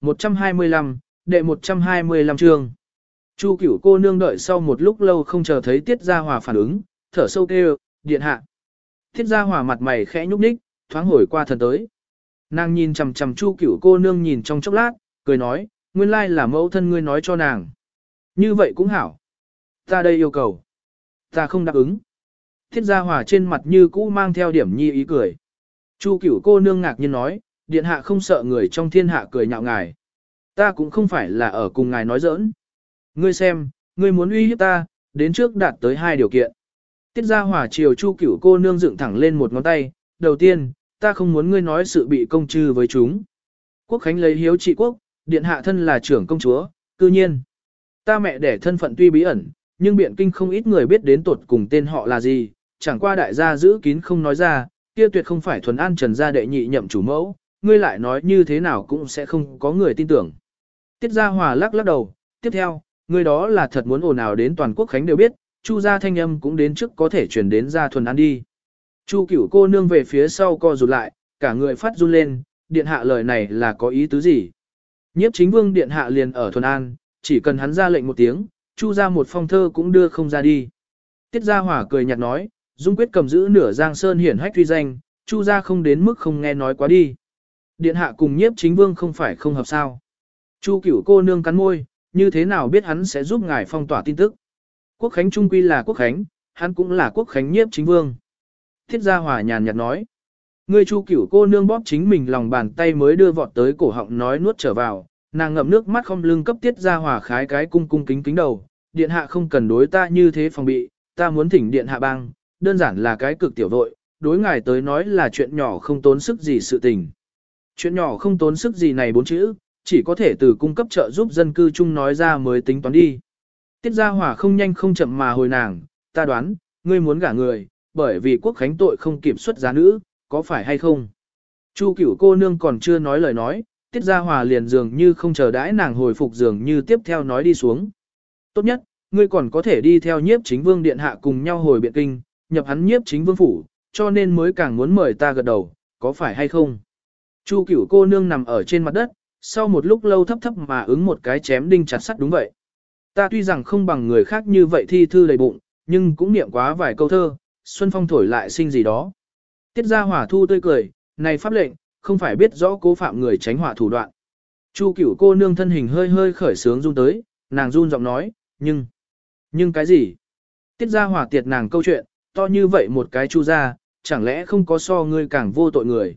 125, đệ 125 chương. Chu cửu cô nương đợi sau một lúc lâu không chờ thấy Tiết Gia Hòa phản ứng, thở sâu kêu, điện hạ. Tiết Gia Hòa mặt mày khẽ nhúc nhích, thoáng hồi qua thần tới. Nàng nhìn chằm chằm Chu cửu cô nương nhìn trong chốc lát, cười nói, nguyên lai là mẫu thân ngươi nói cho nàng. Như vậy cũng hảo. Ta đây yêu cầu. Ta không đáp ứng. Thiết gia hòa trên mặt như cũ mang theo điểm nhi ý cười. Chu cửu cô nương ngạc nhiên nói, điện hạ không sợ người trong thiên hạ cười nhạo ngài. Ta cũng không phải là ở cùng ngài nói giỡn. Ngươi xem, ngươi muốn uy hiếp ta, đến trước đạt tới hai điều kiện. Tiết gia hòa chiều chu cửu cô nương dựng thẳng lên một ngón tay. Đầu tiên, ta không muốn ngươi nói sự bị công trừ với chúng. Quốc khánh lấy hiếu trị quốc, điện hạ thân là trưởng công chúa, cư nhiên. Ta mẹ đẻ thân phận tuy bí ẩn, nhưng biện kinh không ít người biết đến tột cùng tên họ là gì, chẳng qua đại gia giữ kín không nói ra, kia tuyệt không phải thuần an trần gia đệ nhị nhậm chủ mẫu, ngươi lại nói như thế nào cũng sẽ không có người tin tưởng. Tiết gia hòa lắc lắc đầu, tiếp theo, ngươi đó là thật muốn ồn ào đến toàn quốc khánh đều biết, chu gia thanh âm cũng đến trước có thể chuyển đến gia thuần an đi. Chu cửu cô nương về phía sau co rụt lại, cả người phát run lên, điện hạ lời này là có ý tứ gì? Nhiếp chính vương điện hạ liền ở thuần an, chỉ cần hắn ra lệnh một tiếng, chu ra một phong thơ cũng đưa không ra đi. Tiết gia hỏa cười nhạt nói, Dung quyết cầm giữ nửa giang sơn hiển hách tuy danh, chu ra không đến mức không nghe nói quá đi. Điện hạ cùng nhiếp chính vương không phải không hợp sao. Chu cửu cô nương cắn môi, như thế nào biết hắn sẽ giúp ngài phong tỏa tin tức. Quốc khánh trung quy là quốc khánh, hắn cũng là quốc khánh nhiếp chính vương. Thiết gia hòa nhàn nhạt nói. Ngươi chu cửu cô nương bóp chính mình lòng bàn tay mới đưa vọt tới cổ họng nói nuốt trở vào, nàng ngậm nước mắt không lưng cấp tiết gia hòa khái cái cung cung kính kính đầu. Điện hạ không cần đối ta như thế phòng bị, ta muốn thỉnh điện hạ bang, đơn giản là cái cực tiểu vội, đối ngài tới nói là chuyện nhỏ không tốn sức gì sự tình. Chuyện nhỏ không tốn sức gì này bốn chữ, chỉ có thể từ cung cấp trợ giúp dân cư chung nói ra mới tính toán đi. Tiết gia hỏa không nhanh không chậm mà hồi nàng, ta đoán, ngươi muốn gả người, bởi vì quốc khánh tội không kiểm soát giá nữ, có phải hay không? Chu cửu cô nương còn chưa nói lời nói, tiết gia hòa liền dường như không chờ đãi nàng hồi phục dường như tiếp theo nói đi xuống. Tốt nhất, ngươi còn có thể đi theo nhiếp chính vương điện hạ cùng nhau hồi biện kinh, nhập hắn nhiếp chính vương phủ, cho nên mới càng muốn mời ta gật đầu, có phải hay không? Chu cửu cô nương nằm ở trên mặt đất, sau một lúc lâu thấp thấp mà ứng một cái chém đinh chặt sắt đúng vậy. Ta tuy rằng không bằng người khác như vậy thi thư đầy bụng, nhưng cũng niệm quá vài câu thơ, xuân phong thổi lại sinh gì đó. Tiết ra hỏa thu tươi cười, này pháp lệnh, không phải biết rõ cố phạm người tránh hỏa thủ đoạn. Chu cửu cô nương thân hình hơi hơi khởi sướng run tới, nàng run giọng nói, nhưng, nhưng cái gì? Tiết ra hỏa tiệt nàng câu chuyện, to như vậy một cái chu ra, chẳng lẽ không có so ngươi càng vô tội người.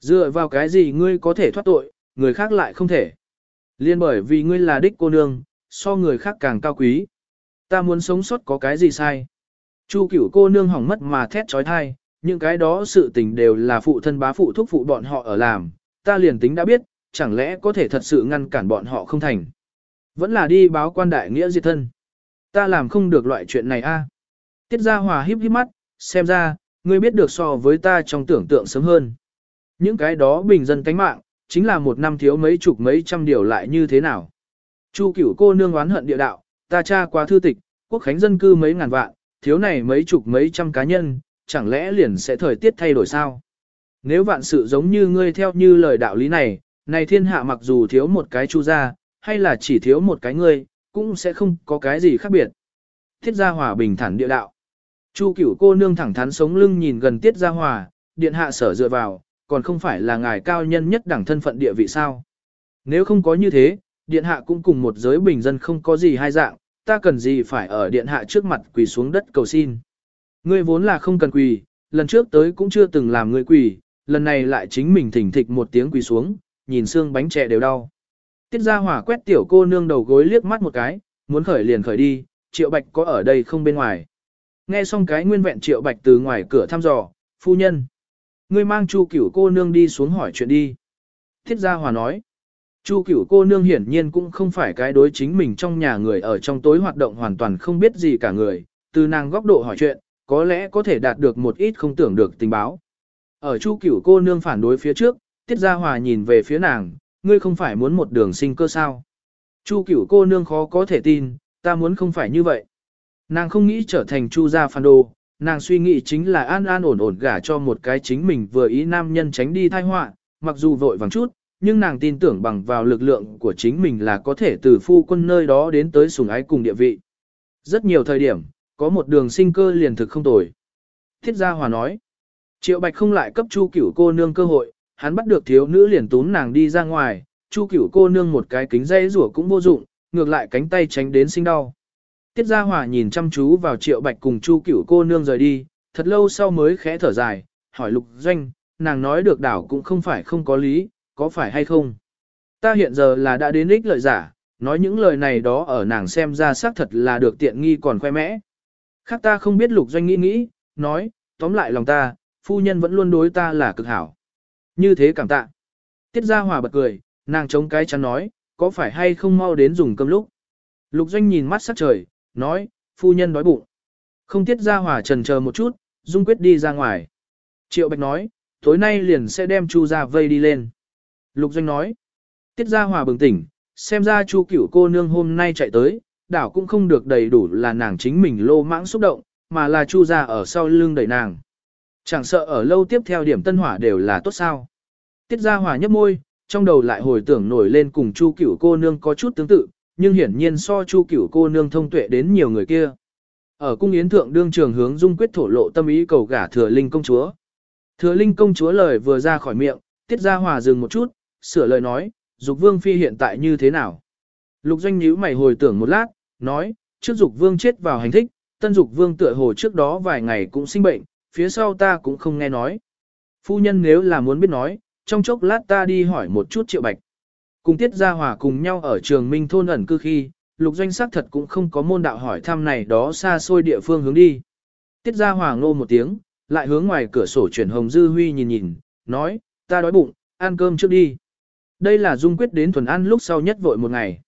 Dựa vào cái gì ngươi có thể thoát tội, người khác lại không thể. Liên bởi vì ngươi là đích cô nương, so người khác càng cao quý. Ta muốn sống sót có cái gì sai. Chu cửu cô nương hỏng mất mà thét trói thai, những cái đó sự tình đều là phụ thân bá phụ thúc phụ bọn họ ở làm, ta liền tính đã biết, chẳng lẽ có thể thật sự ngăn cản bọn họ không thành. Vẫn là đi báo quan đại nghĩa diệt thân. Ta làm không được loại chuyện này a. Tiết Gia Hòa híp híp mắt, xem ra, ngươi biết được so với ta trong tưởng tượng sớm hơn. Những cái đó bình dân cánh mạng, chính là một năm thiếu mấy chục mấy trăm điều lại như thế nào. Chu cửu cô nương oán hận địa đạo, ta cha quá thư tịch, quốc khánh dân cư mấy ngàn vạn, thiếu này mấy chục mấy trăm cá nhân, chẳng lẽ liền sẽ thời tiết thay đổi sao? Nếu vạn sự giống như ngươi theo như lời đạo lý này, này thiên hạ mặc dù thiếu một cái chu gia, hay là chỉ thiếu một cái ngươi, cũng sẽ không có cái gì khác biệt. Thiết gia hòa bình thản địa đạo. Chu cửu cô nương thẳng thắn sống lưng nhìn gần tiết gia hòa, điện hạ sở dựa vào, còn không phải là ngài cao nhân nhất đẳng thân phận địa vị sao. Nếu không có như thế, điện hạ cũng cùng một giới bình dân không có gì hai dạng, ta cần gì phải ở điện hạ trước mặt quỳ xuống đất cầu xin. Ngươi vốn là không cần quỳ, lần trước tới cũng chưa từng làm ngươi quỳ, lần này lại chính mình thỉnh thịch một tiếng quỳ xuống, nhìn xương bánh chè đều đau. Tiết gia hỏa quét tiểu cô nương đầu gối liếc mắt một cái, muốn khởi liền khởi đi, triệu bạch có ở đây không bên ngoài. Nghe xong cái nguyên vẹn triệu bạch từ ngoài cửa thăm dò, phu nhân. Ngươi mang chu cửu cô nương đi xuống hỏi chuyện đi. Thiết gia hòa nói. Chu cửu cô nương hiển nhiên cũng không phải cái đối chính mình trong nhà người ở trong tối hoạt động hoàn toàn không biết gì cả người, từ nàng góc độ hỏi chuyện, có lẽ có thể đạt được một ít không tưởng được tình báo. Ở chu cửu cô nương phản đối phía trước, tiết gia hòa nhìn về phía nàng, ngươi không phải muốn một đường sinh cơ sao. Chu cửu cô nương khó có thể tin, ta muốn không phải như vậy. Nàng không nghĩ trở thành chu gia phản đồ, nàng suy nghĩ chính là an an ổn ổn gả cho một cái chính mình vừa ý nam nhân tránh đi thai họa, mặc dù vội vàng chút, nhưng nàng tin tưởng bằng vào lực lượng của chính mình là có thể từ phu quân nơi đó đến tới sủng ái cùng địa vị. Rất nhiều thời điểm, có một đường sinh cơ liền thực không tồi. Thiết gia hòa nói, triệu bạch không lại cấp chu cửu cô nương cơ hội, hắn bắt được thiếu nữ liền tún nàng đi ra ngoài, chu cửu cô nương một cái kính dây rủa cũng vô dụng, ngược lại cánh tay tránh đến sinh đau. Tiết gia hòa nhìn chăm chú vào triệu bạch cùng chu cửu cô nương rời đi, thật lâu sau mới khẽ thở dài, hỏi lục doanh, nàng nói được đảo cũng không phải không có lý, có phải hay không? Ta hiện giờ là đã đến ích lợi giả, nói những lời này đó ở nàng xem ra xác thật là được tiện nghi còn khoe mẽ. Khác ta không biết lục doanh nghĩ nghĩ, nói, tóm lại lòng ta, phu nhân vẫn luôn đối ta là cực hảo. Như thế cảm tạ. Tiết gia hòa bật cười, nàng chống cái chắn nói, có phải hay không mau đến dùng cơm lúc. Lục doanh nhìn mắt sắc trời, nói, phu nhân đói bụng. Không tiết gia hòa trần chờ một chút, dung quyết đi ra ngoài. Triệu bạch nói, tối nay liền sẽ đem chu ra vây đi lên. Lục doanh nói, tiết gia hòa bừng tỉnh, xem ra chu cửu cô nương hôm nay chạy tới, đảo cũng không được đầy đủ là nàng chính mình lô mãng xúc động, mà là chu ra ở sau lưng đẩy nàng. Chẳng sợ ở lâu tiếp theo điểm tân hỏa đều là tốt sao. Tiết gia hòa nhấp môi, trong đầu lại hồi tưởng nổi lên cùng chu cửu cô nương có chút tương tự, nhưng hiển nhiên so chu cửu cô nương thông tuệ đến nhiều người kia. Ở cung yến thượng đương trường hướng dung quyết thổ lộ tâm ý cầu gả thừa linh công chúa. Thừa linh công chúa lời vừa ra khỏi miệng, tiết gia hòa dừng một chút, sửa lời nói, dục vương phi hiện tại như thế nào. Lục doanh nhíu mày hồi tưởng một lát, nói, trước dục vương chết vào hành thích, tân dục vương tựa hồ trước đó vài ngày cũng sinh bệnh, phía sau ta cũng không nghe nói. Phu nhân nếu là muốn biết nói, trong chốc lát ta đi hỏi một chút triệu bạch. Cùng tiết gia hòa cùng nhau ở trường minh thôn ẩn cư khi, lục doanh sắc thật cũng không có môn đạo hỏi thăm này đó xa xôi địa phương hướng đi. Tiết gia hòa ngô một tiếng, lại hướng ngoài cửa sổ chuyển hồng dư huy nhìn nhìn, nói, ta đói bụng, ăn cơm trước đi. Đây là dung quyết đến thuần ăn lúc sau nhất vội một ngày.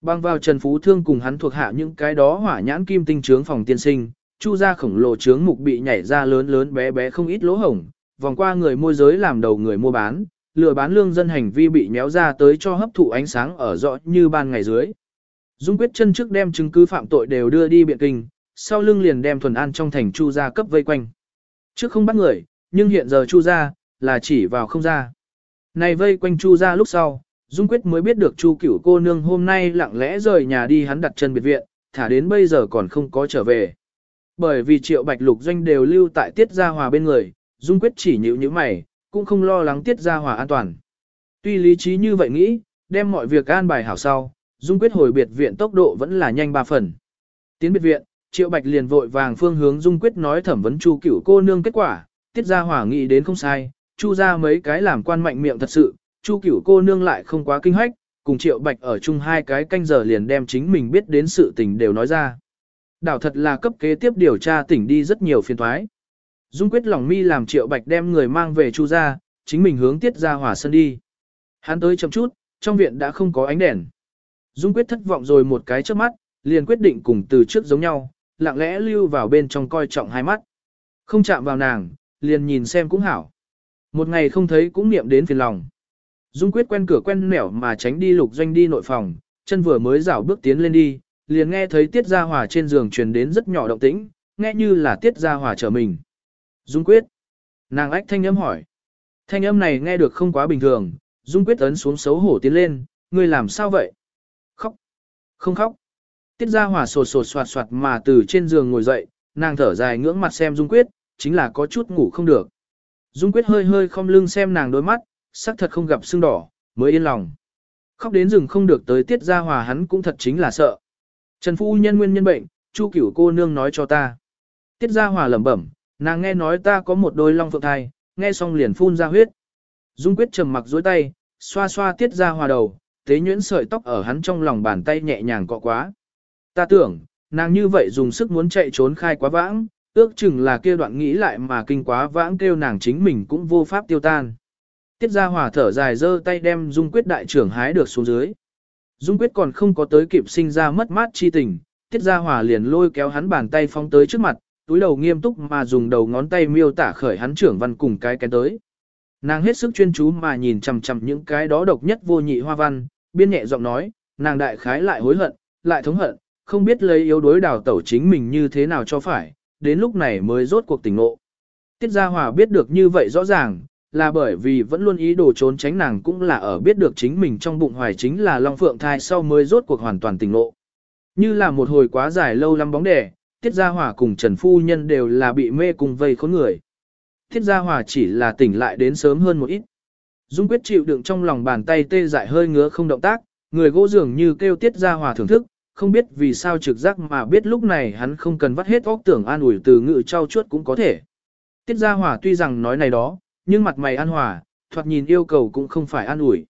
băng vào Trần Phú Thương cùng hắn thuộc hạ những cái đó hỏa nhãn kim tinh trướng phòng tiên sinh, chu ra khổng lồ trướng mục bị nhảy ra lớn lớn bé bé không ít lỗ hổng, vòng qua người môi giới làm đầu người mua bán, lừa bán lương dân hành vi bị nhéo ra tới cho hấp thụ ánh sáng ở rõ như ban ngày dưới. Dung quyết chân trước đem chứng cứ phạm tội đều đưa đi biện kinh, sau lưng liền đem thuần an trong thành chu gia cấp vây quanh. Trước không bắt người, nhưng hiện giờ chu gia là chỉ vào không ra. Này vây quanh chu gia lúc sau, Dung quyết mới biết được chu cửu cô nương hôm nay lặng lẽ rời nhà đi hắn đặt chân biệt viện, thả đến bây giờ còn không có trở về. Bởi vì triệu bạch lục doanh đều lưu tại tiết gia hòa bên người, Dung quyết chỉ nhíu như mày, cũng không lo lắng tiết gia hòa an toàn. Tuy lý trí như vậy nghĩ, đem mọi việc an bài hảo sau, Dung quyết hồi biệt viện tốc độ vẫn là nhanh ba phần. Tiến biệt viện, Triệu Bạch liền vội vàng phương hướng Dung quyết nói thẩm vấn Chu Cửu cô nương kết quả, tiết gia hỏa nghĩ đến không sai, Chu ra mấy cái làm quan mạnh miệng thật sự, Chu Cửu cô nương lại không quá kinh hách, cùng Triệu Bạch ở chung hai cái canh giờ liền đem chính mình biết đến sự tình đều nói ra. Đảo thật là cấp kế tiếp điều tra tỉnh đi rất nhiều phiền thoái. Dung quyết lòng mi làm Triệu Bạch đem người mang về Chu ra, chính mình hướng tiết gia hỏa sân đi. Hắn tới chậm chút, trong viện đã không có ánh đèn. Dung quyết thất vọng rồi một cái trước mắt, liền quyết định cùng từ trước giống nhau, lặng lẽ lưu vào bên trong coi trọng hai mắt. Không chạm vào nàng, liền nhìn xem cũng hảo. Một ngày không thấy cũng niệm đến phiền lòng. Dung quyết quen cửa quen nẻo mà tránh đi lục doanh đi nội phòng, chân vừa mới rảo bước tiến lên đi, liền nghe thấy tiết gia hòa trên giường truyền đến rất nhỏ động tĩnh, nghe như là tiết gia hòa trở mình. Dung quyết. Nàng ách thanh âm hỏi. Thanh âm này nghe được không quá bình thường, Dung quyết ấn xuống xấu hổ tiến lên, ngươi làm sao vậy? Khóc. Không khóc. Tiết gia hòa sột sột soạt soạt mà từ trên giường ngồi dậy, nàng thở dài ngưỡng mặt xem Dung quyết, chính là có chút ngủ không được. Dung quyết hơi hơi không lưng xem nàng đôi mắt, sắc thật không gặp sưng đỏ, mới yên lòng. Khóc đến rừng không được tới tiết gia hòa hắn cũng thật chính là sợ. Trần phu nhân nguyên nhân bệnh, chu cửu cô nương nói cho ta. Tiết gia hòa lẩm bẩm, nàng nghe nói ta có một đôi long phượng thai, nghe xong liền phun ra huyết. Dung quyết trầm mặc dối tay, xoa xoa tiết gia hòa đầu, tế nhuyễn sợi tóc ở hắn trong lòng bàn tay nhẹ nhàng cọ quá. Ta tưởng, nàng như vậy dùng sức muốn chạy trốn khai quá vãng, ước chừng là kia đoạn nghĩ lại mà kinh quá vãng kêu nàng chính mình cũng vô pháp tiêu tan. Tiết gia hòa thở dài giơ tay đem Dung Quyết đại trưởng hái được xuống dưới. Dung Quyết còn không có tới kịp sinh ra mất mát chi tình, Tiết gia hòa liền lôi kéo hắn bàn tay phóng tới trước mặt, túi đầu nghiêm túc mà dùng đầu ngón tay miêu tả khởi hắn trưởng văn cùng cái kén tới. Nàng hết sức chuyên chú mà nhìn chằm chằm những cái đó độc nhất vô nhị hoa văn, biên nhẹ giọng nói, nàng đại khái lại hối hận, lại thống hận, không biết lấy yếu đối đào tẩu chính mình như thế nào cho phải, đến lúc này mới rốt cuộc tỉnh ngộ. Tiết Gia Hòa biết được như vậy rõ ràng, là bởi vì vẫn luôn ý đồ trốn tránh nàng cũng là ở biết được chính mình trong bụng hoài chính là Long Phượng thai sau mới rốt cuộc hoàn toàn tỉnh ngộ. Như là một hồi quá dài lâu lắm bóng đè, Tiết Gia Hòa cùng Trần Phu Nhân đều là bị mê cùng vây khốn người. Tiết Gia Hòa chỉ là tỉnh lại đến sớm hơn một ít. Dung quyết chịu đựng trong lòng bàn tay tê dại hơi ngứa không động tác, người gỗ dường như kêu Tiết Gia Hòa thưởng thức, không biết vì sao trực giác mà biết lúc này hắn không cần vắt hết óc tưởng an ủi từ ngự trao chuốt cũng có thể. Tiết Gia Hòa tuy rằng nói này đó, nhưng mặt mày an hòa, thoạt nhìn yêu cầu cũng không phải an ủi.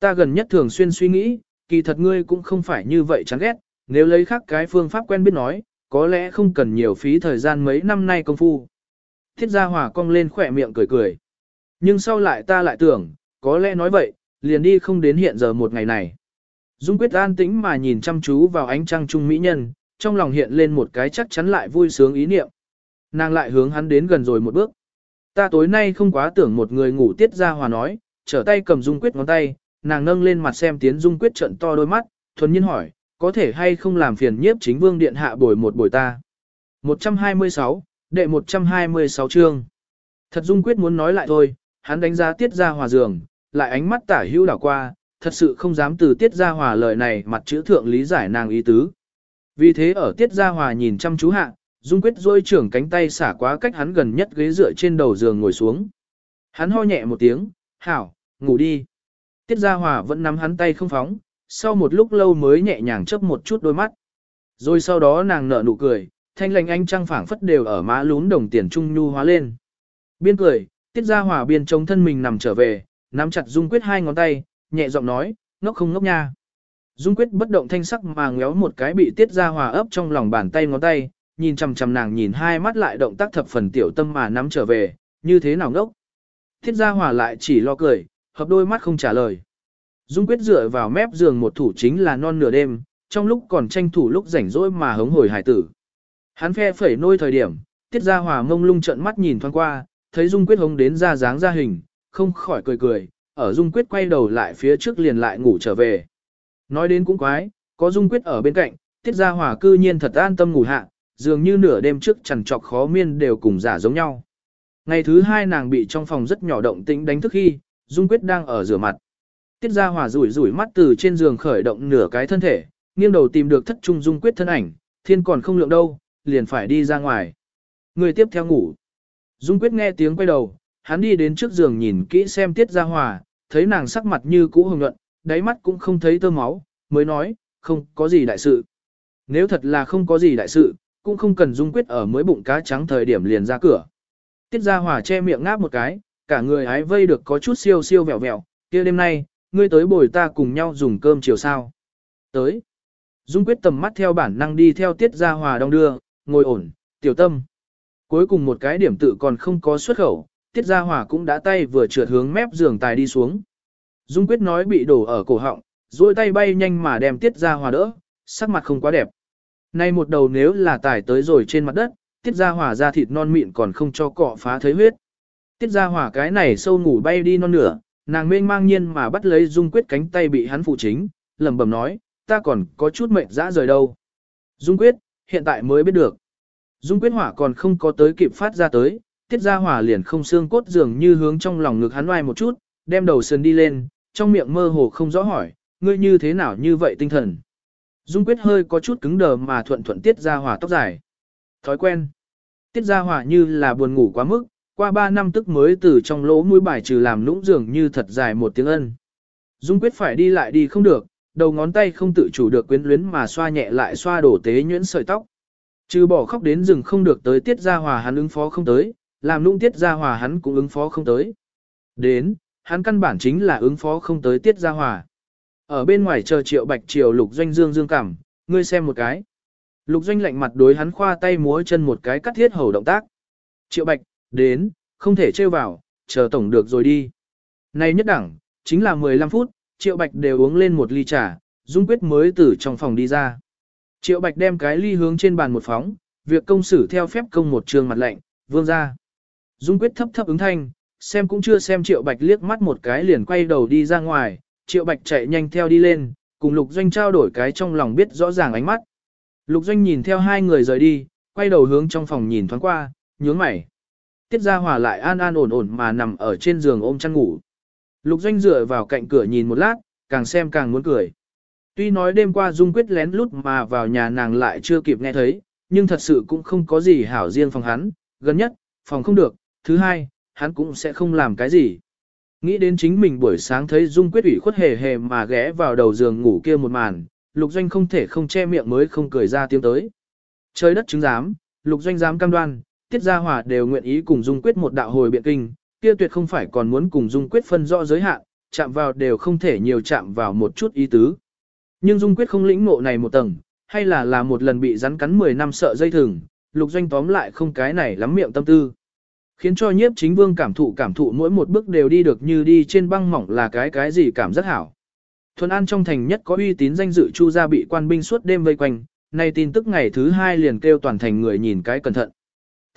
Ta gần nhất thường xuyên suy nghĩ, kỳ thật ngươi cũng không phải như vậy chán ghét, nếu lấy khác cái phương pháp quen biết nói, có lẽ không cần nhiều phí thời gian mấy năm nay công phu. Thiết gia hòa cong lên khỏe miệng cười cười. Nhưng sau lại ta lại tưởng, có lẽ nói vậy, liền đi không đến hiện giờ một ngày này. Dung quyết an tĩnh mà nhìn chăm chú vào ánh trăng trung mỹ nhân, trong lòng hiện lên một cái chắc chắn lại vui sướng ý niệm. Nàng lại hướng hắn đến gần rồi một bước. Ta tối nay không quá tưởng một người ngủ tiết ra hòa nói, trở tay cầm dung quyết ngón tay, nàng nâng lên mặt xem tiến dung quyết trận to đôi mắt, thuần nhiên hỏi, có thể hay không làm phiền nhiếp chính vương điện hạ bồi một bồi ta. 126, đệ 126 chương. Thật dung quyết muốn nói lại thôi, hắn đánh giá tiết ra hòa giường, lại ánh mắt tả hữu đảo qua, thật sự không dám từ tiết ra hòa lời này mặt chữ thượng lý giải nàng ý tứ. Vì thế ở tiết ra hòa nhìn chăm chú hạ, dung quyết rôi trưởng cánh tay xả quá cách hắn gần nhất ghế dựa trên đầu giường ngồi xuống. Hắn ho nhẹ một tiếng, hảo, ngủ đi. Tiết ra hòa vẫn nắm hắn tay không phóng, sau một lúc lâu mới nhẹ nhàng chấp một chút đôi mắt. Rồi sau đó nàng nở nụ cười, thanh lành anh trăng phảng phất đều ở má lún đồng tiền trung nhu hóa lên. Biên cười, tiết ra hòa biên chống thân mình nằm trở về, nắm chặt dung quyết hai ngón tay, nhẹ giọng nói, ngốc không ngốc nha. Dung quyết bất động thanh sắc mà ngéo một cái bị tiết ra hòa ấp trong lòng bàn tay ngón tay, nhìn chằm chằm nàng nhìn hai mắt lại động tác thập phần tiểu tâm mà nắm trở về, như thế nào ngốc. Tiết ra hòa lại chỉ lo cười, hợp đôi mắt không trả lời. Dung quyết dựa vào mép giường một thủ chính là non nửa đêm, trong lúc còn tranh thủ lúc rảnh rỗi mà hống hồi hải tử. Hắn phe phẩy nôi thời điểm, tiết gia hòa mông lung trợn mắt nhìn thoáng qua, thấy Dung quyết hống đến ra dáng ra hình, không khỏi cười cười, ở Dung quyết quay đầu lại phía trước liền lại ngủ trở về. Nói đến cũng quái, có Dung quyết ở bên cạnh, tiết gia hòa cư nhiên thật an tâm ngủ hạ, dường như nửa đêm trước chằn trọc khó miên đều cùng giả giống nhau. Ngày thứ hai nàng bị trong phòng rất nhỏ động tĩnh đánh thức khi, Dung quyết đang ở rửa mặt. Tiết Gia Hòa rủi rủi mắt từ trên giường khởi động nửa cái thân thể, nghiêng đầu tìm được thất trung dung quyết thân ảnh, thiên còn không lượng đâu, liền phải đi ra ngoài. Người tiếp theo ngủ. Dung quyết nghe tiếng quay đầu, hắn đi đến trước giường nhìn kỹ xem Tiết Gia Hòa, thấy nàng sắc mặt như cũ hồng nhuận, đáy mắt cũng không thấy tơ máu, mới nói, không có gì đại sự. Nếu thật là không có gì đại sự, cũng không cần Dung quyết ở mới bụng cá trắng thời điểm liền ra cửa. Tiết Gia Hòa che miệng ngáp một cái, cả người ái vây được có chút siêu siêu vẹo vẹo, kia đêm nay, ngươi tới bồi ta cùng nhau dùng cơm chiều sao. Tới. Dung quyết tầm mắt theo bản năng đi theo tiết gia hòa đông đưa, ngồi ổn, tiểu tâm. Cuối cùng một cái điểm tự còn không có xuất khẩu, tiết gia hòa cũng đã tay vừa trượt hướng mép giường tài đi xuống. Dung quyết nói bị đổ ở cổ họng, duỗi tay bay nhanh mà đem tiết gia hòa đỡ, sắc mặt không quá đẹp. Nay một đầu nếu là tài tới rồi trên mặt đất, tiết gia hòa ra thịt non mịn còn không cho cọ phá thấy huyết. Tiết gia hòa cái này sâu ngủ bay đi non nửa, Nàng mênh mang nhiên mà bắt lấy Dung Quyết cánh tay bị hắn phụ chính, lẩm bẩm nói, ta còn có chút mệnh dã rời đâu. Dung Quyết, hiện tại mới biết được. Dung Quyết hỏa còn không có tới kịp phát ra tới, tiết ra hỏa liền không xương cốt dường như hướng trong lòng ngực hắn oai một chút, đem đầu sườn đi lên, trong miệng mơ hồ không rõ hỏi, ngươi như thế nào như vậy tinh thần. Dung Quyết hơi có chút cứng đờ mà thuận thuận tiết ra hỏa tóc dài. Thói quen. Tiết ra hỏa như là buồn ngủ quá mức, qua 3 năm tức mới từ trong lỗ mũi bài trừ làm nũng dường như thật dài một tiếng ân. Dung quyết phải đi lại đi không được, đầu ngón tay không tự chủ được quyến luyến mà xoa nhẹ lại xoa đổ tế nhuyễn sợi tóc. Trừ bỏ khóc đến rừng không được tới tiết gia hòa hắn ứng phó không tới, làm nũng tiết gia hòa hắn cũng ứng phó không tới. Đến, hắn căn bản chính là ứng phó không tới tiết gia hòa. Ở bên ngoài chờ triệu bạch triều lục doanh dương dương cảm, ngươi xem một cái. Lục doanh lạnh mặt đối hắn khoa tay múa chân một cái cắt thiết hầu động tác. Triệu bạch, Đến, không thể trêu vào, chờ tổng được rồi đi. Nay nhất đẳng, chính là 15 phút, Triệu Bạch đều uống lên một ly trà, Dung Quyết mới từ trong phòng đi ra. Triệu Bạch đem cái ly hướng trên bàn một phóng, việc công xử theo phép công một trường mặt lạnh, vương ra. Dung Quyết thấp thấp ứng thanh, xem cũng chưa xem Triệu Bạch liếc mắt một cái liền quay đầu đi ra ngoài, Triệu Bạch chạy nhanh theo đi lên, cùng Lục Doanh trao đổi cái trong lòng biết rõ ràng ánh mắt. Lục Doanh nhìn theo hai người rời đi, quay đầu hướng trong phòng nhìn thoáng qua, nhướng mày. Tiết Gia Hòa lại an an ổn ổn mà nằm ở trên giường ôm chăn ngủ. Lục Doanh dựa vào cạnh cửa nhìn một lát, càng xem càng muốn cười. Tuy nói đêm qua Dung Quyết lén lút mà vào nhà nàng lại chưa kịp nghe thấy, nhưng thật sự cũng không có gì hảo riêng phòng hắn, gần nhất, phòng không được, thứ hai, hắn cũng sẽ không làm cái gì. Nghĩ đến chính mình buổi sáng thấy Dung Quyết ủy khuất hề hề mà ghé vào đầu giường ngủ kia một màn, Lục Doanh không thể không che miệng mới không cười ra tiếng tới. Trời đất chứng giám, Lục Doanh dám cam đoan, Tiết Gia Hòa đều nguyện ý cùng Dung Quyết một đạo hồi biện kinh, kia tuyệt không phải còn muốn cùng Dung Quyết phân rõ giới hạn, chạm vào đều không thể nhiều chạm vào một chút ý tứ. Nhưng Dung Quyết không lĩnh ngộ này một tầng, hay là là một lần bị rắn cắn 10 năm sợ dây thừng, Lục Doanh tóm lại không cái này lắm miệng tâm tư. Khiến cho nhiếp chính vương cảm thụ cảm thụ mỗi một bước đều đi được như đi trên băng mỏng là cái cái gì cảm rất hảo. Thuần An trong thành nhất có uy tín danh dự Chu gia bị quan binh suốt đêm vây quanh, nay tin tức ngày thứ hai liền kêu toàn thành người nhìn cái cẩn thận.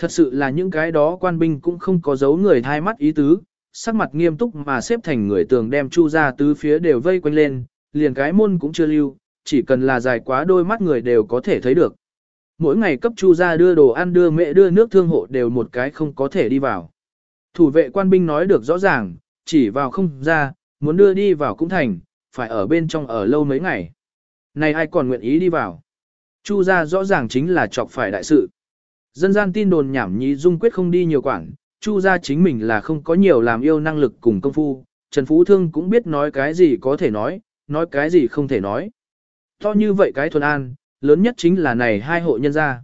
Thật sự là những cái đó quan binh cũng không có giấu người thai mắt ý tứ, sắc mặt nghiêm túc mà xếp thành người tường đem Chu gia tứ phía đều vây quanh lên, liền cái môn cũng chưa lưu, chỉ cần là dài quá đôi mắt người đều có thể thấy được. Mỗi ngày cấp Chu gia đưa đồ ăn đưa mẹ đưa nước thương hộ đều một cái không có thể đi vào. Thủ vệ quan binh nói được rõ ràng, chỉ vào không ra, muốn đưa đi vào cũng thành, phải ở bên trong ở lâu mấy ngày. Này ai còn nguyện ý đi vào? Chu gia rõ ràng chính là chọc phải đại sự. Dân gian tin đồn nhảm nhí dung quyết không đi nhiều quản, Chu gia chính mình là không có nhiều làm yêu năng lực cùng công phu, Trần Phú Thương cũng biết nói cái gì có thể nói, nói cái gì không thể nói. To như vậy cái thuần an, lớn nhất chính là này hai hộ nhân gia.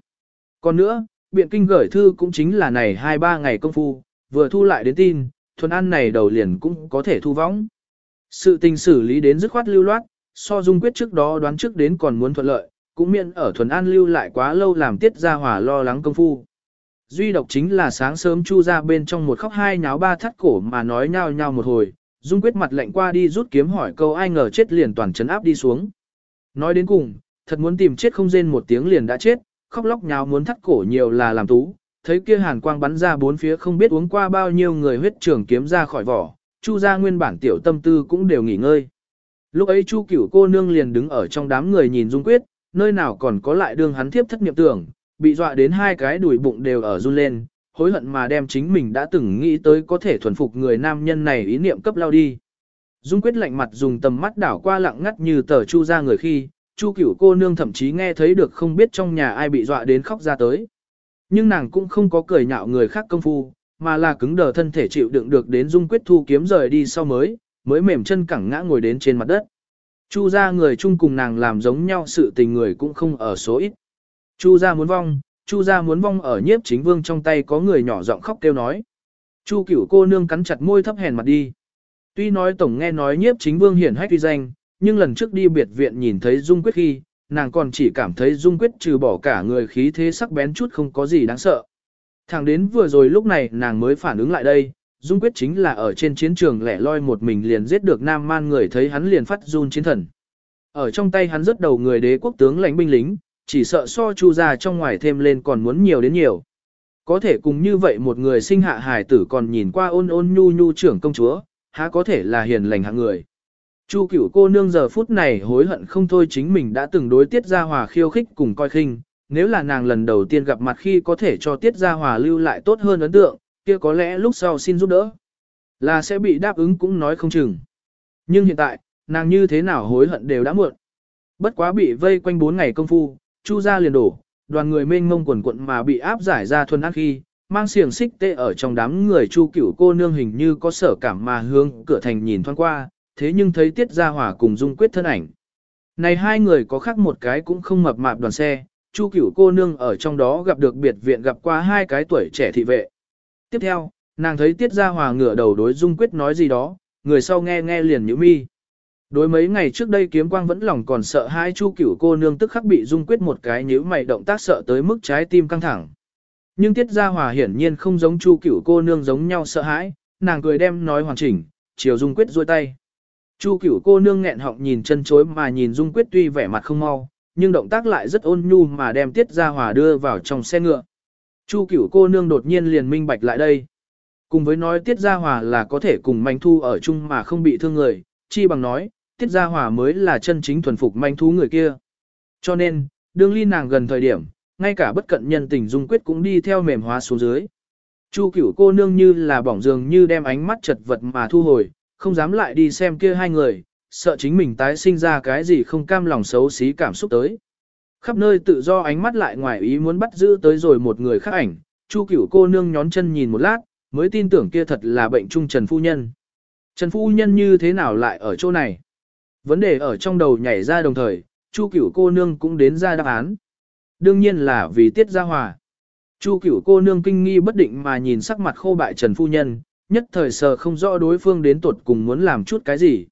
Còn nữa, biện kinh gửi thư cũng chính là này hai ba ngày công phu, vừa thu lại đến tin, thuần an này đầu liền cũng có thể thu võng. Sự tình xử lý đến dứt khoát lưu loát, so dung quyết trước đó đoán trước đến còn muốn thuận lợi, cũng miễn ở thuần an lưu lại quá lâu làm tiết ra hỏa lo lắng công phu. Duy độc chính là sáng sớm chu ra bên trong một khóc hai nháo ba thắt cổ mà nói nhau nhau một hồi, dung quyết mặt lạnh qua đi rút kiếm hỏi câu ai ngờ chết liền toàn chấn áp đi xuống. Nói đến cùng, thật muốn tìm chết không rên một tiếng liền đã chết, khóc lóc nháo muốn thắt cổ nhiều là làm tú, thấy kia hàn quang bắn ra bốn phía không biết uống qua bao nhiêu người huyết trường kiếm ra khỏi vỏ, chu ra nguyên bản tiểu tâm tư cũng đều nghỉ ngơi. Lúc ấy chu cửu cô nương liền đứng ở trong đám người nhìn dung quyết, nơi nào còn có lại đương hắn thiếp thất niệm tưởng, bị dọa đến hai cái đùi bụng đều ở run lên, hối hận mà đem chính mình đã từng nghĩ tới có thể thuần phục người nam nhân này ý niệm cấp lao đi. Dung quyết lạnh mặt dùng tầm mắt đảo qua lặng ngắt như tờ chu ra người khi, chu cửu cô nương thậm chí nghe thấy được không biết trong nhà ai bị dọa đến khóc ra tới. Nhưng nàng cũng không có cười nhạo người khác công phu, mà là cứng đờ thân thể chịu đựng được đến dung quyết thu kiếm rời đi sau mới, mới mềm chân cẳng ngã ngồi đến trên mặt đất. Chu ra người chung cùng nàng làm giống nhau sự tình người cũng không ở số ít. Chu ra muốn vong, chu ra muốn vong ở nhiếp chính vương trong tay có người nhỏ giọng khóc kêu nói. Chu cửu cô nương cắn chặt môi thấp hèn mặt đi. Tuy nói tổng nghe nói nhiếp chính vương hiển hách uy danh, nhưng lần trước đi biệt viện nhìn thấy dung quyết khi, nàng còn chỉ cảm thấy dung quyết trừ bỏ cả người khí thế sắc bén chút không có gì đáng sợ. Thẳng đến vừa rồi lúc này nàng mới phản ứng lại đây, Dung Quyết chính là ở trên chiến trường lẻ loi một mình liền giết được Nam Man người thấy hắn liền phát run chiến thần. Ở trong tay hắn rất đầu người đế quốc tướng lãnh binh lính, chỉ sợ so chu ra trong ngoài thêm lên còn muốn nhiều đến nhiều. Có thể cùng như vậy một người sinh hạ hài tử còn nhìn qua ôn ôn nhu nhu trưởng công chúa, há có thể là hiền lành hạng người. Chu cửu cô nương giờ phút này hối hận không thôi chính mình đã từng đối tiết ra hòa khiêu khích cùng coi khinh, nếu là nàng lần đầu tiên gặp mặt khi có thể cho tiết ra hòa lưu lại tốt hơn ấn tượng, kia có lẽ lúc sau xin giúp đỡ. Là sẽ bị đáp ứng cũng nói không chừng. Nhưng hiện tại, nàng như thế nào hối hận đều đã muộn. Bất quá bị vây quanh 4 ngày công phu, chu ra liền đổ, đoàn người mênh mông quần quận mà bị áp giải ra thuần ác khi, mang xiềng xích tê ở trong đám người chu cửu cô nương hình như có sở cảm mà hướng cửa thành nhìn thoáng qua, thế nhưng thấy tiết ra hỏa cùng dung quyết thân ảnh. Này hai người có khác một cái cũng không mập mạp đoàn xe, chu cửu cô nương ở trong đó gặp được biệt viện gặp qua hai cái tuổi trẻ thị vệ. Tiếp theo, nàng thấy Tiết Gia Hòa ngửa đầu đối Dung Quyết nói gì đó, người sau nghe nghe liền nhíu mi. Đối mấy ngày trước đây kiếm quang vẫn lòng còn sợ hai chu cửu cô nương tức khắc bị Dung Quyết một cái nhíu mày động tác sợ tới mức trái tim căng thẳng. Nhưng Tiết Gia Hòa hiển nhiên không giống chu cửu cô nương giống nhau sợ hãi, nàng cười đem nói hoàn chỉnh, chiều Dung Quyết duỗi tay. Chu cửu cô nương nghẹn họng nhìn chân chối mà nhìn Dung Quyết tuy vẻ mặt không mau, nhưng động tác lại rất ôn nhu mà đem Tiết Gia Hòa đưa vào trong xe ngựa. Chu cửu cô nương đột nhiên liền minh bạch lại đây. Cùng với nói Tiết Gia Hòa là có thể cùng manh thu ở chung mà không bị thương người, chi bằng nói, Tiết Gia Hòa mới là chân chính thuần phục manh thú người kia. Cho nên, đương ly nàng gần thời điểm, ngay cả bất cận nhân tình dung quyết cũng đi theo mềm hóa xuống dưới. Chu cửu cô nương như là bỏng dường như đem ánh mắt chật vật mà thu hồi, không dám lại đi xem kia hai người, sợ chính mình tái sinh ra cái gì không cam lòng xấu xí cảm xúc tới. Khắp nơi tự do ánh mắt lại ngoài ý muốn bắt giữ tới rồi một người khác ảnh, Chu cửu cô nương nhón chân nhìn một lát, mới tin tưởng kia thật là bệnh trung Trần Phu Nhân. Trần Phu Nhân như thế nào lại ở chỗ này? Vấn đề ở trong đầu nhảy ra đồng thời, Chu cửu cô nương cũng đến ra đáp án. Đương nhiên là vì tiết gia hòa. Chu cửu cô nương kinh nghi bất định mà nhìn sắc mặt khô bại Trần Phu Nhân, nhất thời sờ không rõ đối phương đến tuột cùng muốn làm chút cái gì.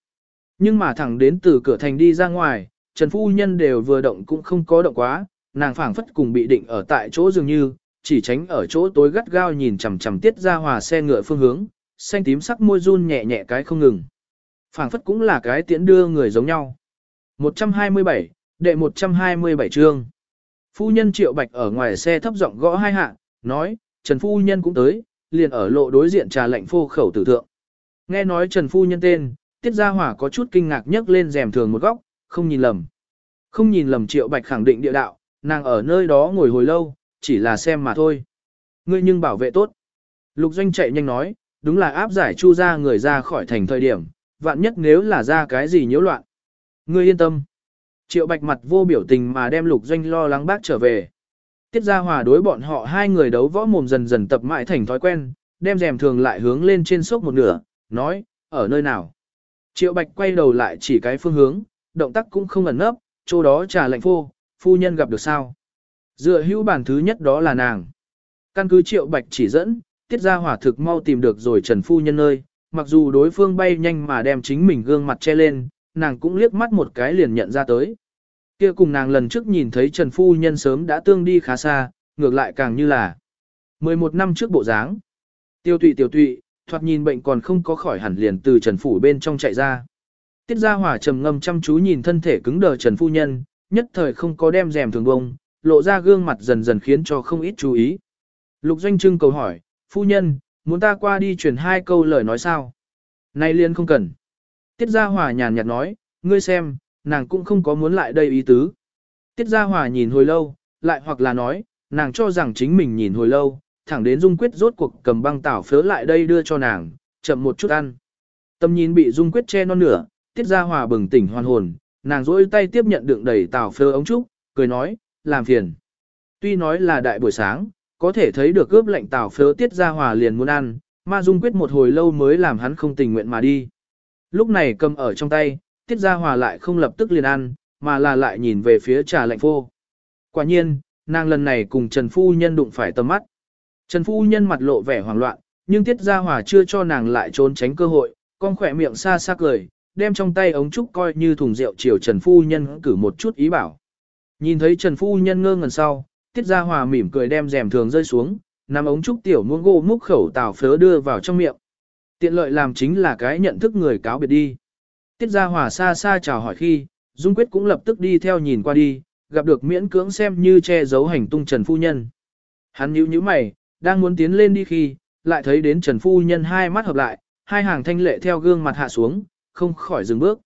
Nhưng mà thẳng đến từ cửa thành đi ra ngoài, Trần Phu Nhân đều vừa động cũng không có động quá, nàng phảng phất cùng bị định ở tại chỗ dường như, chỉ tránh ở chỗ tối gắt gao nhìn chằm chằm tiết ra hòa xe ngựa phương hướng, xanh tím sắc môi run nhẹ nhẹ cái không ngừng. phảng phất cũng là cái tiễn đưa người giống nhau. 127, đệ 127 chương. Phu nhân triệu bạch ở ngoài xe thấp giọng gõ hai hạ, nói, Trần Phu Nhân cũng tới, liền ở lộ đối diện trà lệnh phô khẩu tử thượng. Nghe nói Trần Phu Nhân tên, Tiết Gia Hỏa có chút kinh ngạc nhấc lên rèm thường một góc, không nhìn lầm. Không nhìn lầm triệu bạch khẳng định địa đạo, nàng ở nơi đó ngồi hồi lâu, chỉ là xem mà thôi. Ngươi nhưng bảo vệ tốt. Lục Doanh chạy nhanh nói, đúng là áp giải chu ra người ra khỏi thành thời điểm, vạn nhất nếu là ra cái gì nhiễu loạn. Ngươi yên tâm. Triệu bạch mặt vô biểu tình mà đem lục doanh lo lắng bác trở về. Tiết ra hòa đối bọn họ hai người đấu võ mồm dần dần tập mãi thành thói quen, đem rèm thường lại hướng lên trên sốc một nửa, nói, ở nơi nào. Triệu bạch quay đầu lại chỉ cái phương hướng, động tác cũng không ẩn nấp, chỗ đó trà lạnh phô, phu nhân gặp được sao. Dựa hữu bản thứ nhất đó là nàng. Căn cứ triệu bạch chỉ dẫn, tiết ra hỏa thực mau tìm được rồi trần phu nhân nơi, mặc dù đối phương bay nhanh mà đem chính mình gương mặt che lên, nàng cũng liếc mắt một cái liền nhận ra tới. Kia cùng nàng lần trước nhìn thấy Trần Phu Nhân sớm đã tương đi khá xa, ngược lại càng như là 11 năm trước bộ dáng. Tiêu tụy tiêu tụy, thoạt nhìn bệnh còn không có khỏi hẳn liền từ Trần Phủ bên trong chạy ra. Tiết Gia Hỏa trầm ngâm chăm chú nhìn thân thể cứng đờ Trần Phu Nhân, nhất thời không có đem rèm thường bông, lộ ra gương mặt dần dần khiến cho không ít chú ý. Lục Doanh Trưng cầu hỏi, Phu Nhân, muốn ta qua đi truyền hai câu lời nói sao? Nay liên không cần. Tiết Gia Hòa nhàn nhạt nói, ngươi xem, nàng cũng không có muốn lại đây ý tứ. Tiết Gia Hòa nhìn hồi lâu, lại hoặc là nói, nàng cho rằng chính mình nhìn hồi lâu, thẳng đến Dung Quyết rốt cuộc cầm băng tảo phớ lại đây đưa cho nàng, chậm một chút ăn. Tâm nhìn bị Dung Quyết che non nửa, Tiết Gia Hòa bừng tỉnh hoàn hồn, nàng rỗi tay tiếp nhận đựng đầy tảo phơ ống trúc, cười nói, làm phiền. Tuy nói là đại buổi sáng, có thể thấy được cướp lệnh tảo phơ Tiết Gia Hòa liền muốn ăn, mà Dung Quyết một hồi lâu mới làm hắn không tình nguyện mà đi. Lúc này cầm ở trong tay, Tiết Gia Hòa lại không lập tức liền ăn, mà là lại nhìn về phía trà lạnh phô. Quả nhiên, nàng lần này cùng Trần Phu Nhân đụng phải tầm mắt. Trần Phu Nhân mặt lộ vẻ hoảng loạn, nhưng Tiết Gia Hòa chưa cho nàng lại trốn tránh cơ hội, con khỏe miệng xa xa cười, đem trong tay ống trúc coi như thùng rượu chiều Trần Phu Nhân cử một chút ý bảo. Nhìn thấy Trần Phu Nhân ngơ ngẩn sau, Tiết Gia Hòa mỉm cười đem rèm thường rơi xuống, nắm ống trúc tiểu muỗng gỗ múc khẩu tào phớ đưa vào trong miệng. Tiện lợi làm chính là cái nhận thức người cáo biệt đi. Tiết Gia Hòa xa xa chào hỏi khi, Dung Quyết cũng lập tức đi theo nhìn qua đi, gặp được miễn cưỡng xem như che giấu hành tung Trần Phu Nhân. Hắn nhíu nhíu mày, đang muốn tiến lên đi khi, lại thấy đến Trần Phu Nhân hai mắt hợp lại, hai hàng thanh lệ theo gương mặt hạ xuống, không khỏi dừng bước.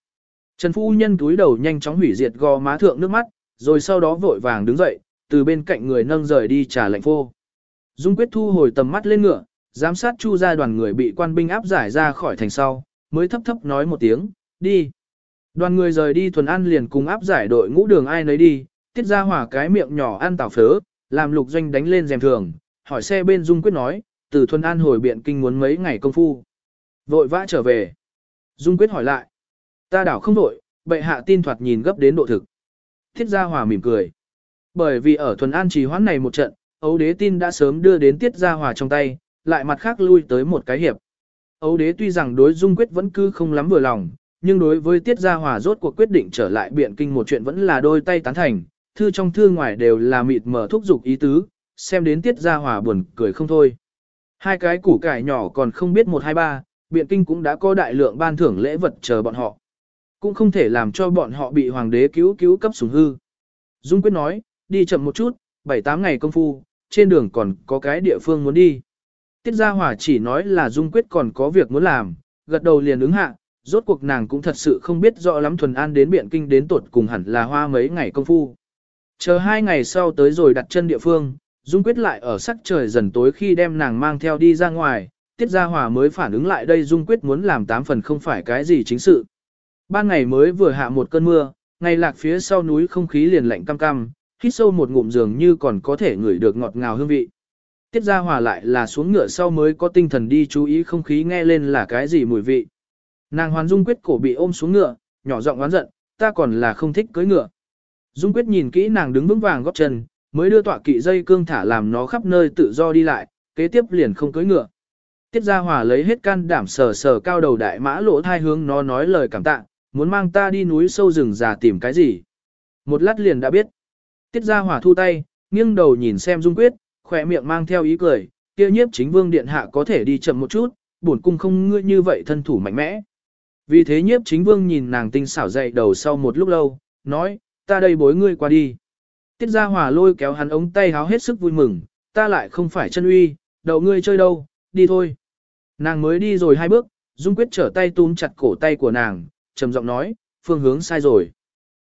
Trần Phu Nhân túi đầu nhanh chóng hủy diệt gò má thượng nước mắt, rồi sau đó vội vàng đứng dậy, từ bên cạnh người nâng rời đi trả lệnh phô. Dung Quyết thu hồi tầm mắt lên ngựa, giám sát chu gia đoàn người bị quan binh áp giải ra khỏi thành sau, mới thấp thấp nói một tiếng, đi. Đoàn người rời đi thuần ăn liền cùng áp giải đội ngũ đường ai nấy đi, tiết ra hỏa cái miệng nhỏ ăn tảo phớ, làm lục doanh đánh lên dèm thường, hỏi xe bên Dung Quyết nói, từ thuần an hồi biện kinh muốn mấy ngày công phu. Vội vã trở về. Dung Quyết hỏi lại. Ta đảo không đổi, bệ hạ tin thoạt nhìn gấp đến độ thực. Thiết gia hòa mỉm cười. Bởi vì ở thuần an trì hoãn này một trận, ấu đế tin đã sớm đưa đến tiết gia hòa trong tay, lại mặt khác lui tới một cái hiệp. Âu đế tuy rằng đối dung quyết vẫn cứ không lắm vừa lòng, nhưng đối với tiết gia hòa rốt cuộc quyết định trở lại biện kinh một chuyện vẫn là đôi tay tán thành, thư trong thư ngoài đều là mịt mở thúc giục ý tứ, xem đến tiết gia hòa buồn cười không thôi. Hai cái củ cải nhỏ còn không biết một hai ba, biện kinh cũng đã có đại lượng ban thưởng lễ vật chờ bọn họ. Cũng không thể làm cho bọn họ bị hoàng đế cứu cứu cấp sủng hư. Dung quyết nói, đi chậm một chút, 7-8 ngày công phu, trên đường còn có cái địa phương muốn đi. Tiết Gia Hòa chỉ nói là Dung Quyết còn có việc muốn làm, gật đầu liền ứng hạ, rốt cuộc nàng cũng thật sự không biết rõ lắm thuần an đến biện kinh đến tuột cùng hẳn là hoa mấy ngày công phu. Chờ hai ngày sau tới rồi đặt chân địa phương, Dung Quyết lại ở sắc trời dần tối khi đem nàng mang theo đi ra ngoài, Tiết Gia Hòa mới phản ứng lại đây Dung Quyết muốn làm tám phần không phải cái gì chính sự. Ban ngày mới vừa hạ một cơn mưa, ngày lạc phía sau núi không khí liền lạnh cam cam, hít sâu một ngụm dường như còn có thể ngửi được ngọt ngào hương vị. Tiết Gia Hòa lại là xuống ngựa sau mới có tinh thần đi chú ý không khí nghe lên là cái gì mùi vị. Nàng Hoàn Dung Quyết cổ bị ôm xuống ngựa, nhỏ giọng oán giận, ta còn là không thích cưới ngựa. Dung Quyết nhìn kỹ nàng đứng vững vàng góp chân, mới đưa tọa kỵ dây cương thả làm nó khắp nơi tự do đi lại, kế tiếp liền không cưới ngựa. Tiết Gia Hòa lấy hết can đảm sờ sờ cao đầu đại mã lỗ thai hướng nó nói lời cảm tạ, muốn mang ta đi núi sâu rừng già tìm cái gì. Một lát liền đã biết. Tiết Gia Hòa thu tay, nghiêng đầu nhìn xem Dung Quyết, khỏe miệng mang theo ý cười, kia nhiếp chính vương điện hạ có thể đi chậm một chút, bổn cung không ngươi như vậy thân thủ mạnh mẽ. Vì thế nhiếp chính vương nhìn nàng tinh xảo dậy đầu sau một lúc lâu, nói, ta đây bối ngươi qua đi. Tiết Gia Hòa lôi kéo hắn ống tay háo hết sức vui mừng, ta lại không phải chân uy, đầu ngươi chơi đâu, đi thôi. Nàng mới đi rồi hai bước, Dung Quyết trở tay túm chặt cổ tay của nàng, trầm giọng nói, phương hướng sai rồi.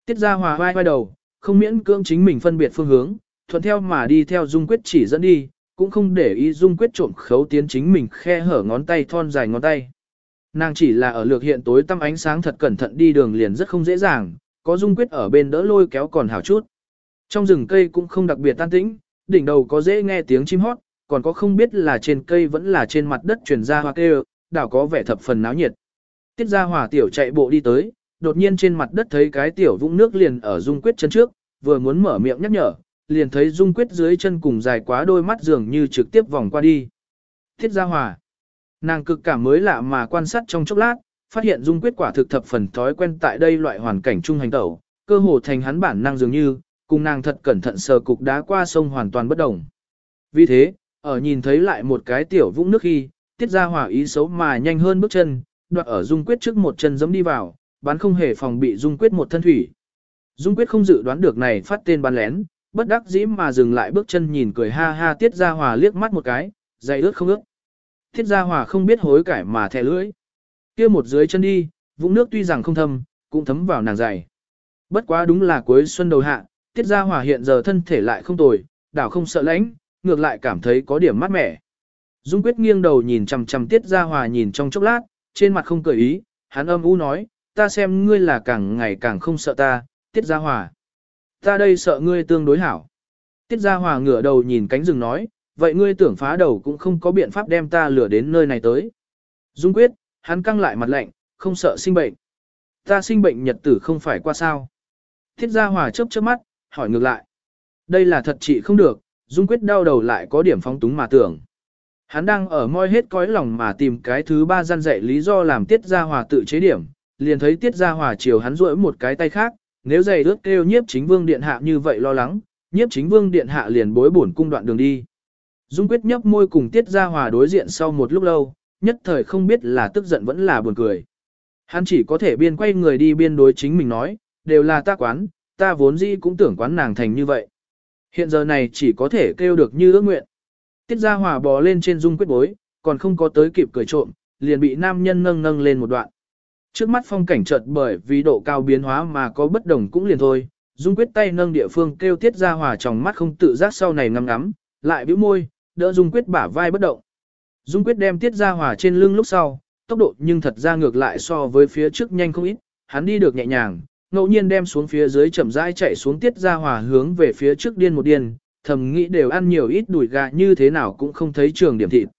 Tiết Gia Hòa vai vai đầu, không miễn cưỡng chính mình phân biệt phương hướng, thuận theo mà đi theo Dung Quyết chỉ dẫn đi, cũng không để ý Dung Quyết trộm khấu tiến chính mình khe hở ngón tay thon dài ngón tay. Nàng chỉ là ở lược hiện tối tăm ánh sáng thật cẩn thận đi đường liền rất không dễ dàng, có Dung Quyết ở bên đỡ lôi kéo còn hảo chút. Trong rừng cây cũng không đặc biệt tan tĩnh, đỉnh đầu có dễ nghe tiếng chim hót, còn có không biết là trên cây vẫn là trên mặt đất truyền ra hoa kêu, đảo có vẻ thập phần náo nhiệt. Tiết ra hỏa tiểu chạy bộ đi tới, đột nhiên trên mặt đất thấy cái tiểu vũng nước liền ở Dung Quyết chân trước, vừa muốn mở miệng nhắc nhở, liền thấy Dung Quyết dưới chân cùng dài quá đôi mắt dường như trực tiếp vòng qua đi. Tiết ra hỏa. Nàng cực cảm mới lạ mà quan sát trong chốc lát, phát hiện Dung Quyết quả thực thập phần thói quen tại đây loại hoàn cảnh trung hành tẩu, cơ hồ thành hắn bản năng dường như, cùng nàng thật cẩn thận sờ cục đá qua sông hoàn toàn bất đồng. Vì thế, ở nhìn thấy lại một cái tiểu vũng nước khi, tiết ra hỏa ý xấu mà nhanh hơn bước chân, đoạt ở Dung Quyết trước một chân giẫm đi vào, bán không hề phòng bị Dung Quyết một thân thủy. Dung Quyết không dự đoán được này phát tên bắn lén, bất đắc dĩ mà dừng lại bước chân nhìn cười ha ha tiết ra hòa liếc mắt một cái, dày ướt không ướt. Tiết ra hòa không biết hối cải mà thè lưỡi. kia một dưới chân đi, vũng nước tuy rằng không thâm, cũng thấm vào nàng dày. Bất quá đúng là cuối xuân đầu hạ, tiết ra hòa hiện giờ thân thể lại không tồi, đảo không sợ lãnh, ngược lại cảm thấy có điểm mát mẻ. Dung quyết nghiêng đầu nhìn chằm chằm tiết Gia hòa nhìn trong chốc lát, trên mặt không cười ý, hắn âm u nói, ta xem ngươi là càng ngày càng không sợ ta, tiết Gia hòa. Ta đây sợ ngươi tương đối hảo. Tiết Gia hòa ngửa đầu nhìn cánh rừng nói, vậy ngươi tưởng phá đầu cũng không có biện pháp đem ta lửa đến nơi này tới. Dung quyết, hắn căng lại mặt lạnh, không sợ sinh bệnh. Ta sinh bệnh nhật tử không phải qua sao. Tiết Gia hòa chớp chớp mắt, hỏi ngược lại. Đây là thật trị không được, Dung quyết đau đầu lại có điểm phóng túng mà tưởng. Hắn đang ở môi hết cõi lòng mà tìm cái thứ ba gian dạy lý do làm tiết gia hòa tự chế điểm, liền thấy tiết gia hòa chiều hắn duỗi một cái tay khác, nếu giày ướt kêu nhiếp chính vương điện hạ như vậy lo lắng, nhiếp chính vương điện hạ liền bối bổn cung đoạn đường đi. Dung quyết nhấp môi cùng tiết gia hòa đối diện sau một lúc lâu, nhất thời không biết là tức giận vẫn là buồn cười. Hắn chỉ có thể biên quay người đi biên đối chính mình nói, đều là ta quán, ta vốn dĩ cũng tưởng quán nàng thành như vậy. Hiện giờ này chỉ có thể kêu được như ước nguyện. Tiết Gia Hòa bò lên trên dung quyết bối, còn không có tới kịp cười trộm, liền bị nam nhân nâng nâng lên một đoạn. Trước mắt phong cảnh chợt bởi vì độ cao biến hóa mà có bất đồng cũng liền thôi, dung quyết tay nâng địa phương kêu Tiết Gia Hòa trong mắt không tự giác sau này ngắm ngắm, lại bĩu môi, đỡ dung quyết bả vai bất động. Dung quyết đem Tiết Gia Hòa trên lưng lúc sau, tốc độ nhưng thật ra ngược lại so với phía trước nhanh không ít, hắn đi được nhẹ nhàng, ngẫu nhiên đem xuống phía dưới chậm rãi chạy xuống Tiết Gia Hòa hướng về phía trước điên một điên, thầm nghĩ đều ăn nhiều ít đùi gà như thế nào cũng không thấy trường điểm thịt.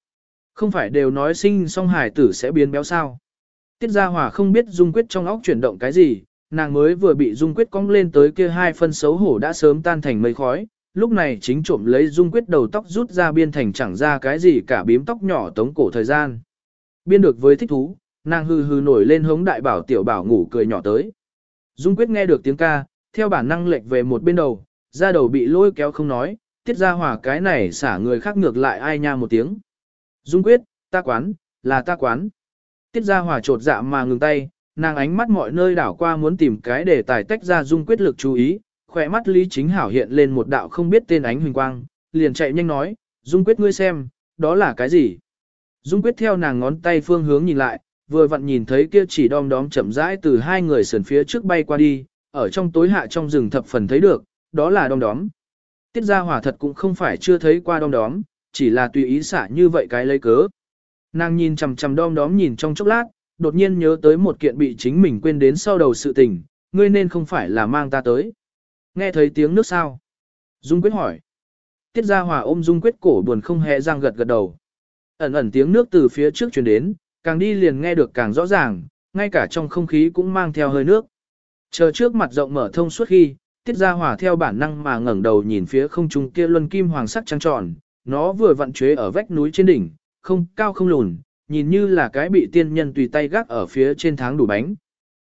Không phải đều nói sinh song hải tử sẽ biến béo sao. Tiết Gia Hòa không biết Dung Quyết trong óc chuyển động cái gì, nàng mới vừa bị Dung Quyết cong lên tới kia hai phân xấu hổ đã sớm tan thành mây khói, lúc này chính trộm lấy Dung Quyết đầu tóc rút ra biên thành chẳng ra cái gì cả bím tóc nhỏ tống cổ thời gian. Biên được với thích thú, nàng hư hư nổi lên hống đại bảo tiểu bảo ngủ cười nhỏ tới. Dung Quyết nghe được tiếng ca, theo bản năng lệch về một bên đầu, ra đầu bị lôi kéo không nói, tiết ra hỏa cái này xả người khác ngược lại ai nha một tiếng. Dung quyết, ta quán, là ta quán. Tiết ra hỏa trột dạ mà ngừng tay, nàng ánh mắt mọi nơi đảo qua muốn tìm cái để tài tách ra dung quyết lực chú ý, khỏe mắt Lý Chính Hảo hiện lên một đạo không biết tên ánh huỳnh quang, liền chạy nhanh nói, dung quyết ngươi xem, đó là cái gì? Dung quyết theo nàng ngón tay phương hướng nhìn lại, vừa vặn nhìn thấy kia chỉ đom đóm chậm rãi từ hai người sườn phía trước bay qua đi, ở trong tối hạ trong rừng thập phần thấy được, đó là đom đóm. Tiết Gia hỏa thật cũng không phải chưa thấy qua đom đóm, chỉ là tùy ý xả như vậy cái lấy cớ. Nàng nhìn chằm chằm đom đóm nhìn trong chốc lát, đột nhiên nhớ tới một kiện bị chính mình quên đến sau đầu sự tình, ngươi nên không phải là mang ta tới. Nghe thấy tiếng nước sao? Dung Quyết hỏi. Tiết Gia Hòa ôm Dung Quyết cổ buồn không hề răng gật gật đầu. Ẩn ẩn tiếng nước từ phía trước truyền đến, càng đi liền nghe được càng rõ ràng, ngay cả trong không khí cũng mang theo hơi nước. Chờ trước mặt rộng mở thông suốt khi, Tiết Gia Hòa theo bản năng mà ngẩng đầu nhìn phía không trung kia luân kim hoàng sắc trăng tròn, nó vừa vặn chế ở vách núi trên đỉnh, không cao không lùn, nhìn như là cái bị tiên nhân tùy tay gác ở phía trên tháng đủ bánh.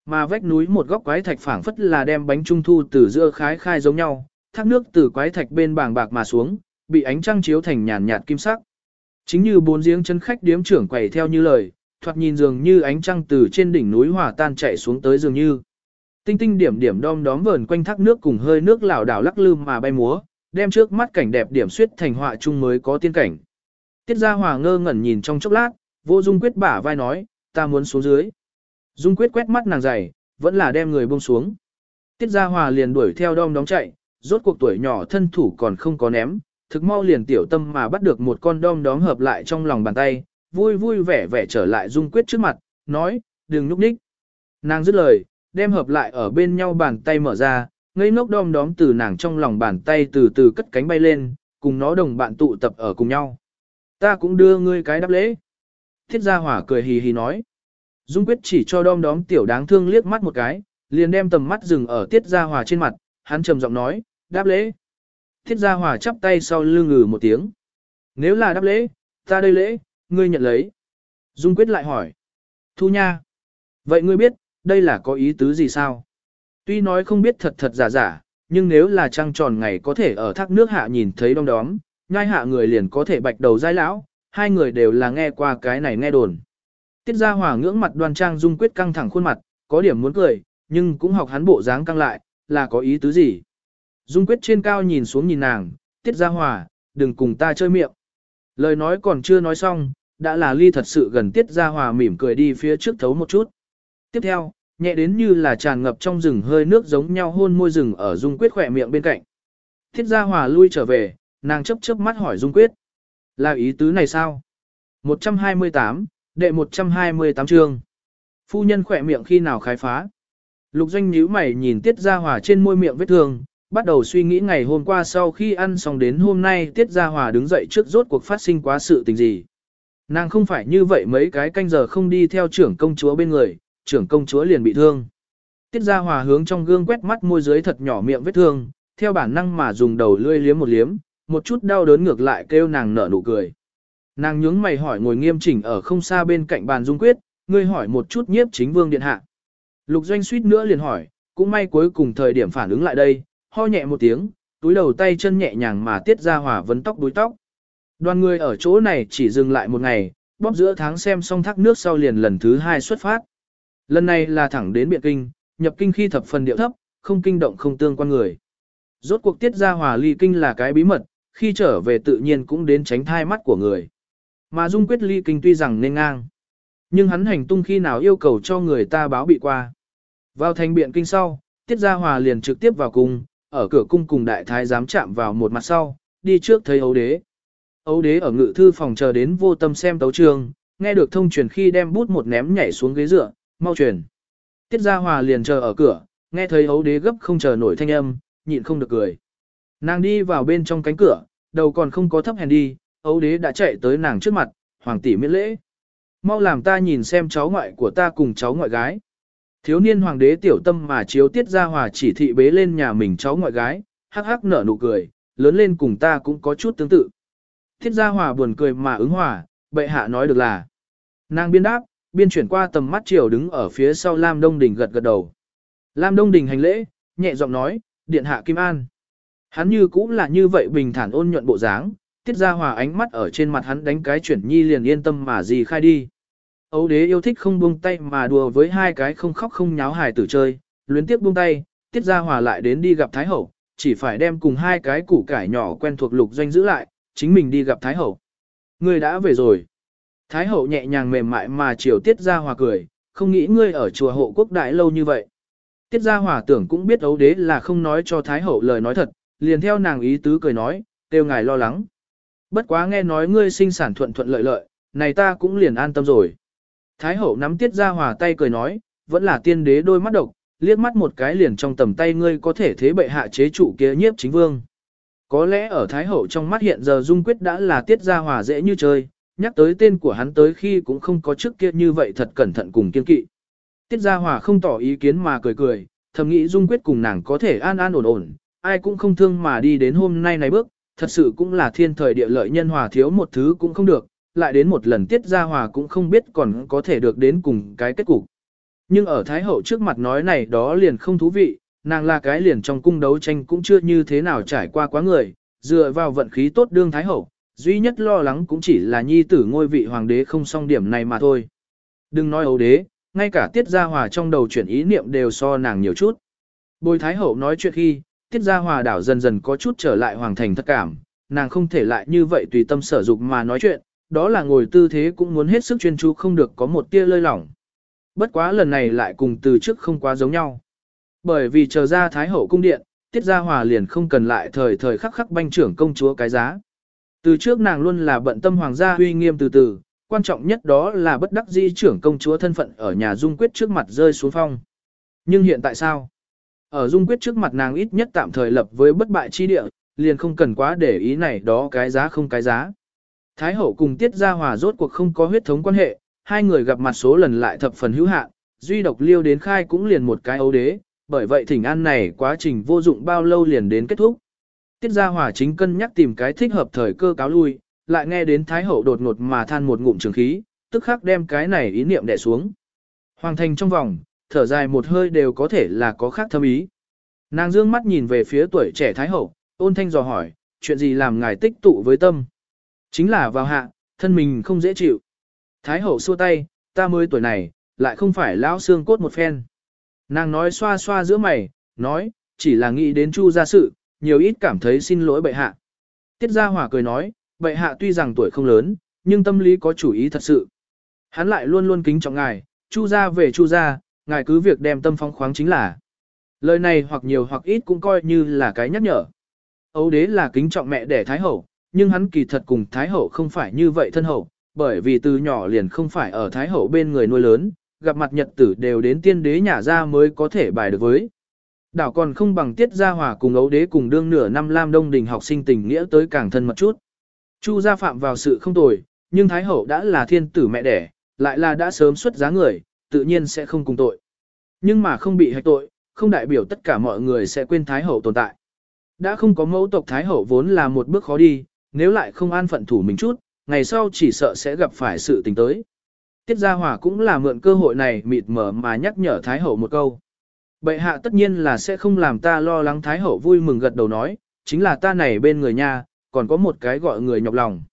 Mà vách núi một góc quái thạch phảng phất là đem bánh trung thu từ giữa khái khai giống nhau, thác nước từ quái thạch bên bàng bạc mà xuống, bị ánh trăng chiếu thành nhàn nhạt kim sắc. Chính như bốn giếng chân khách điếm trưởng quầy theo như lời, thoạt nhìn dường như ánh trăng từ trên đỉnh núi hòa tan chạy xuống tới dường như. Tinh tinh điểm điểm đom đóm vờn quanh thác nước cùng hơi nước lảo đảo lắc lư mà bay múa, đem trước mắt cảnh đẹp điểm suyết thành họa chung mới có tiên cảnh. Tiết Gia Hòa ngơ ngẩn nhìn trong chốc lát, vô dung quyết bả vai nói, ta muốn xuống dưới. Dung quyết quét mắt nàng dày, vẫn là đem người buông xuống. Tiết Gia Hòa liền đuổi theo đom đóm chạy, rốt cuộc tuổi nhỏ thân thủ còn không có ném, thực mau liền tiểu tâm mà bắt được một con đom đóm hợp lại trong lòng bàn tay, vui vui vẻ vẻ trở lại Dung quyết trước mặt, nói, đừng núp ních. Nàng dứt lời, đem hợp lại ở bên nhau bàn tay mở ra, ngây ngốc đom đóm từ nàng trong lòng bàn tay từ từ cất cánh bay lên, cùng nó đồng bạn tụ tập ở cùng nhau. Ta cũng đưa ngươi cái đáp lễ. Thiết gia hỏa cười hì hì nói. Dung quyết chỉ cho đom đóm tiểu đáng thương liếc mắt một cái, liền đem tầm mắt dừng ở tiết gia hỏa trên mặt, hắn trầm giọng nói, đáp lễ. Thiết gia hỏa chắp tay sau lưng ngừ một tiếng. Nếu là đáp lễ, ta đây lễ, ngươi nhận lấy. Dung quyết lại hỏi. Thu nha. Vậy ngươi biết, đây là có ý tứ gì sao? Tuy nói không biết thật thật giả giả, nhưng nếu là trăng tròn ngày có thể ở thác nước hạ nhìn thấy đom đóm, nhai hạ người liền có thể bạch đầu dai lão, hai người đều là nghe qua cái này nghe đồn. Tiết Gia Hòa ngưỡng mặt đoan trang dung quyết căng thẳng khuôn mặt, có điểm muốn cười, nhưng cũng học hắn bộ dáng căng lại, là có ý tứ gì. Dung quyết trên cao nhìn xuống nhìn nàng, Tiết Gia Hòa, đừng cùng ta chơi miệng. Lời nói còn chưa nói xong, đã là ly thật sự gần Tiết Gia Hòa mỉm cười đi phía trước thấu một chút. Tiếp theo, nhẹ đến như là tràn ngập trong rừng hơi nước giống nhau hôn môi rừng ở Dung Quyết khỏe miệng bên cạnh. Thiết Gia Hòa lui trở về, nàng chấp chớp mắt hỏi Dung Quyết. Là ý tứ này sao? 128, đệ 128 chương. Phu nhân khỏe miệng khi nào khai phá? Lục doanh nhíu mày nhìn Tiết Gia Hòa trên môi miệng vết thương, bắt đầu suy nghĩ ngày hôm qua sau khi ăn xong đến hôm nay Tiết Gia Hòa đứng dậy trước rốt cuộc phát sinh quá sự tình gì. Nàng không phải như vậy mấy cái canh giờ không đi theo trưởng công chúa bên người, trưởng công chúa liền bị thương. Tiết Gia Hòa hướng trong gương quét mắt môi dưới thật nhỏ miệng vết thương, theo bản năng mà dùng đầu lươi liếm một liếm, một chút đau đớn ngược lại kêu nàng nở nụ cười. Nàng nhướng mày hỏi ngồi nghiêm chỉnh ở không xa bên cạnh bàn dung quyết, ngươi hỏi một chút nhiếp chính vương điện hạ. Lục doanh suýt nữa liền hỏi, cũng may cuối cùng thời điểm phản ứng lại đây, ho nhẹ một tiếng, túi đầu tay chân nhẹ nhàng mà tiết ra hỏa vấn tóc đuôi tóc. Đoàn người ở chỗ này chỉ dừng lại một ngày, bóp giữa tháng xem xong thác nước sau liền lần thứ hai xuất phát. Lần này là thẳng đến biện kinh, nhập kinh khi thập phần điệu thấp, không kinh động không tương quan người. Rốt cuộc tiết ra hòa ly kinh là cái bí mật, khi trở về tự nhiên cũng đến tránh thai mắt của người. Mà Dung quyết ly kinh tuy rằng nên ngang, nhưng hắn hành tung khi nào yêu cầu cho người ta báo bị qua. Vào thành biện kinh sau, tiết ra hòa liền trực tiếp vào cung, ở cửa cung cùng đại thái giám chạm vào một mặt sau, đi trước thấy ấu đế. Ấu đế ở ngự thư phòng chờ đến vô tâm xem tấu trường, nghe được thông truyền khi đem bút một ném nhảy xuống ghế dựa, mau truyền. Tiết Gia Hòa liền chờ ở cửa, nghe thấy ấu đế gấp không chờ nổi thanh âm, nhịn không được cười. Nàng đi vào bên trong cánh cửa, đầu còn không có thấp hèn đi, ấu đế đã chạy tới nàng trước mặt, hoàng tỷ miễn lễ. Mau làm ta nhìn xem cháu ngoại của ta cùng cháu ngoại gái. Thiếu niên hoàng đế tiểu tâm mà chiếu tiết gia hòa chỉ thị bế lên nhà mình cháu ngoại gái, hắc hắc nở nụ cười, lớn lên cùng ta cũng có chút tương tự. Tiết gia hòa buồn cười mà ứng hòa, bệ hạ nói được là. Nàng biên đáp, biên chuyển qua tầm mắt chiều đứng ở phía sau Lam Đông Đình gật gật đầu. Lam Đông Đình hành lễ, nhẹ giọng nói, điện hạ Kim An. Hắn như cũng là như vậy bình thản ôn nhuận bộ dáng, tiết ra hòa ánh mắt ở trên mặt hắn đánh cái chuyển nhi liền yên tâm mà gì khai đi. Âu đế yêu thích không buông tay mà đùa với hai cái không khóc không nháo hài tử chơi, luyến tiếp buông tay, tiết ra hòa lại đến đi gặp Thái Hậu, chỉ phải đem cùng hai cái củ cải nhỏ quen thuộc lục doanh giữ lại, chính mình đi gặp Thái Hậu. ngươi đã về rồi. Thái hậu nhẹ nhàng mềm mại mà chiều tiết gia hòa cười, không nghĩ ngươi ở chùa hộ quốc đại lâu như vậy. Tiết gia hòa tưởng cũng biết ấu đế là không nói cho Thái hậu lời nói thật, liền theo nàng ý tứ cười nói, kêu ngài lo lắng. Bất quá nghe nói ngươi sinh sản thuận thuận lợi lợi, này ta cũng liền an tâm rồi. Thái hậu nắm tiết gia hòa tay cười nói, vẫn là tiên đế đôi mắt độc, liếc mắt một cái liền trong tầm tay ngươi có thể thế bệ hạ chế trụ kia nhiếp chính vương. Có lẽ ở Thái hậu trong mắt hiện giờ Dung Quyết đã là tiết ra hòa dễ như chơi, nhắc tới tên của hắn tới khi cũng không có trước kia như vậy thật cẩn thận cùng kiên kỵ. Tiết Gia Hòa không tỏ ý kiến mà cười cười, thầm nghĩ Dung Quyết cùng nàng có thể an an ổn ổn, ai cũng không thương mà đi đến hôm nay này bước, thật sự cũng là thiên thời địa lợi nhân hòa thiếu một thứ cũng không được, lại đến một lần Tiết Gia Hòa cũng không biết còn có thể được đến cùng cái kết cục. Nhưng ở Thái Hậu trước mặt nói này đó liền không thú vị, nàng là cái liền trong cung đấu tranh cũng chưa như thế nào trải qua quá người, dựa vào vận khí tốt đương Thái Hậu, duy nhất lo lắng cũng chỉ là nhi tử ngôi vị hoàng đế không xong điểm này mà thôi. Đừng nói ấu đế, ngay cả tiết gia hòa trong đầu chuyển ý niệm đều so nàng nhiều chút. Bồi thái hậu nói chuyện khi, tiết gia hòa đảo dần dần có chút trở lại hoàng thành thất cảm, nàng không thể lại như vậy tùy tâm sở dục mà nói chuyện, đó là ngồi tư thế cũng muốn hết sức chuyên chú không được có một tia lơi lỏng. Bất quá lần này lại cùng từ trước không quá giống nhau. Bởi vì chờ ra thái hậu cung điện, tiết gia hòa liền không cần lại thời thời khắc khắc banh trưởng công chúa cái giá. Từ trước nàng luôn là bận tâm hoàng gia uy nghiêm từ từ, quan trọng nhất đó là bất đắc di trưởng công chúa thân phận ở nhà Dung Quyết trước mặt rơi xuống phong. Nhưng hiện tại sao? Ở Dung Quyết trước mặt nàng ít nhất tạm thời lập với bất bại chi địa, liền không cần quá để ý này đó cái giá không cái giá. Thái hậu cùng Tiết Gia Hòa rốt cuộc không có huyết thống quan hệ, hai người gặp mặt số lần lại thập phần hữu hạn, duy độc liêu đến khai cũng liền một cái ấu đế, bởi vậy thỉnh an này quá trình vô dụng bao lâu liền đến kết thúc. Tiết Gia Hòa chính cân nhắc tìm cái thích hợp thời cơ cáo lui, lại nghe đến Thái Hậu đột ngột mà than một ngụm trường khí, tức khắc đem cái này ý niệm đè xuống. Hoàng thành trong vòng, thở dài một hơi đều có thể là có khác thâm ý. Nàng dương mắt nhìn về phía tuổi trẻ Thái Hậu, ôn thanh dò hỏi, chuyện gì làm ngài tích tụ với tâm? Chính là vào hạ, thân mình không dễ chịu. Thái Hậu xua tay, ta mới tuổi này, lại không phải lão xương cốt một phen. Nàng nói xoa xoa giữa mày, nói, chỉ là nghĩ đến chu gia sự, nhiều ít cảm thấy xin lỗi bệ hạ. Tiết Gia hỏa cười nói, bệ hạ tuy rằng tuổi không lớn, nhưng tâm lý có chủ ý thật sự. Hắn lại luôn luôn kính trọng ngài, chu gia về chu gia, ngài cứ việc đem tâm phong khoáng chính là. Lời này hoặc nhiều hoặc ít cũng coi như là cái nhắc nhở. Âu đế là kính trọng mẹ đẻ Thái Hậu, nhưng hắn kỳ thật cùng Thái Hậu không phải như vậy thân hậu, bởi vì từ nhỏ liền không phải ở Thái Hậu bên người nuôi lớn, gặp mặt nhật tử đều đến tiên đế nhà ra mới có thể bài được với. Đảo còn không bằng tiết gia hòa cùng ấu đế cùng đương nửa năm lam đông đình học sinh tình nghĩa tới càng thân mật chút. Chu gia phạm vào sự không tồi, nhưng Thái Hậu đã là thiên tử mẹ đẻ, lại là đã sớm xuất giá người, tự nhiên sẽ không cùng tội. Nhưng mà không bị hạch tội, không đại biểu tất cả mọi người sẽ quên Thái Hậu tồn tại. Đã không có mẫu tộc Thái Hậu vốn là một bước khó đi, nếu lại không an phận thủ mình chút, ngày sau chỉ sợ sẽ gặp phải sự tình tới. Tiết Gia Hòa cũng là mượn cơ hội này mịt mở mà nhắc nhở Thái Hậu một câu. Bệ hạ tất nhiên là sẽ không làm ta lo lắng Thái Hậu vui mừng gật đầu nói, chính là ta này bên người nha, còn có một cái gọi người nhọc lòng.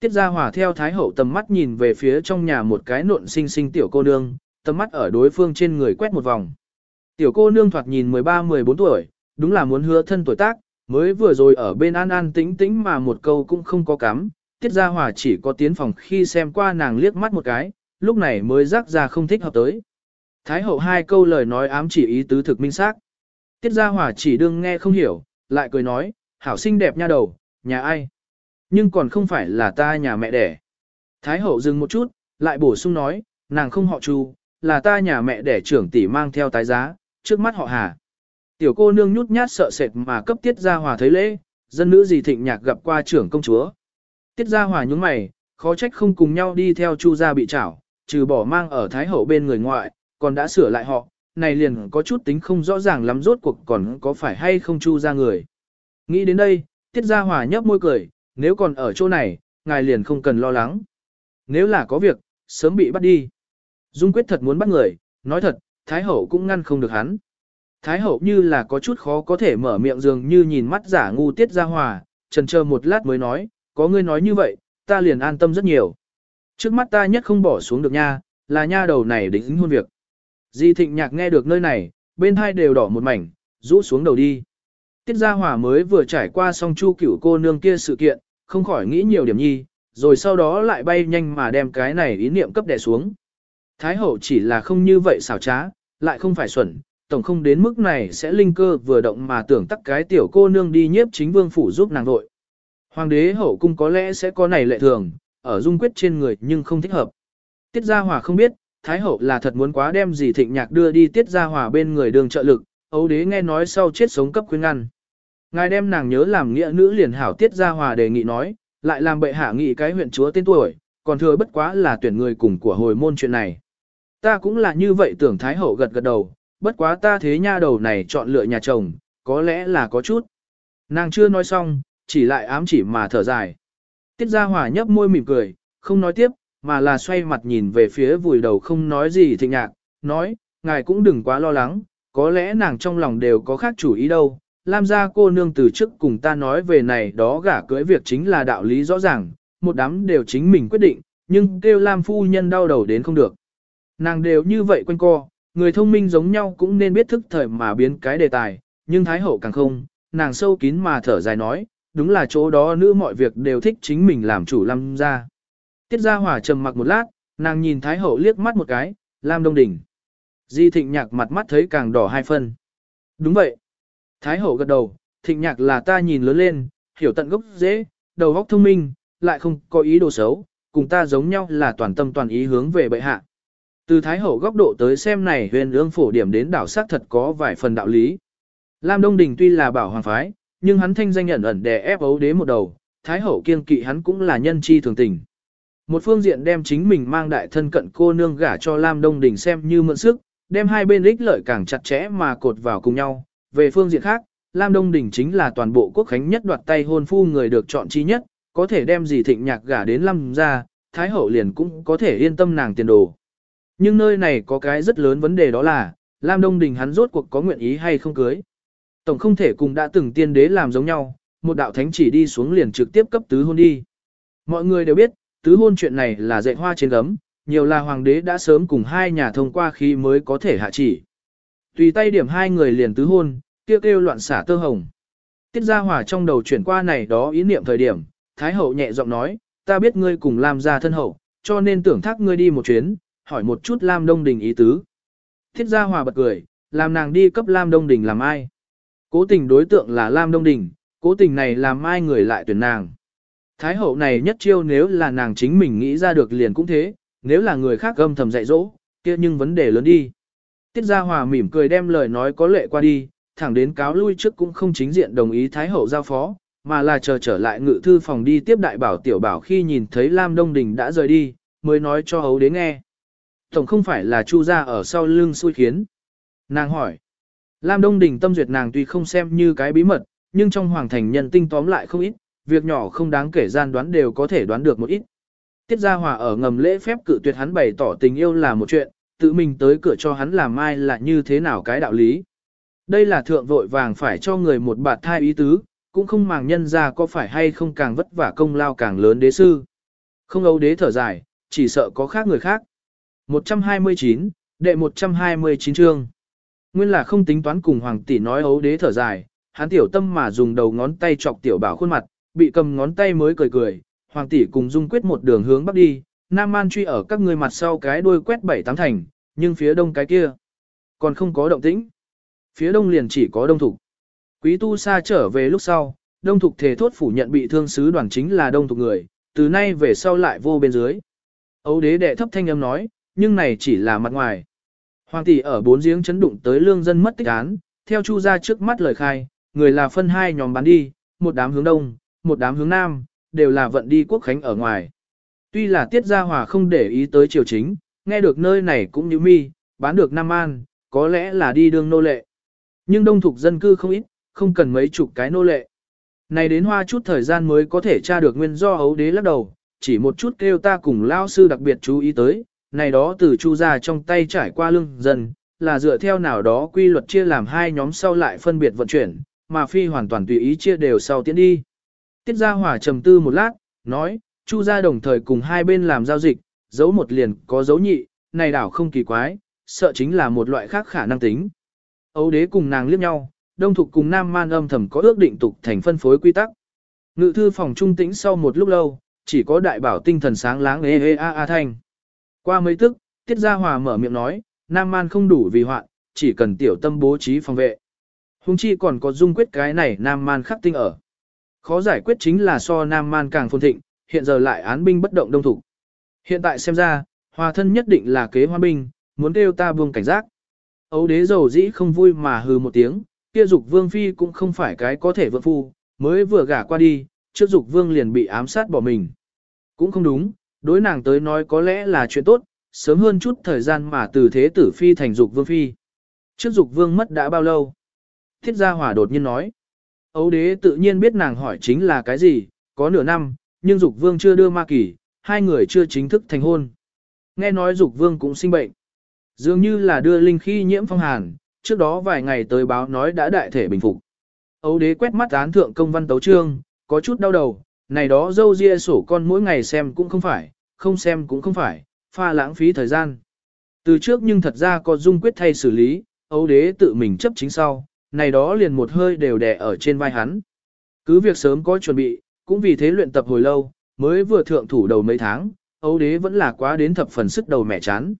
Tiết Gia Hòa theo Thái Hậu tầm mắt nhìn về phía trong nhà một cái nộn xinh xinh tiểu cô nương, tầm mắt ở đối phương trên người quét một vòng. Tiểu cô nương thoạt nhìn 13-14 tuổi, đúng là muốn hứa thân tuổi tác, mới vừa rồi ở bên an an tĩnh tĩnh mà một câu cũng không có cắm. Tiết Gia Hòa chỉ có tiến phòng khi xem qua nàng liếc mắt một cái, lúc này mới rắc ra không thích hợp tới. Thái hậu hai câu lời nói ám chỉ ý tứ thực minh xác. Tiết Gia Hòa chỉ đương nghe không hiểu, lại cười nói, hảo xinh đẹp nha đầu, nhà ai? Nhưng còn không phải là ta nhà mẹ đẻ. Thái hậu dừng một chút, lại bổ sung nói, nàng không họ Chu, là ta nhà mẹ đẻ trưởng tỷ mang theo tái giá, trước mắt họ Hà. Tiểu cô nương nhút nhát sợ sệt mà cấp Tiết Gia Hòa thấy lễ, dân nữ gì thịnh nhạc gặp qua trưởng công chúa. Tiết Gia Hòa nhúng mày, khó trách không cùng nhau đi theo Chu gia bị trảo, trừ bỏ mang ở Thái hậu bên người ngoại, còn đã sửa lại họ, này liền có chút tính không rõ ràng lắm rốt cuộc còn có phải hay không chu ra người. Nghĩ đến đây, Tiết Gia Hòa nhấp môi cười, nếu còn ở chỗ này, ngài liền không cần lo lắng. Nếu là có việc, sớm bị bắt đi. Dung quyết thật muốn bắt người, nói thật, Thái Hậu cũng ngăn không được hắn. Thái Hậu như là có chút khó có thể mở miệng dường như nhìn mắt giả ngu Tiết Gia Hòa, trần chờ một lát mới nói, có ngươi nói như vậy, ta liền an tâm rất nhiều. Trước mắt ta nhất không bỏ xuống được nha, là nha đầu này đính hôn việc. Di thịnh nhạc nghe được nơi này, bên hai đều đỏ một mảnh, rũ xuống đầu đi. Tiết Gia Hòa mới vừa trải qua xong chu cửu cô nương kia sự kiện, không khỏi nghĩ nhiều điểm nhi, rồi sau đó lại bay nhanh mà đem cái này ý niệm cấp đè xuống. Thái hậu chỉ là không như vậy xảo trá, lại không phải xuẩn, tổng không đến mức này sẽ linh cơ vừa động mà tưởng tắc cái tiểu cô nương đi nhiếp chính vương phủ giúp nàng vội. Hoàng đế hậu cung có lẽ sẽ có này lệ thường, ở dung quyết trên người nhưng không thích hợp. Tiết Gia Hòa không biết, Thái hậu là thật muốn quá đem gì thịnh nhạc đưa đi Tiết Gia Hòa bên người đường trợ lực, ấu đế nghe nói sau chết sống cấp khuyên ngăn. Ngài đem nàng nhớ làm nghĩa nữ liền hảo Tiết Gia Hòa đề nghị nói, lại làm bệ hạ nghị cái huyện chúa tên tuổi, còn thừa bất quá là tuyển người cùng của hồi môn chuyện này. Ta cũng là như vậy tưởng Thái hậu gật gật đầu, bất quá ta thế nha đầu này chọn lựa nhà chồng, có lẽ là có chút. Nàng chưa nói xong, chỉ lại ám chỉ mà thở dài. Tiết Gia Hòa nhấp môi mỉm cười, không nói tiếp, mà là xoay mặt nhìn về phía vùi đầu không nói gì thịnh nhạc, nói, ngài cũng đừng quá lo lắng, có lẽ nàng trong lòng đều có khác chủ ý đâu. Lam gia cô nương từ trước cùng ta nói về này đó gả cưới việc chính là đạo lý rõ ràng, một đám đều chính mình quyết định, nhưng kêu Lam phu nhân đau đầu đến không được. Nàng đều như vậy quanh co, người thông minh giống nhau cũng nên biết thức thời mà biến cái đề tài, nhưng Thái Hậu càng không, nàng sâu kín mà thở dài nói, đúng là chỗ đó nữ mọi việc đều thích chính mình làm chủ Lam gia. Tiết Gia Hòa trầm mặc một lát, nàng nhìn Thái Hậu liếc mắt một cái, Lam Đông Đỉnh. Di Thịnh Nhạc mặt mắt thấy càng đỏ hai phân. Đúng vậy. Thái Hậu gật đầu, Thịnh Nhạc là ta nhìn lớn lên, hiểu tận gốc dễ, đầu óc thông minh, lại không có ý đồ xấu, cùng ta giống nhau là toàn tâm toàn ý hướng về bệ hạ. Từ Thái Hậu góc độ tới xem này huyền ương phổ điểm đến đảo sắc thật có vài phần đạo lý. Lam Đông Đình tuy là bảo hoàng phái, nhưng hắn thanh danh ẩn ẩn đè ép ấu đế một đầu, Thái Hậu kiên kỵ hắn cũng là nhân chi thường tình. Một phương diện đem chính mình mang đại thân cận cô nương gả cho Lam Đông Đình xem như mượn sức, đem hai bên ích lợi càng chặt chẽ mà cột vào cùng nhau. Về phương diện khác, Lam Đông Đình chính là toàn bộ quốc khánh nhất đoạt tay hôn phu người được chọn chi nhất, có thể đem gì thịnh nhạc gả đến Lam ra, Thái Hậu liền cũng có thể yên tâm nàng tiền đồ. Nhưng nơi này có cái rất lớn vấn đề đó là, Lam Đông Đình hắn rốt cuộc có nguyện ý hay không cưới. Tổng không thể cùng đã từng tiên đế làm giống nhau, một đạo thánh chỉ đi xuống liền trực tiếp cấp tứ hôn đi. Mọi người đều biết, tứ hôn chuyện này là dạy hoa trên gấm, nhiều là hoàng đế đã sớm cùng hai nhà thông qua khi mới có thể hạ chỉ. Tùy tay điểm hai người liền tứ hôn, kêu kêu loạn xả tơ hồng. Tiết Gia hỏa trong đầu chuyển qua này đó ý niệm thời điểm, Thái Hậu nhẹ giọng nói, ta biết ngươi cùng Lam gia thân hậu, cho nên tưởng thác ngươi đi một chuyến, hỏi một chút Lam Đông Đình ý tứ. Tiết Gia Hòa bật cười, làm nàng đi cấp Lam Đông Đình làm ai. Cố tình đối tượng là Lam Đông Đình, cố tình này làm ai người lại tuyển nàng. Thái hậu này nhất chiêu nếu là nàng chính mình nghĩ ra được liền cũng thế, nếu là người khác âm thầm dạy dỗ, kia nhưng vấn đề lớn đi. Tiết Gia Hòa mỉm cười đem lời nói có lệ qua đi, thẳng đến cáo lui trước cũng không chính diện đồng ý Thái hậu giao phó, mà là chờ trở lại ngự thư phòng đi tiếp đại bảo tiểu bảo khi nhìn thấy Lam Đông Đình đã rời đi, mới nói cho hấu đến nghe. Tổng không phải là Chu gia ở sau lưng xui khiến. Nàng hỏi. Lam Đông Đình tâm duyệt nàng tuy không xem như cái bí mật, nhưng trong hoàng thành nhân tinh tóm lại không ít, việc nhỏ không đáng kể gian đoán đều có thể đoán được một ít. Tiết Gia Hòa ở ngầm lễ phép cự tuyệt hắn bày tỏ tình yêu là một chuyện, tự mình tới cửa cho hắn làm ai là như thế nào cái đạo lý. Đây là thượng vội vàng phải cho người một bạt thai ý tứ, cũng không màng nhân ra có phải hay không càng vất vả công lao càng lớn đế sư. Không ấu đế thở dài, chỉ sợ có khác người khác. 129, đệ 129 chương. Nguyên là không tính toán cùng hoàng tỷ nói ấu đế thở dài, hắn tiểu tâm mà dùng đầu ngón tay chọc tiểu bảo khuôn mặt, bị cầm ngón tay mới cười cười, hoàng tỷ cùng dung quyết một đường hướng bắc đi, Nam Man truy ở các người mặt sau cái đuôi quét bảy tám thành, nhưng phía đông cái kia còn không có động tĩnh. Phía đông liền chỉ có đông thục. Quý tu xa trở về lúc sau, đông thục thể thốt phủ nhận bị thương sứ đoàn chính là đông thục người, từ nay về sau lại vô bên dưới. Âu đế đệ thấp thanh âm nói, nhưng này chỉ là mặt ngoài. Hoàng tỷ ở bốn giếng chấn đụng tới lương dân mất tích án, theo chu gia trước mắt lời khai, người là phân hai nhóm bán đi, một đám hướng đông, một đám hướng nam, đều là vận đi quốc khánh ở ngoài. Tuy là tiết gia hòa không để ý tới triều chính, nghe được nơi này cũng như mi, bán được Nam An, có lẽ là đi đường nô lệ. Nhưng đông thuộc dân cư không ít, không cần mấy chục cái nô lệ. Này đến hoa chút thời gian mới có thể tra được nguyên do ấu đế lắc đầu, chỉ một chút kêu ta cùng lao sư đặc biệt chú ý tới, này đó từ chu ra trong tay trải qua lưng dần, là dựa theo nào đó quy luật chia làm hai nhóm sau lại phân biệt vận chuyển, mà phi hoàn toàn tùy ý chia đều sau tiến đi. Tiết Gia Hòa trầm tư một lát, nói, Chu gia đồng thời cùng hai bên làm giao dịch, dấu một liền có dấu nhị, này đảo không kỳ quái, sợ chính là một loại khác khả năng tính. Âu đế cùng nàng liếc nhau, đông thục cùng nam man âm thầm có ước định tục thành phân phối quy tắc. Ngự thư phòng trung tĩnh sau một lúc lâu, chỉ có đại bảo tinh thần sáng láng ê ê a a thanh. Qua mấy tức, Tiết Gia Hòa mở miệng nói, nam man không đủ vì hoạn, chỉ cần tiểu tâm bố trí phòng vệ. Hùng chi còn có dung quyết cái này nam man khắc tinh ở. Khó giải quyết chính là so nam man càng phồn thịnh, hiện giờ lại án binh bất động đông thủ. Hiện tại xem ra, hòa thân nhất định là kế hoa binh, muốn kêu ta buông cảnh giác. Ấu đế dầu dĩ không vui mà hừ một tiếng, kia dục vương phi cũng không phải cái có thể vượt phu, mới vừa gả qua đi, trước dục vương liền bị ám sát bỏ mình. Cũng không đúng, đối nàng tới nói có lẽ là chuyện tốt, sớm hơn chút thời gian mà từ thế tử phi thành dục vương phi. Trước dục vương mất đã bao lâu? Thiết gia hỏa đột nhiên nói. Ấu đế tự nhiên biết nàng hỏi chính là cái gì, có nửa năm, nhưng dục vương chưa đưa ma kỳ, hai người chưa chính thức thành hôn. Nghe nói dục vương cũng sinh bệnh. Dường như là đưa linh khi nhiễm phong hàn, trước đó vài ngày tới báo nói đã đại thể bình phục. Ấu đế quét mắt án thượng công văn tấu trương, có chút đau đầu, này đó dâu ria sổ con mỗi ngày xem cũng không phải, không xem cũng không phải, pha lãng phí thời gian. Từ trước nhưng thật ra có dung quyết thay xử lý, ấu đế tự mình chấp chính sau, này đó liền một hơi đều đè ở trên vai hắn. Cứ việc sớm có chuẩn bị, cũng vì thế luyện tập hồi lâu, mới vừa thượng thủ đầu mấy tháng, ấu đế vẫn là quá đến thập phần sức đầu mẹ chán.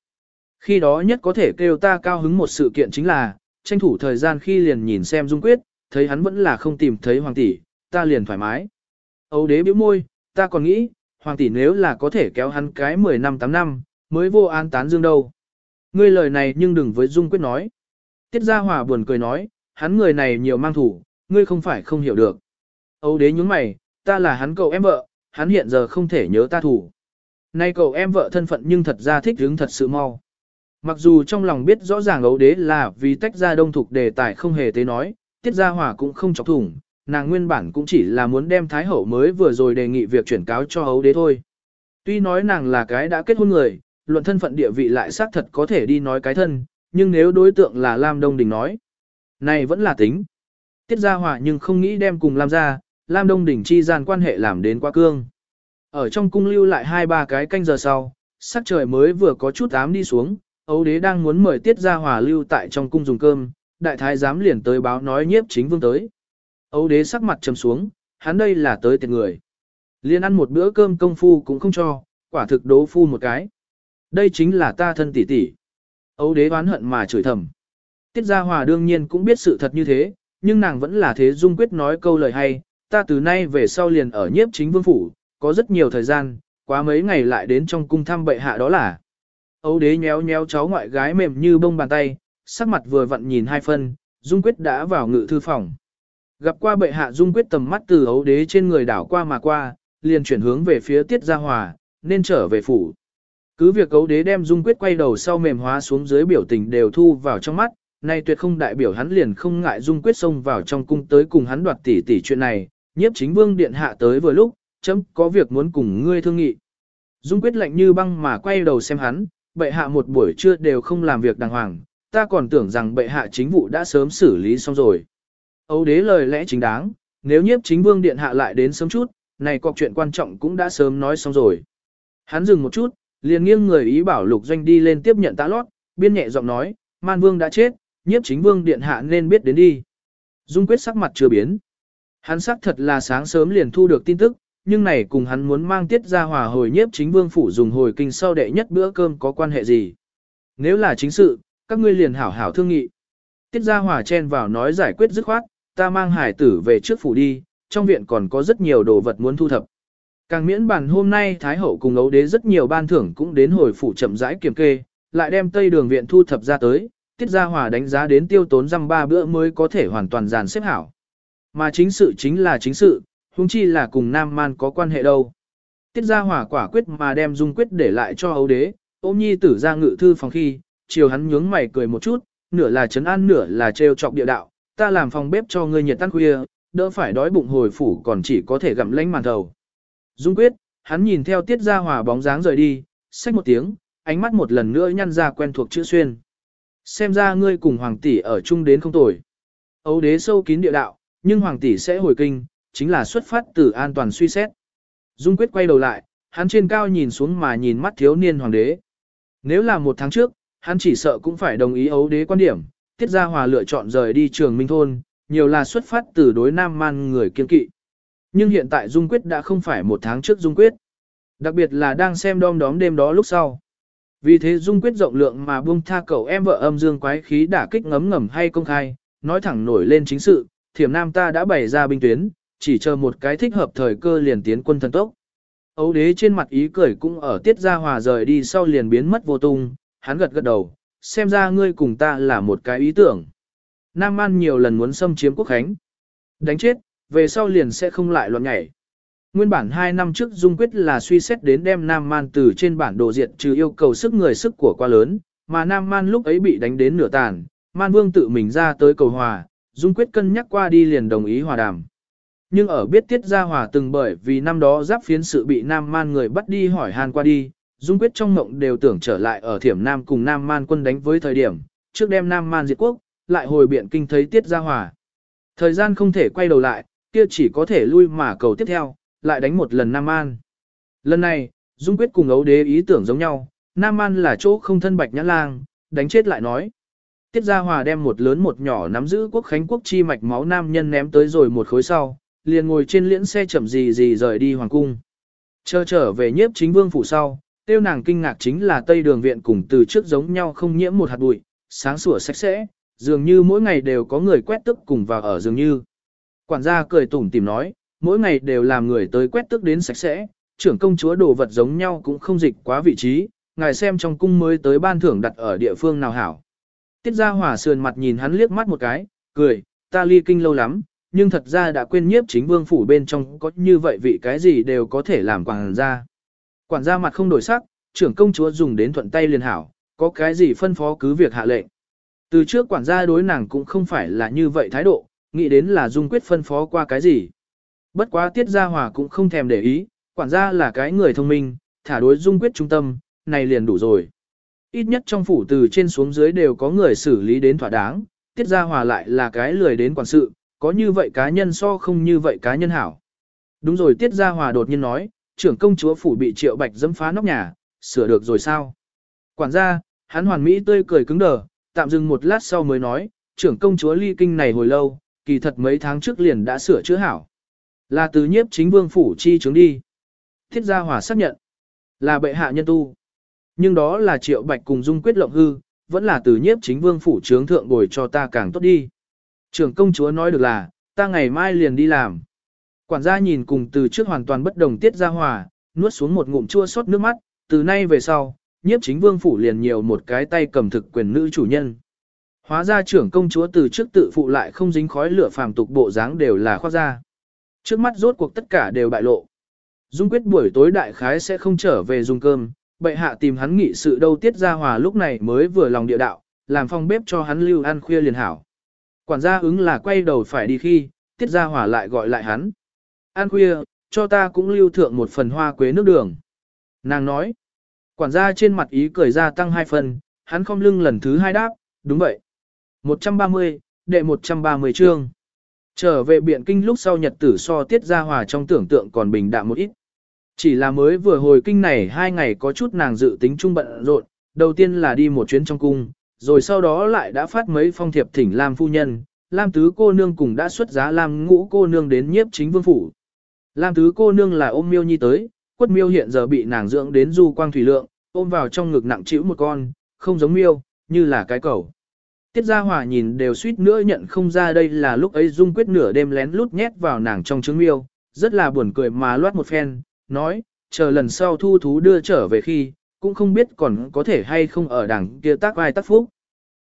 Khi đó nhất có thể kêu ta cao hứng một sự kiện chính là, tranh thủ thời gian khi liền nhìn xem dung quyết, thấy hắn vẫn là không tìm thấy hoàng tỷ, ta liền thoải mái. Âu đế bĩu môi, ta còn nghĩ, hoàng tỷ nếu là có thể kéo hắn cái 10 năm 8 năm, mới vô an tán dương đâu. Ngươi lời này nhưng đừng với dung quyết nói. Tiết gia hòa buồn cười nói, hắn người này nhiều mang thủ, ngươi không phải không hiểu được. Âu đế nhúng mày, ta là hắn cậu em vợ, hắn hiện giờ không thể nhớ ta thủ. Nay cậu em vợ thân phận nhưng thật ra thích hướng thật sự mau. Mặc dù trong lòng biết rõ ràng ấu đế là vì tách ra đông thục đề tài không hề tế nói, tiết gia hỏa cũng không chọc thủng, nàng nguyên bản cũng chỉ là muốn đem thái hậu mới vừa rồi đề nghị việc chuyển cáo cho hấu đế thôi. Tuy nói nàng là cái đã kết hôn người, luận thân phận địa vị lại xác thật có thể đi nói cái thân, nhưng nếu đối tượng là Lam Đông Đình nói, này vẫn là tính. Tiết gia hỏa nhưng không nghĩ đem cùng Lam gia, Lam Đông Đình chi gian quan hệ làm đến quá cương. Ở trong cung lưu lại hai ba cái canh giờ sau, sắc trời mới vừa có chút ám đi xuống, Âu đế đang muốn mời tiết gia hòa lưu tại trong cung dùng cơm, đại thái giám liền tới báo nói nhiếp chính vương tới. Âu đế sắc mặt trầm xuống, hắn đây là tới tiệt người. Liên ăn một bữa cơm công phu cũng không cho, quả thực đố phu một cái. Đây chính là ta thân tỷ tỷ. Âu đế oán hận mà chửi thầm. Tiết gia hòa đương nhiên cũng biết sự thật như thế, nhưng nàng vẫn là thế dung quyết nói câu lời hay, ta từ nay về sau liền ở nhiếp chính vương phủ, có rất nhiều thời gian, quá mấy ngày lại đến trong cung thăm bệ hạ đó là. Âu đế nhéo nhéo cháu ngoại gái mềm như bông bàn tay, sắc mặt vừa vặn nhìn hai phân, Dung Quyết đã vào ngự thư phòng. Gặp qua bệ hạ Dung Quyết tầm mắt từ ấu đế trên người đảo qua mà qua, liền chuyển hướng về phía Tiết Gia Hòa, nên trở về phủ. Cứ việc ấu đế đem Dung Quyết quay đầu sau mềm hóa xuống dưới biểu tình đều thu vào trong mắt, nay tuyệt không đại biểu hắn liền không ngại Dung Quyết xông vào trong cung tới cùng hắn đoạt tỷ tỷ chuyện này, nhiếp chính vương điện hạ tới vừa lúc, chấm có việc muốn cùng ngươi thương nghị. Dung Quyết lạnh như băng mà quay đầu xem hắn, bệ hạ một buổi trưa đều không làm việc đàng hoàng, ta còn tưởng rằng bệ hạ chính vụ đã sớm xử lý xong rồi. Âu đế lời lẽ chính đáng, nếu nhiếp chính vương điện hạ lại đến sớm chút, này cọc chuyện quan trọng cũng đã sớm nói xong rồi. Hắn dừng một chút, liền nghiêng người ý bảo lục doanh đi lên tiếp nhận tạ lót, biên nhẹ giọng nói, man vương đã chết, nhiếp chính vương điện hạ nên biết đến đi. Dung quyết sắc mặt chưa biến. Hắn sắc thật là sáng sớm liền thu được tin tức, nhưng này cùng hắn muốn mang tiết ra hòa hồi nhiếp chính vương phủ dùng hồi kinh sau đệ nhất bữa cơm có quan hệ gì. Nếu là chính sự, các ngươi liền hảo hảo thương nghị. Tiết ra hòa chen vào nói giải quyết dứt khoát, ta mang hải tử về trước phủ đi, trong viện còn có rất nhiều đồ vật muốn thu thập. Càng miễn bản hôm nay Thái Hậu cùng ấu đế rất nhiều ban thưởng cũng đến hồi phủ chậm rãi kiểm kê, lại đem tây đường viện thu thập ra tới, tiết gia hòa đánh giá đến tiêu tốn răm ba bữa mới có thể hoàn toàn dàn xếp hảo. Mà chính sự chính là chính sự, huống chi là cùng Nam Man có quan hệ đâu. Tiết gia hòa quả quyết mà đem dung quyết để lại cho ấu đế, ôm nhi tử ra ngự thư phòng khi, chiều hắn nhướng mày cười một chút, nửa là chấn an nửa là trêu chọc địa đạo, ta làm phòng bếp cho ngươi nhiệt tan khuya, đỡ phải đói bụng hồi phủ còn chỉ có thể gặm lánh màn thầu. Dung quyết, hắn nhìn theo tiết gia hỏa bóng dáng rời đi, xách một tiếng, ánh mắt một lần nữa nhăn ra quen thuộc chữ xuyên. Xem ra ngươi cùng hoàng tỷ ở chung đến không tồi. Ấu đế sâu kín địa đạo, nhưng hoàng tỷ sẽ hồi kinh, chính là xuất phát từ an toàn suy xét. Dung quyết quay đầu lại, hắn trên cao nhìn xuống mà nhìn mắt thiếu niên hoàng đế. Nếu là một tháng trước, hắn chỉ sợ cũng phải đồng ý ấu đế quan điểm, tiết gia hòa lựa chọn rời đi trường minh thôn, nhiều là xuất phát từ đối nam man người kiên kỵ. Nhưng hiện tại Dung Quyết đã không phải một tháng trước Dung Quyết. Đặc biệt là đang xem đom đóm đêm đó lúc sau. Vì thế Dung quyết rộng lượng mà buông tha cậu em vợ âm dương quái khí đả kích ngấm ngầm hay công khai, nói thẳng nổi lên chính sự, thiểm nam ta đã bày ra binh tuyến, chỉ chờ một cái thích hợp thời cơ liền tiến quân thần tốc. Ấu đế trên mặt ý cười cũng ở tiết gia hòa rời đi sau liền biến mất vô tung, hắn gật gật đầu, xem ra ngươi cùng ta là một cái ý tưởng. Nam Man nhiều lần muốn xâm chiếm quốc khánh. Đánh chết, về sau liền sẽ không lại loạn nhảy. Nguyên bản 2 năm trước Dung quyết là suy xét đến đem Nam Man từ trên bản đồ diện trừ yêu cầu sức người sức của quá lớn, mà Nam Man lúc ấy bị đánh đến nửa tàn, Man Vương tự mình ra tới cầu hòa, Dung quyết cân nhắc qua đi liền đồng ý hòa đàm. Nhưng ở biết Tiết Gia Hòa từng bởi vì năm đó giáp phiến sự bị Nam Man người bắt đi hỏi Hàn qua đi, Dung quyết trong mộng đều tưởng trở lại ở Thiểm Nam cùng Nam Man quân đánh với thời điểm, trước đem Nam Man diệt quốc, lại hồi biện kinh thấy Tiết Gia Hòa. Thời gian không thể quay đầu lại, kia chỉ có thể lui mà cầu tiếp theo, lại đánh một lần Nam Man. Lần này, Dung quyết cùng ấu đế ý tưởng giống nhau, Nam Man là chỗ không thân bạch nhã lang, đánh chết lại nói. Tiết Gia Hòa đem một lớn một nhỏ nắm giữ quốc khánh quốc chi mạch máu nam nhân ném tới rồi một khối sau, liền ngồi trên liễn xe chậm gì gì rời đi hoàng cung. Chờ trở về nhiếp chính vương phủ sau, tiêu nàng kinh ngạc chính là Tây Đường Viện cùng từ trước giống nhau không nhiễm một hạt bụi, sáng sủa sạch sẽ, dường như mỗi ngày đều có người quét tức cùng vào ở dường như. Quản gia cười tủm tìm nói, mỗi ngày đều làm người tới quét tức đến sạch sẽ, trưởng công chúa đồ vật giống nhau cũng không dịch quá vị trí, ngài xem trong cung mới tới ban thưởng đặt ở địa phương nào hảo. Tiết gia hỏa sườn mặt nhìn hắn liếc mắt một cái, cười, ta ly kinh lâu lắm, nhưng thật ra đã quên nhiếp chính vương phủ bên trong có như vậy vị cái gì đều có thể làm quản gia. Quản gia mặt không đổi sắc, trưởng công chúa dùng đến thuận tay liền hảo, có cái gì phân phó cứ việc hạ lệnh. Từ trước quản gia đối nàng cũng không phải là như vậy thái độ, nghĩ đến là dung quyết phân phó qua cái gì. Bất quá tiết gia hòa cũng không thèm để ý, quản gia là cái người thông minh, thả đối dung quyết trung tâm, này liền đủ rồi. Ít nhất trong phủ từ trên xuống dưới đều có người xử lý đến thỏa đáng, tiết gia hòa lại là cái lười đến quản sự, có như vậy cá nhân so không như vậy cá nhân hảo. Đúng rồi tiết gia hòa đột nhiên nói, trưởng công chúa phủ bị triệu bạch dẫm phá nóc nhà, sửa được rồi sao? Quản gia, hắn hoàn mỹ tươi cười cứng đờ, tạm dừng một lát sau mới nói, trưởng công chúa ly kinh này hồi lâu, kỳ thật mấy tháng trước liền đã sửa chữa hảo. Là từ nhiếp chính vương phủ chi chứng đi. Thiết gia hòa xác nhận, là bệ hạ nhân tu. Nhưng đó là triệu bạch cùng dung quyết lộng hư, vẫn là từ nhiếp chính vương phủ trướng thượng bồi cho ta càng tốt đi. Trưởng công chúa nói được là, ta ngày mai liền đi làm. Quản gia nhìn cùng từ trước hoàn toàn bất đồng tiết gia hòa, nuốt xuống một ngụm chua xót nước mắt, từ nay về sau, nhiếp chính vương phủ liền nhiều một cái tay cầm thực quyền nữ chủ nhân. Hóa ra trưởng công chúa từ trước tự phụ lại không dính khói lửa phàm tục bộ dáng đều là khoác ra. Trước mắt rốt cuộc tất cả đều bại lộ. Dung quyết buổi tối đại khái sẽ không trở về dùng cơm, bệ hạ tìm hắn nghị sự đâu tiết gia hòa lúc này mới vừa lòng địa đạo, làm phòng bếp cho hắn lưu ăn khuya liền hảo. Quản gia ứng là quay đầu phải đi khi, tiết gia hòa lại gọi lại hắn. Ăn khuya, cho ta cũng lưu thượng một phần hoa quế nước đường. Nàng nói, quản gia trên mặt ý cười ra tăng hai phần, hắn không lưng lần thứ hai đáp, đúng vậy. 130, đệ 130 chương. Trở về biện kinh lúc sau nhật tử so tiết gia hòa trong tưởng tượng còn bình đạm một ít. Chỉ là mới vừa hồi kinh này hai ngày có chút nàng dự tính trung bận rộn, đầu tiên là đi một chuyến trong cung, rồi sau đó lại đã phát mấy phong thiệp thỉnh Lam phu nhân, Lam tứ cô nương cùng đã xuất giá Lam ngũ cô nương đến nhiếp chính vương phủ. Lam tứ cô nương là ôm miêu nhi tới, quất miêu hiện giờ bị nàng dưỡng đến du quang thủy lượng, ôm vào trong ngực nặng chịu một con, không giống miêu, như là cái cầu. Tiết Gia Hòa nhìn đều suýt nữa nhận không ra đây là lúc ấy Dung quyết nửa đêm lén lút nhét vào nàng trong trứng miêu, rất là buồn cười mà loát một phen, nói, chờ lần sau thu thú đưa trở về khi, cũng không biết còn có thể hay không ở đằng kia tác vai tác phúc.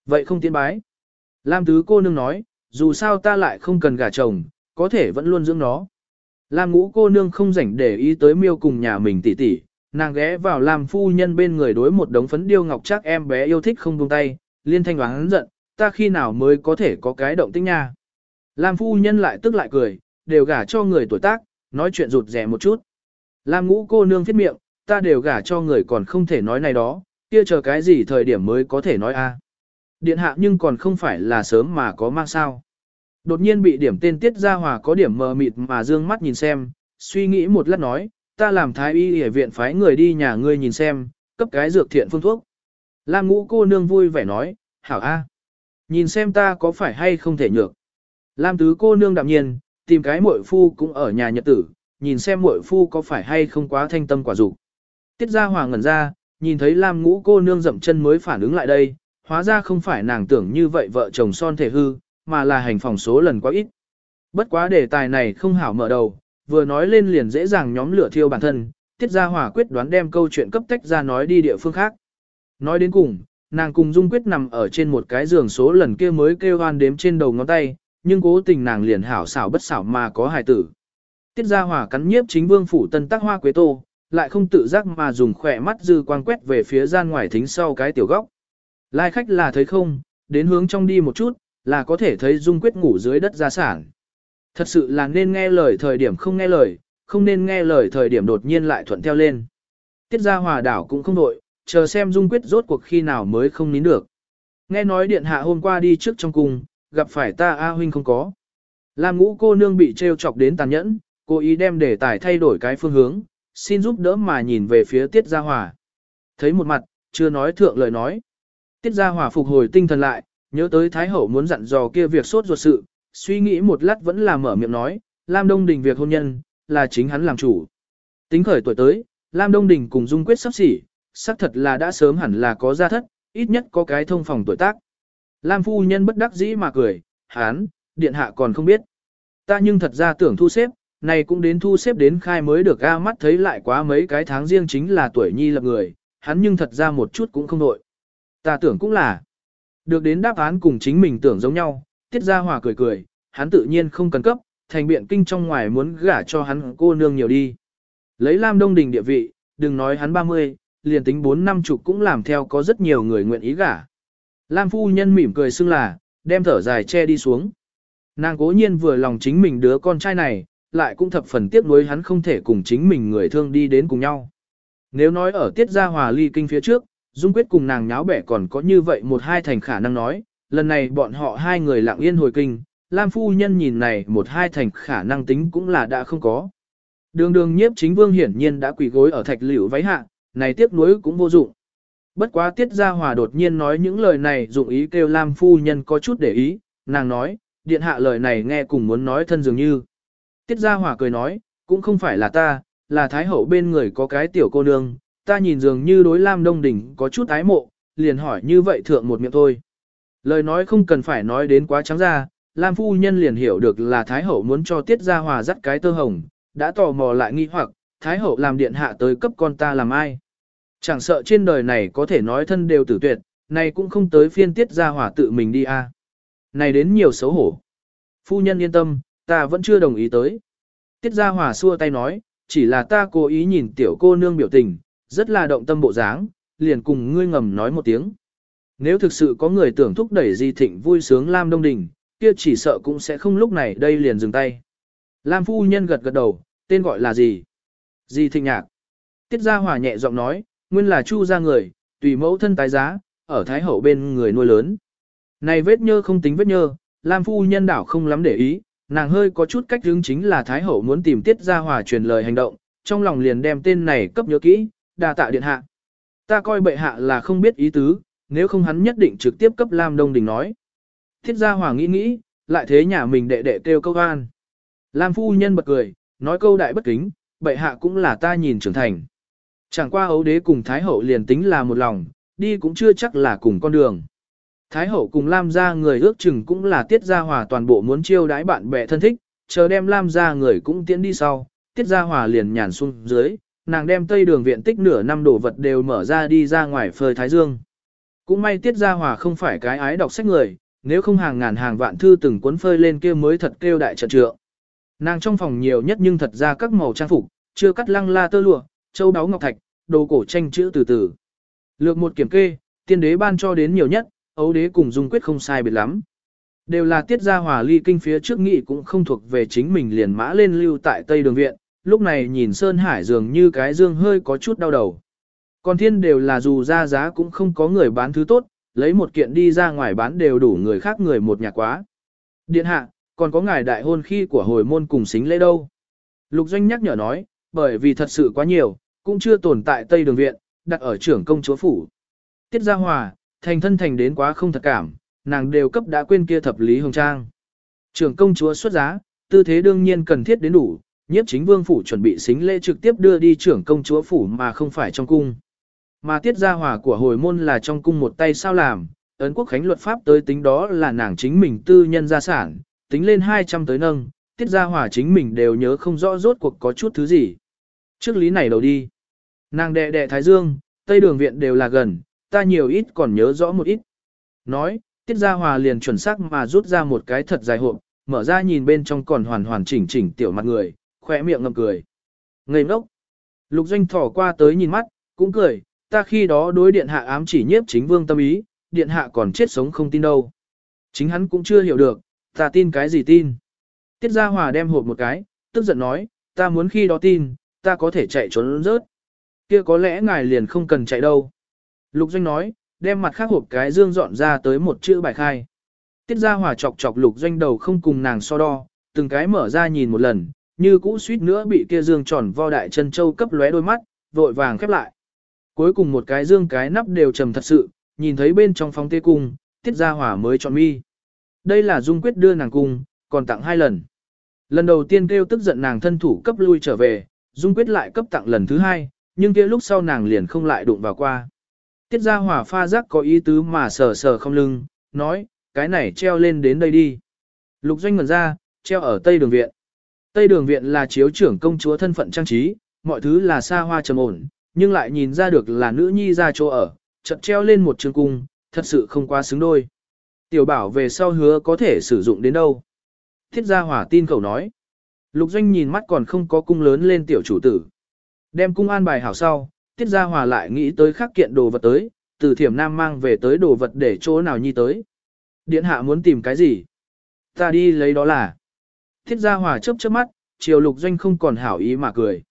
Vậy không tiến bái. Lam tứ cô nương nói, dù sao ta lại không cần gả chồng, có thể vẫn luôn dưỡng nó. Lam ngũ cô nương không rảnh để ý tới miêu cùng nhà mình tỉ tỉ, nàng ghé vào làm phu nhân bên người đối một đống phấn điêu ngọc chắc em bé yêu thích không buông tay, liên thanh đoán giận, ta khi nào mới có thể có cái động tĩnh nha. Lam phu nhân lại tức lại cười, đều gả cho người tuổi tác, nói chuyện rụt rẻ một chút. Lam ngũ cô nương thiết miệng, ta đều gả cho người còn không thể nói này đó, kia chờ cái gì thời điểm mới có thể nói a? Điện hạ nhưng còn không phải là sớm mà có mang sao. Đột nhiên bị điểm tên tiết ra hòa có điểm mờ mịt mà dương mắt nhìn xem, suy nghĩ một lát nói, ta làm thái y ở viện phái người đi nhà ngươi nhìn xem, cấp cái dược thiện phương thuốc. Lam ngũ cô nương vui vẻ nói, hảo a, Nhìn xem ta có phải hay không thể nhược. Lam tứ cô nương đạm nhiên, tìm cái muội phu cũng ở nhà nhật tử, nhìn xem muội phu có phải hay không quá thanh tâm quả dục. Tiết ra hòa ngẩn ra, nhìn thấy Lam ngũ cô nương dậm chân mới phản ứng lại đây, hóa ra không phải nàng tưởng như vậy vợ chồng son thể hư, mà là hành phòng số lần quá ít. Bất quá đề tài này không hảo mở đầu, vừa nói lên liền dễ dàng nhóm lửa thiêu bản thân, tiết ra hỏa quyết đoán đem câu chuyện cấp tách ra nói đi địa phương khác. Nói đến cùng, nàng cùng Dung Quyết nằm ở trên một cái giường số lần kia mới kêu hoan đếm trên đầu ngón tay, nhưng cố tình nàng liền hảo xảo bất xảo mà có hài tử. Tiết ra hỏa cắn nhiếp chính vương phủ tân tác hoa quế tô, lại không tự giác mà dùng khỏe mắt dư quang quét về phía gian ngoài thính sau cái tiểu góc. Lai khách là thấy không, đến hướng trong đi một chút, là có thể thấy Dung Quyết ngủ dưới đất gia sản. Thật sự là nên nghe lời thời điểm không nghe lời, không nên nghe lời thời điểm đột nhiên lại thuận theo lên. Tiết ra hòa đảo cũng không đội, chờ xem Dung Quyết rốt cuộc khi nào mới không nín được. Nghe nói điện hạ hôm qua đi trước trong cung, gặp phải ta A huynh không có. Lam ngũ cô nương bị trêu chọc đến tàn nhẫn, cố ý đem đề tài thay đổi cái phương hướng, xin giúp đỡ mà nhìn về phía Tiết Gia Hòa. Thấy một mặt, chưa nói thượng lời nói. Tiết Gia Hòa phục hồi tinh thần lại, nhớ tới Thái Hậu muốn dặn dò kia việc sốt ruột sự, suy nghĩ một lát vẫn là mở miệng nói, Lam Đông Đình việc hôn nhân, là chính hắn làm chủ. Tính khởi tuổi tới, Lam Đông Đình cùng Dung Quyết sắp xỉ, xác thật là đã sớm hẳn là có gia thất, ít nhất có cái thông phòng tuổi tác. Lam phu nhân bất đắc dĩ mà cười, hán, điện hạ còn không biết. Ta nhưng thật ra tưởng thu xếp, này cũng đến thu xếp đến khai mới được ga mắt thấy lại quá mấy cái tháng riêng chính là tuổi nhi lập người, hắn nhưng thật ra một chút cũng không nội. Ta tưởng cũng là, được đến đáp án cùng chính mình tưởng giống nhau, tiết Gia hòa cười cười, hắn tự nhiên không cần cấp, thành biện kinh trong ngoài muốn gả cho hắn cô nương nhiều đi. Lấy Lam Đông Đình địa vị, đừng nói hắn 30, liền tính 4 năm chục cũng làm theo có rất nhiều người nguyện ý gả. Lam phu nhân mỉm cười xưng là, đem thở dài che đi xuống. Nàng cố nhiên vừa lòng chính mình đứa con trai này, lại cũng thập phần tiếc nuối hắn không thể cùng chính mình người thương đi đến cùng nhau. Nếu nói ở tiết gia hòa ly kinh phía trước, Dung Quyết cùng nàng nháo bẻ còn có như vậy một hai thành khả năng nói, lần này bọn họ hai người lặng yên hồi kinh, Lam phu nhân nhìn này một hai thành khả năng tính cũng là đã không có. Đường đường nhiếp chính vương hiển nhiên đã quỳ gối ở thạch liễu váy hạ, này tiếc nuối cũng vô dụng. Bất quá tiết gia hòa đột nhiên nói những lời này dụng ý kêu Lam phu nhân có chút để ý, nàng nói, điện hạ lời này nghe cùng muốn nói thân dường như. Tiết gia hòa cười nói, cũng không phải là ta, là thái hậu bên người có cái tiểu cô nương, ta nhìn dường như đối Lam Đông Đỉnh có chút ái mộ, liền hỏi như vậy thượng một miệng thôi. Lời nói không cần phải nói đến quá trắng ra, Lam phu nhân liền hiểu được là thái hậu muốn cho tiết gia hòa dắt cái tơ hồng, đã tò mò lại nghi hoặc, thái hậu làm điện hạ tới cấp con ta làm ai. Chẳng sợ trên đời này có thể nói thân đều tử tuyệt, này cũng không tới phiên tiết gia hỏa tự mình đi a. Này đến nhiều xấu hổ. Phu nhân yên tâm, ta vẫn chưa đồng ý tới. Tiết gia hỏa xua tay nói, chỉ là ta cố ý nhìn tiểu cô nương biểu tình, rất là động tâm bộ dáng, liền cùng ngươi ngầm nói một tiếng. Nếu thực sự có người tưởng thúc đẩy Di Thịnh vui sướng Lam Đông Đình, kia chỉ sợ cũng sẽ không lúc này đây liền dừng tay. Lam phu nhân gật gật đầu, tên gọi là gì? Di Thịnh Nhạc. Tiết Gia Hòa nhẹ giọng nói, nguyên là chu gia người, tùy mẫu thân tái giá, ở Thái Hậu bên người nuôi lớn. Này vết nhơ không tính vết nhơ, Lam phu nhân đảo không lắm để ý, nàng hơi có chút cách hướng chính là Thái Hậu muốn tìm Tiết Gia Hòa truyền lời hành động, trong lòng liền đem tên này cấp nhớ kỹ, đa tạ điện hạ. Ta coi bệ hạ là không biết ý tứ, nếu không hắn nhất định trực tiếp cấp Lam Đông Đình nói. Thiết Gia Hòa nghĩ nghĩ, lại thế nhà mình đệ đệ kêu câu an. Lam phu nhân bật cười, nói câu đại bất kính, bệ hạ cũng là ta nhìn trưởng thành. Chẳng qua ấu đế cùng Thái Hậu liền tính là một lòng, đi cũng chưa chắc là cùng con đường. Thái Hậu cùng Lam gia người ước chừng cũng là tiết gia hòa toàn bộ muốn chiêu đãi bạn bè thân thích, chờ đem Lam gia người cũng tiến đi sau, tiết gia hòa liền nhàn xuống dưới, nàng đem tây đường viện tích nửa năm đồ vật đều mở ra đi ra ngoài phơi Thái Dương. Cũng may tiết gia hòa không phải cái ái đọc sách người, nếu không hàng ngàn hàng vạn thư từng cuốn phơi lên kia mới thật kêu đại trận trượng. Nàng trong phòng nhiều nhất nhưng thật ra các màu trang phục, chưa cắt lăng la tơ lụa, châu đáo ngọc thạch, đồ cổ tranh chữ từ từ. Lược một kiểm kê, tiên đế ban cho đến nhiều nhất, ấu đế cùng dung quyết không sai biệt lắm. Đều là tiết gia hòa ly kinh phía trước nghị cũng không thuộc về chính mình liền mã lên lưu tại Tây Đường Viện, lúc này nhìn Sơn Hải dường như cái dương hơi có chút đau đầu. Còn thiên đều là dù ra giá cũng không có người bán thứ tốt, lấy một kiện đi ra ngoài bán đều đủ người khác người một nhà quá. Điện hạ, còn có ngài đại hôn khi của hồi môn cùng xính lễ đâu. Lục Doanh nhắc nhở nói, bởi vì thật sự quá nhiều, cũng chưa tồn tại Tây Đường Viện, đặt ở trưởng công chúa phủ. Tiết Gia Hòa, thành thân thành đến quá không thật cảm, nàng đều cấp đã quên kia thập lý hồng trang. Trưởng công chúa xuất giá, tư thế đương nhiên cần thiết đến đủ, nhiếp chính vương phủ chuẩn bị xính lễ trực tiếp đưa đi trưởng công chúa phủ mà không phải trong cung. Mà tiết gia hòa của hồi môn là trong cung một tay sao làm, ấn quốc khánh luật pháp tới tính đó là nàng chính mình tư nhân gia sản, tính lên 200 tới nâng, tiết gia hòa chính mình đều nhớ không rõ rốt cuộc có chút thứ gì. Trước lý này đầu đi. Nàng đệ đệ Thái Dương, Tây Đường Viện đều là gần, ta nhiều ít còn nhớ rõ một ít. Nói, Tiết Gia Hòa liền chuẩn xác mà rút ra một cái thật dài hộp, mở ra nhìn bên trong còn hoàn hoàn chỉnh chỉnh tiểu mặt người, khỏe miệng ngậm cười. Ngây ngốc. Lục Doanh thỏ qua tới nhìn mắt, cũng cười, ta khi đó đối điện hạ ám chỉ nhiếp chính vương tâm ý, điện hạ còn chết sống không tin đâu. Chính hắn cũng chưa hiểu được, ta tin cái gì tin. Tiết Gia Hòa đem hộp một cái, tức giận nói, ta muốn khi đó tin, ta có thể chạy trốn rớt. Kia có lẽ ngài liền không cần chạy đâu. Lục Doanh nói, đem mặt khác hộp cái dương dọn ra tới một chữ bài khai. Tiết Gia Hòa chọc chọc Lục Doanh đầu không cùng nàng so đo, từng cái mở ra nhìn một lần, như cũ suýt nữa bị kia dương tròn vo đại chân châu cấp lóe đôi mắt, vội vàng khép lại. Cuối cùng một cái dương cái nắp đều trầm thật sự, nhìn thấy bên trong phòng tê cung, Tiết Gia Hòa mới chọn mi. Đây là Dung Quyết đưa nàng cung, còn tặng hai lần. Lần đầu tiên kêu tức giận nàng thân thủ cấp lui trở về, Dung Quyết lại cấp tặng lần thứ hai, nhưng kia lúc sau nàng liền không lại đụng vào qua. Tiết Gia Hòa pha giác có ý tứ mà sờ sờ không lưng, nói, cái này treo lên đến đây đi. Lục doanh ngẩn ra, treo ở Tây Đường Viện. Tây Đường Viện là chiếu trưởng công chúa thân phận trang trí, mọi thứ là xa hoa trầm ổn, nhưng lại nhìn ra được là nữ nhi ra chỗ ở, chợt treo lên một trường cung, thật sự không quá xứng đôi. Tiểu bảo về sau hứa có thể sử dụng đến đâu. Thiết gia hỏa tin cầu nói. Lục doanh nhìn mắt còn không có cung lớn lên tiểu chủ tử. Đem cung an bài hảo sau, tiết gia hòa lại nghĩ tới khắc kiện đồ vật tới, từ thiểm nam mang về tới đồ vật để chỗ nào nhi tới. Điện hạ muốn tìm cái gì? Ta đi lấy đó là. Tiết gia hòa chớp chớp mắt, Triều lục doanh không còn hảo ý mà cười.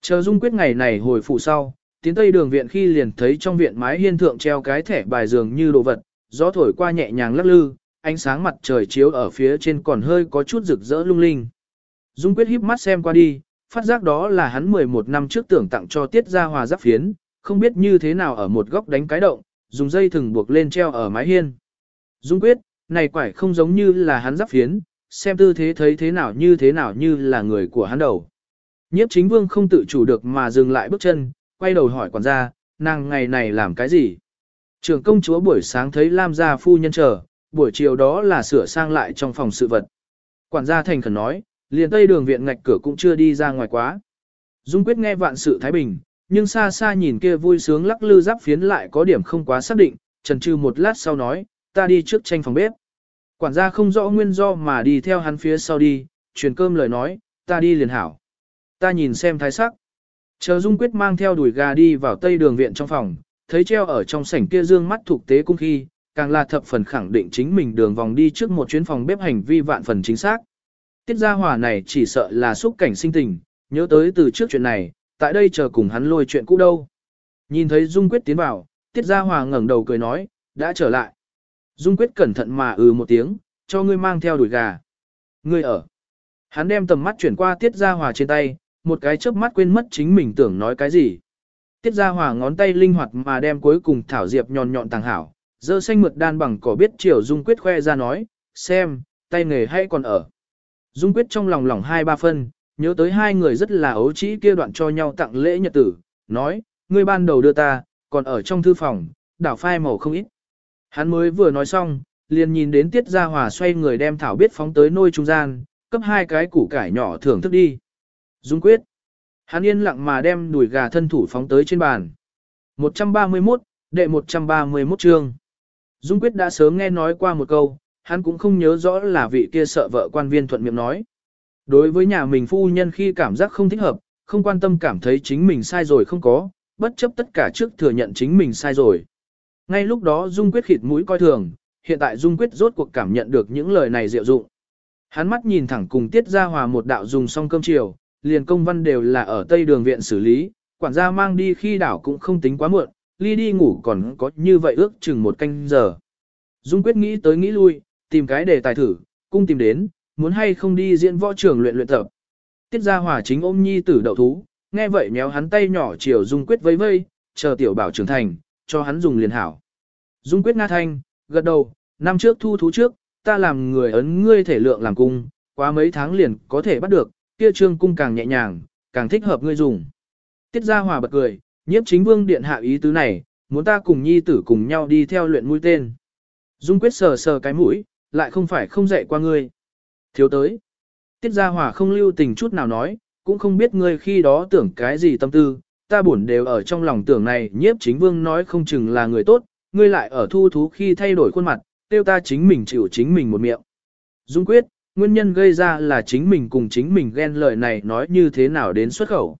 Chờ dung quyết ngày này hồi phụ sau, tiến tây đường viện khi liền thấy trong viện mái hiên thượng treo cái thẻ bài giường như đồ vật, gió thổi qua nhẹ nhàng lắc lư, ánh sáng mặt trời chiếu ở phía trên còn hơi có chút rực rỡ lung linh. Dung quyết híp mắt xem qua đi, phát giác đó là hắn 11 năm trước tưởng tặng cho tiết gia hòa giáp phiến, không biết như thế nào ở một góc đánh cái động, dùng dây thừng buộc lên treo ở mái hiên. Dung quyết, này quải không giống như là hắn giáp phiến, xem tư thế thấy thế nào như thế nào như là người của hắn đầu. Nhiếp chính vương không tự chủ được mà dừng lại bước chân, quay đầu hỏi quản gia, nàng ngày này làm cái gì? trường công chúa buổi sáng thấy Lam gia phu nhân chờ, buổi chiều đó là sửa sang lại trong phòng sự vật. Quản gia thành khẩn nói, liền tây đường viện ngạch cửa cũng chưa đi ra ngoài quá. Dung quyết nghe vạn sự thái bình, nhưng xa xa nhìn kia vui sướng lắc lư giáp phiến lại có điểm không quá xác định, trần trừ một lát sau nói, ta đi trước tranh phòng bếp. Quản gia không rõ nguyên do mà đi theo hắn phía sau đi, truyền cơm lời nói, ta đi liền hảo. Ta nhìn xem thái sắc. Chờ Dung Quyết mang theo đuổi gà đi vào tây đường viện trong phòng, thấy treo ở trong sảnh kia dương mắt thuộc tế cung khi, càng là thập phần khẳng định chính mình đường vòng đi trước một chuyến phòng bếp hành vi vạn phần chính xác. Tiết gia hòa này chỉ sợ là xúc cảnh sinh tình, nhớ tới từ trước chuyện này, tại đây chờ cùng hắn lôi chuyện cũ đâu. Nhìn thấy Dung Quyết tiến vào, Tiết gia hòa ngẩng đầu cười nói, đã trở lại. Dung Quyết cẩn thận mà ừ một tiếng, cho ngươi mang theo đuổi gà. Ngươi ở. Hắn đem tầm mắt chuyển qua Tiết gia hòa trên tay, một cái chớp mắt quên mất chính mình tưởng nói cái gì. Tiết gia hòa ngón tay linh hoạt mà đem cuối cùng thảo diệp nhọn nhọn tàng hảo, dơ xanh mượt đan bằng cỏ biết chiều Dung Quyết khoe ra nói, xem, tay nghề hay còn ở. Dung Quyết trong lòng lòng hai ba phân, nhớ tới hai người rất là ấu trĩ kia đoạn cho nhau tặng lễ nhật tử, nói, ngươi ban đầu đưa ta, còn ở trong thư phòng, đảo phai màu không ít. Hắn mới vừa nói xong, liền nhìn đến Tiết Gia Hòa xoay người đem thảo biết phóng tới nôi trung gian, cấp hai cái củ cải nhỏ thưởng thức đi. Dung Quyết. Hắn yên lặng mà đem đùi gà thân thủ phóng tới trên bàn. 131, đệ 131 chương. Dung Quyết đã sớm nghe nói qua một câu, hắn cũng không nhớ rõ là vị kia sợ vợ quan viên thuận miệng nói. Đối với nhà mình phu nhân khi cảm giác không thích hợp, không quan tâm cảm thấy chính mình sai rồi không có, bất chấp tất cả trước thừa nhận chính mình sai rồi. Ngay lúc đó Dung Quyết khịt mũi coi thường, hiện tại Dung Quyết rốt cuộc cảm nhận được những lời này diệu dụng. Hắn mắt nhìn thẳng cùng Tiết Gia Hòa một đạo dùng xong cơm chiều, liền công văn đều là ở Tây Đường Viện xử lý, quản gia mang đi khi đảo cũng không tính quá muộn, ly đi ngủ còn có như vậy ước chừng một canh giờ. Dung Quyết nghĩ tới nghĩ lui, tìm cái đề tài thử, cung tìm đến, muốn hay không đi diễn võ trường luyện luyện tập. Tiết Gia Hòa chính ôm nhi tử đậu thú, nghe vậy méo hắn tay nhỏ chiều Dung Quyết vây vây, chờ tiểu bảo trưởng thành, cho hắn dùng liền hảo. Dung Quyết nga thanh, gật đầu, năm trước thu thú trước, ta làm người ấn ngươi thể lượng làm cung, quá mấy tháng liền có thể bắt được, kia trương cung càng nhẹ nhàng, càng thích hợp ngươi dùng. Tiết Gia Hòa bật cười, Nhiếp chính vương điện hạ ý tứ này, muốn ta cùng nhi tử cùng nhau đi theo luyện mũi tên. Dung quyết sờ sờ cái mũi, lại không phải không dạy qua ngươi. Thiếu tới. Tiết Gia Hòa không lưu tình chút nào nói, cũng không biết ngươi khi đó tưởng cái gì tâm tư, ta buồn đều ở trong lòng tưởng này nhiếp chính vương nói không chừng là người tốt, ngươi lại ở thu thú khi thay đổi khuôn mặt, tiêu ta chính mình chịu chính mình một miệng. Dung quyết, nguyên nhân gây ra là chính mình cùng chính mình ghen lời này nói như thế nào đến xuất khẩu.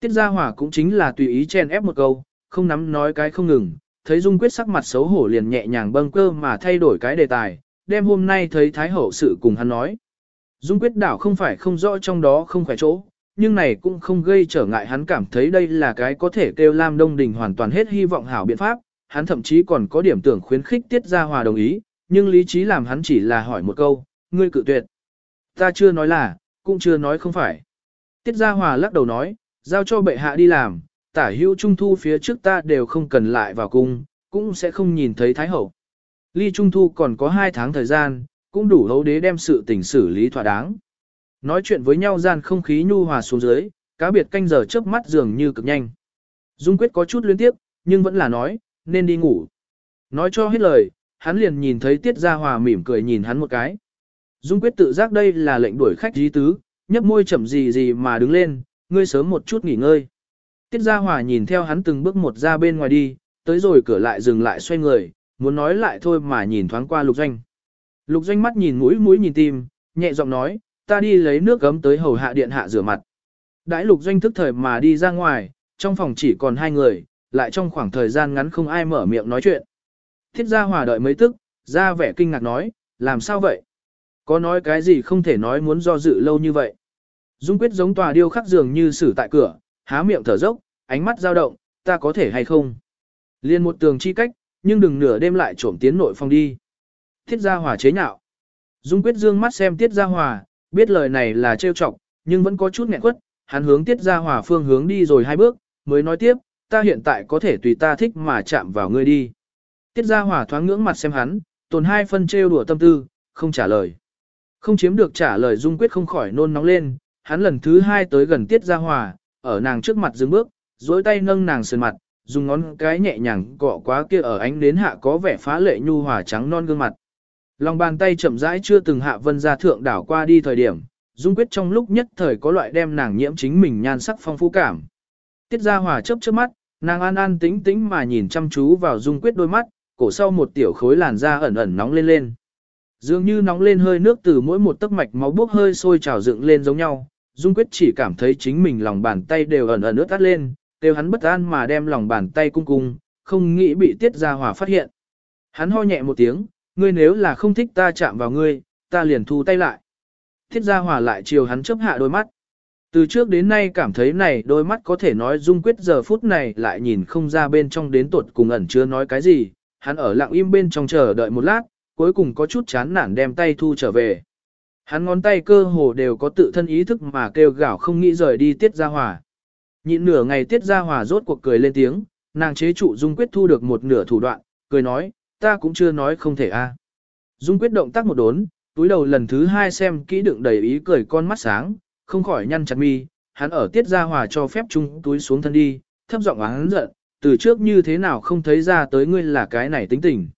Tiết Gia hỏa cũng chính là tùy ý chen ép một câu, không nắm nói cái không ngừng, thấy Dung Quyết sắc mặt xấu hổ liền nhẹ nhàng bâng cơ mà thay đổi cái đề tài, đem hôm nay thấy Thái Hậu sự cùng hắn nói. Dung Quyết đảo không phải không rõ trong đó không khỏe chỗ, nhưng này cũng không gây trở ngại hắn cảm thấy đây là cái có thể kêu Lam Đông Đình hoàn toàn hết hy vọng hảo biện pháp, hắn thậm chí còn có điểm tưởng khuyến khích Tiết Gia Hòa đồng ý, nhưng lý trí làm hắn chỉ là hỏi một câu, ngươi cự tuyệt. Ta chưa nói là, cũng chưa nói không phải. Tiết Gia Hòa lắc đầu nói, giao cho bệ hạ đi làm, tả hữu trung thu phía trước ta đều không cần lại vào cung, cũng sẽ không nhìn thấy Thái Hậu. Ly trung thu còn có 2 tháng thời gian, cũng đủ hấu đế đem sự tình xử lý thỏa đáng. Nói chuyện với nhau gian không khí nhu hòa xuống dưới, cá biệt canh giờ chớp mắt dường như cực nhanh. Dung quyết có chút liên tiếp, nhưng vẫn là nói, nên đi ngủ. Nói cho hết lời, hắn liền nhìn thấy Tiết Gia Hòa mỉm cười nhìn hắn một cái. Dung quyết tự giác đây là lệnh đuổi khách dí tứ, nhấp môi chậm gì gì mà đứng lên, ngươi sớm một chút nghỉ ngơi. Tiết Gia Hòa nhìn theo hắn từng bước một ra bên ngoài đi, tới rồi cửa lại dừng lại xoay người, muốn nói lại thôi mà nhìn thoáng qua lục doanh. Lục doanh mắt nhìn mũi mũi nhìn tim, nhẹ giọng nói, ta đi lấy nước gấm tới hầu hạ điện hạ rửa mặt. Đãi lục doanh thức thời mà đi ra ngoài, trong phòng chỉ còn hai người, lại trong khoảng thời gian ngắn không ai mở miệng nói chuyện. Thiết gia hòa đợi mấy tức, ra vẻ kinh ngạc nói, làm sao vậy? Có nói cái gì không thể nói muốn do dự lâu như vậy? Dung quyết giống tòa điêu khắc dường như xử tại cửa, há miệng thở dốc, ánh mắt dao động, ta có thể hay không? Liên một tường chi cách, nhưng đừng nửa đêm lại trộm tiến nội phòng đi. Thiết gia hòa chế nhạo. Dung quyết dương mắt xem tiết gia hòa, biết lời này là trêu chọc, nhưng vẫn có chút nghẹn quất, hắn hướng tiết gia hòa phương hướng đi rồi hai bước, mới nói tiếp, ta hiện tại có thể tùy ta thích mà chạm vào ngươi đi. Tiết gia hòa thoáng ngưỡng mặt xem hắn, tồn hai phân trêu đùa tâm tư, không trả lời. Không chiếm được trả lời Dung quyết không khỏi nôn nóng lên, hắn lần thứ hai tới gần tiết gia hòa, ở nàng trước mặt dừng bước, duỗi tay nâng nàng sườn mặt, dùng ngón cái nhẹ nhàng cọ quá kia ở ánh đến hạ có vẻ phá lệ nhu hòa trắng non gương mặt. Lòng bàn tay chậm rãi chưa từng hạ vân ra thượng đảo qua đi thời điểm, dung quyết trong lúc nhất thời có loại đem nàng nhiễm chính mình nhan sắc phong phú cảm. Tiết ra hòa chớp chớp mắt, nàng an an tĩnh tĩnh mà nhìn chăm chú vào dung quyết đôi mắt, cổ sau một tiểu khối làn da ẩn ẩn nóng lên lên. Dường như nóng lên hơi nước từ mỗi một tấc mạch máu bốc hơi sôi trào dựng lên giống nhau, Dung Quyết chỉ cảm thấy chính mình lòng bàn tay đều ẩn ẩn ướt tắt lên, đều hắn bất an mà đem lòng bàn tay cung cung, không nghĩ bị Tiết Gia Hòa phát hiện. Hắn ho nhẹ một tiếng, ngươi nếu là không thích ta chạm vào ngươi, ta liền thu tay lại. Tiết Gia Hòa lại chiều hắn chớp hạ đôi mắt. Từ trước đến nay cảm thấy này đôi mắt có thể nói Dung Quyết giờ phút này lại nhìn không ra bên trong đến tuột cùng ẩn chưa nói cái gì, hắn ở lặng im bên trong chờ đợi một lát, cuối cùng có chút chán nản đem tay thu trở về. Hắn ngón tay cơ hồ đều có tự thân ý thức mà kêu gào không nghĩ rời đi tiết ra hòa. Nhịn nửa ngày tiết ra hòa rốt cuộc cười lên tiếng, nàng chế trụ Dung Quyết thu được một nửa thủ đoạn, cười nói, ta cũng chưa nói không thể a. À. Dung Quyết động tác một đốn, túi đầu lần thứ hai xem kỹ đựng đầy ý cười con mắt sáng, không khỏi nhăn chặt mi, hắn ở tiết ra hòa cho phép chung túi xuống thân đi, thấp giọng hắn giận, từ trước như thế nào không thấy ra tới ngươi là cái này tính tình.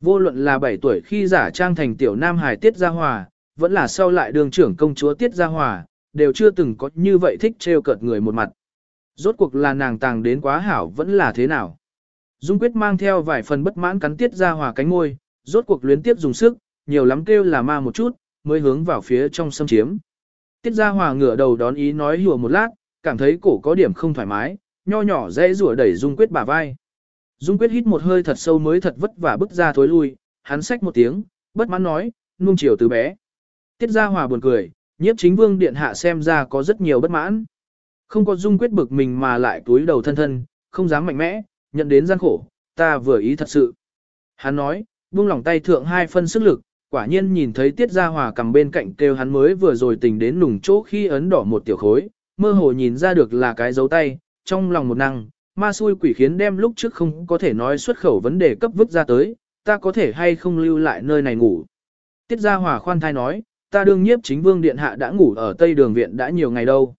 Vô luận là 7 tuổi khi giả trang thành tiểu nam hài tiết ra hòa, vẫn là sau lại đường trưởng công chúa Tiết Gia Hòa, đều chưa từng có như vậy thích trêu cợt người một mặt. Rốt cuộc là nàng tàng đến quá hảo vẫn là thế nào. Dung quyết mang theo vài phần bất mãn cắn Tiết Gia Hòa cánh môi, rốt cuộc luyến tiếp dùng sức, nhiều lắm kêu là ma một chút, mới hướng vào phía trong xâm chiếm. Tiết Gia Hòa ngửa đầu đón ý nói hùa một lát, cảm thấy cổ có điểm không thoải mái, nho nhỏ dễ rủa đẩy Dung Quyết bả vai. Dung Quyết hít một hơi thật sâu mới thật vất vả bước ra thối lui, hắn xách một tiếng, bất mãn nói, nuông chiều từ bé. Tiết Gia Hòa buồn cười, nhiếp chính vương điện hạ xem ra có rất nhiều bất mãn. Không có dung quyết bực mình mà lại túi đầu thân thân, không dám mạnh mẽ, nhận đến gian khổ, ta vừa ý thật sự. Hắn nói, buông lòng tay thượng hai phân sức lực, quả nhiên nhìn thấy Tiết Gia Hòa cầm bên cạnh kêu hắn mới vừa rồi tình đến nùng chỗ khi ấn đỏ một tiểu khối, mơ hồ nhìn ra được là cái dấu tay, trong lòng một năng, ma xui quỷ khiến đem lúc trước không có thể nói xuất khẩu vấn đề cấp vứt ra tới, ta có thể hay không lưu lại nơi này ngủ. Tiết Gia Hòa khoan thai nói, ta đương nhiếp chính vương điện hạ đã ngủ ở tây đường viện đã nhiều ngày đâu.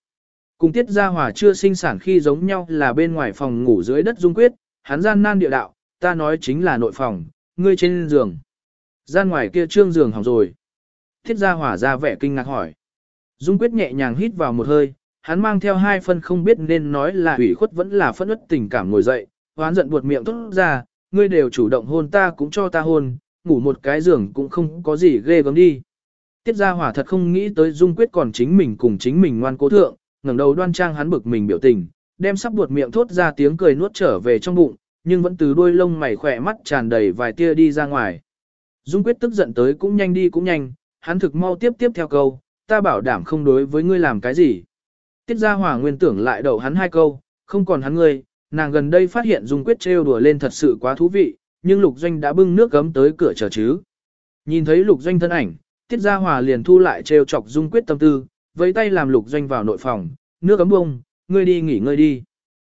Cùng tiết gia hòa chưa sinh sản khi giống nhau là bên ngoài phòng ngủ dưới đất dung quyết, hắn gian nan địa đạo, ta nói chính là nội phòng, ngươi trên giường. Gian ngoài kia trương giường hỏng rồi. Tiết gia hỏa ra vẻ kinh ngạc hỏi. Dung quyết nhẹ nhàng hít vào một hơi, hắn mang theo hai phân không biết nên nói là ủy khuất vẫn là phẫn ức tình cảm ngồi dậy, hoán giận buột miệng tốt ra, ngươi đều chủ động hôn ta cũng cho ta hôn, ngủ một cái giường cũng không có gì ghê gớm đi. Tiết gia hỏa thật không nghĩ tới Dung Quyết còn chính mình cùng chính mình ngoan cố thượng, ngẩng đầu đoan trang hắn bực mình biểu tình, đem sắp buột miệng thốt ra tiếng cười nuốt trở về trong bụng, nhưng vẫn từ đuôi lông mày khỏe mắt tràn đầy vài tia đi ra ngoài. Dung Quyết tức giận tới cũng nhanh đi cũng nhanh, hắn thực mau tiếp tiếp theo câu, ta bảo đảm không đối với ngươi làm cái gì. Tiết gia hỏa nguyên tưởng lại đầu hắn hai câu, không còn hắn ngươi, nàng gần đây phát hiện Dung Quyết trêu đùa lên thật sự quá thú vị, nhưng Lục Doanh đã bưng nước gấm tới cửa chờ chứ. Nhìn thấy Lục Doanh thân ảnh, Tiết Gia Hòa liền thu lại trêu chọc Dung Quyết tâm tư, với tay làm Lục Doanh vào nội phòng, nước gấm bông, ngươi đi nghỉ ngơi đi.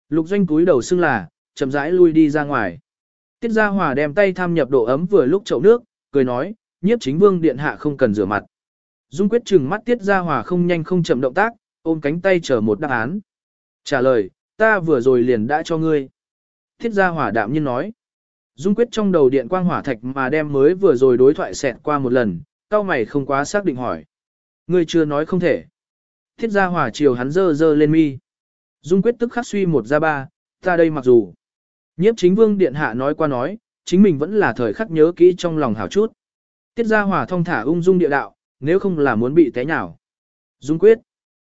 Lục Doanh cúi đầu xưng là, chậm rãi lui đi ra ngoài. Tiết Gia Hòa đem tay tham nhập độ ấm vừa lúc chậu nước, cười nói, nhiếp chính vương điện hạ không cần rửa mặt. Dung Quyết trừng mắt Tiết Gia Hòa không nhanh không chậm động tác, ôm cánh tay chờ một đáp án. Trả lời, ta vừa rồi liền đã cho ngươi. Tiết Gia Hòa đạm nhiên nói. Dung Quyết trong đầu điện quang hỏa thạch mà đem mới vừa rồi đối thoại xẹt qua một lần, cao mày không quá xác định hỏi. Ngươi chưa nói không thể. Thiết gia hỏa chiều hắn dơ dơ lên mi. Dung quyết tức khắc suy một ra ba, ta đây mặc dù. Nhiếp chính vương điện hạ nói qua nói, chính mình vẫn là thời khắc nhớ kỹ trong lòng hảo chút. Tiết gia hỏa thông thả ung dung địa đạo, nếu không là muốn bị té nhào. Dung quyết.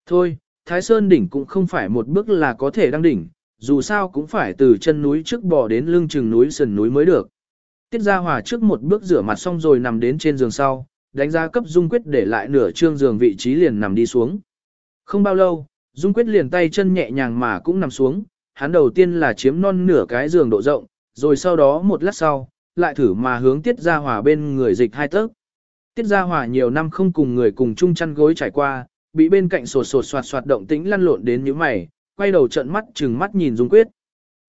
Thôi, Thái Sơn đỉnh cũng không phải một bước là có thể đăng đỉnh, dù sao cũng phải từ chân núi trước bò đến lưng chừng núi sườn núi mới được. Tiết gia hỏa trước một bước rửa mặt xong rồi nằm đến trên giường sau, đánh giá cấp Dung Quyết để lại nửa trương giường vị trí liền nằm đi xuống. Không bao lâu, Dung Quyết liền tay chân nhẹ nhàng mà cũng nằm xuống, hắn đầu tiên là chiếm non nửa cái giường độ rộng, rồi sau đó một lát sau, lại thử mà hướng Tiết Gia Hòa bên người dịch hai tấc. Tiết Gia Hòa nhiều năm không cùng người cùng chung chăn gối trải qua, bị bên cạnh sột sột soạt soạt động tĩnh lăn lộn đến như mày, quay đầu trận mắt chừng mắt nhìn Dung Quyết.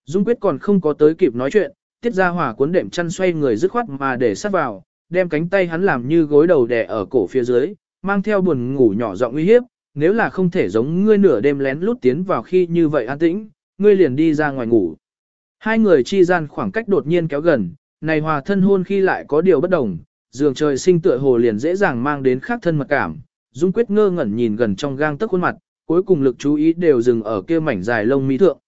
Dung Quyết còn không có tới kịp nói chuyện, Tiết Gia Hòa cuốn đệm chăn xoay người dứt khoát mà để sát vào, đem cánh tay hắn làm như gối đầu đè ở cổ phía dưới, mang theo buồn ngủ nhỏ giọng uy hiếp, nếu là không thể giống ngươi nửa đêm lén lút tiến vào khi như vậy an tĩnh, ngươi liền đi ra ngoài ngủ. Hai người chi gian khoảng cách đột nhiên kéo gần, này hòa thân hôn khi lại có điều bất đồng, giường trời sinh tựa hồ liền dễ dàng mang đến khác thân mật cảm. Dung quyết ngơ ngẩn nhìn gần trong gang tấc khuôn mặt, cuối cùng lực chú ý đều dừng ở kia mảnh dài lông mi thượng.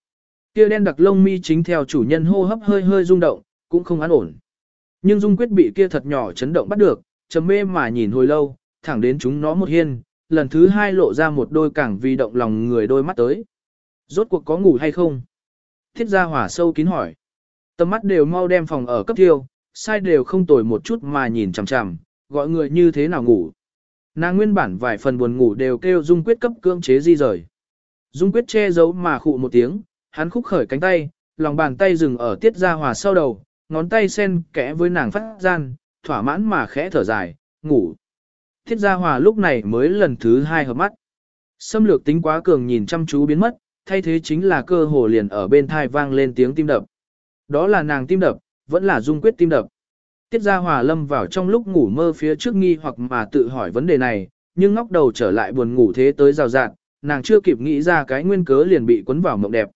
Kia đen đặc lông mi chính theo chủ nhân hô hấp hơi hơi rung động, cũng không an ổn. Nhưng Dung Quyết bị kia thật nhỏ chấn động bắt được, trầm mê mà nhìn hồi lâu, thẳng đến chúng nó một hiên, lần thứ hai lộ ra một đôi càng vi động lòng người đôi mắt tới. Rốt cuộc có ngủ hay không? Thiết gia hỏa sâu kín hỏi. Tầm mắt đều mau đem phòng ở cấp thiêu, sai đều không tồi một chút mà nhìn chằm chằm, gọi người như thế nào ngủ. Nàng nguyên bản vài phần buồn ngủ đều kêu Dung Quyết cấp cưỡng chế di rời. Dung Quyết che giấu mà khụ một tiếng, hắn khúc khởi cánh tay, lòng bàn tay dừng ở tiết gia hòa sau đầu, ngón tay sen kẽ với nàng phát gian, thỏa mãn mà khẽ thở dài, ngủ. Thiết gia hòa lúc này mới lần thứ hai hợp mắt. Xâm lược tính quá cường nhìn chăm chú biến mất, thay thế chính là cơ hồ liền ở bên thai vang lên tiếng tim đập. Đó là nàng tim đập, vẫn là dung quyết tim đập. Tiết gia hòa lâm vào trong lúc ngủ mơ phía trước nghi hoặc mà tự hỏi vấn đề này, nhưng ngóc đầu trở lại buồn ngủ thế tới rào rạt, nàng chưa kịp nghĩ ra cái nguyên cớ liền bị cuốn vào mộng đẹp.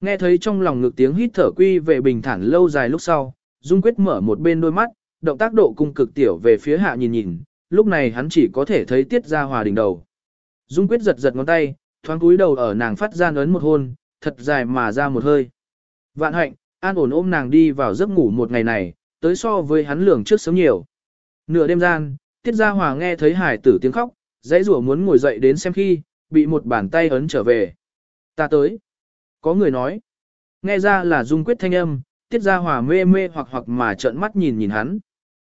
Nghe thấy trong lòng ngực tiếng hít thở quy về bình thản lâu dài lúc sau, Dung Quyết mở một bên đôi mắt, động tác độ cung cực tiểu về phía hạ nhìn nhìn, lúc này hắn chỉ có thể thấy tiết ra hòa đỉnh đầu. Dung Quyết giật giật ngón tay, thoáng cúi đầu ở nàng phát ra ấn một hôn, thật dài mà ra một hơi. Vạn hạnh, an ổn ôm nàng đi vào giấc ngủ một ngày này, tới so với hắn lường trước sớm nhiều. Nửa đêm gian, tiết gia hòa nghe thấy hải tử tiếng khóc, dãy rủa muốn ngồi dậy đến xem khi, bị một bàn tay ấn trở về. Ta tới. Có người nói, nghe ra là dung quyết thanh âm, tiết ra hòa mê mê hoặc hoặc mà trợn mắt nhìn nhìn hắn.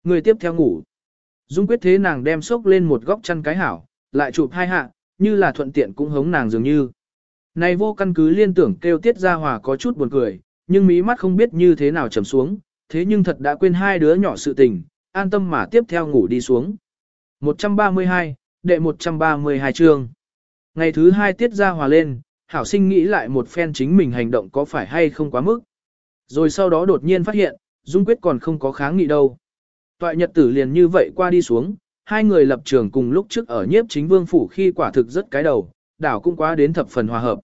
Người tiếp theo ngủ. Dung quyết thế nàng đem sốc lên một góc chăn cái hảo, lại chụp hai hạ, như là thuận tiện cũng hống nàng dường như. Này vô căn cứ liên tưởng kêu tiết ra hòa có chút buồn cười, nhưng mí mắt không biết như thế nào trầm xuống, thế nhưng thật đã quên hai đứa nhỏ sự tình, an tâm mà tiếp theo ngủ đi xuống. 132, đệ 132 chương. Ngày thứ hai tiết ra hòa lên, hảo sinh nghĩ lại một phen chính mình hành động có phải hay không quá mức. Rồi sau đó đột nhiên phát hiện, Dung Quyết còn không có kháng nghị đâu. Toại nhật tử liền như vậy qua đi xuống, hai người lập trường cùng lúc trước ở nhiếp chính vương phủ khi quả thực rất cái đầu, đảo cũng quá đến thập phần hòa hợp.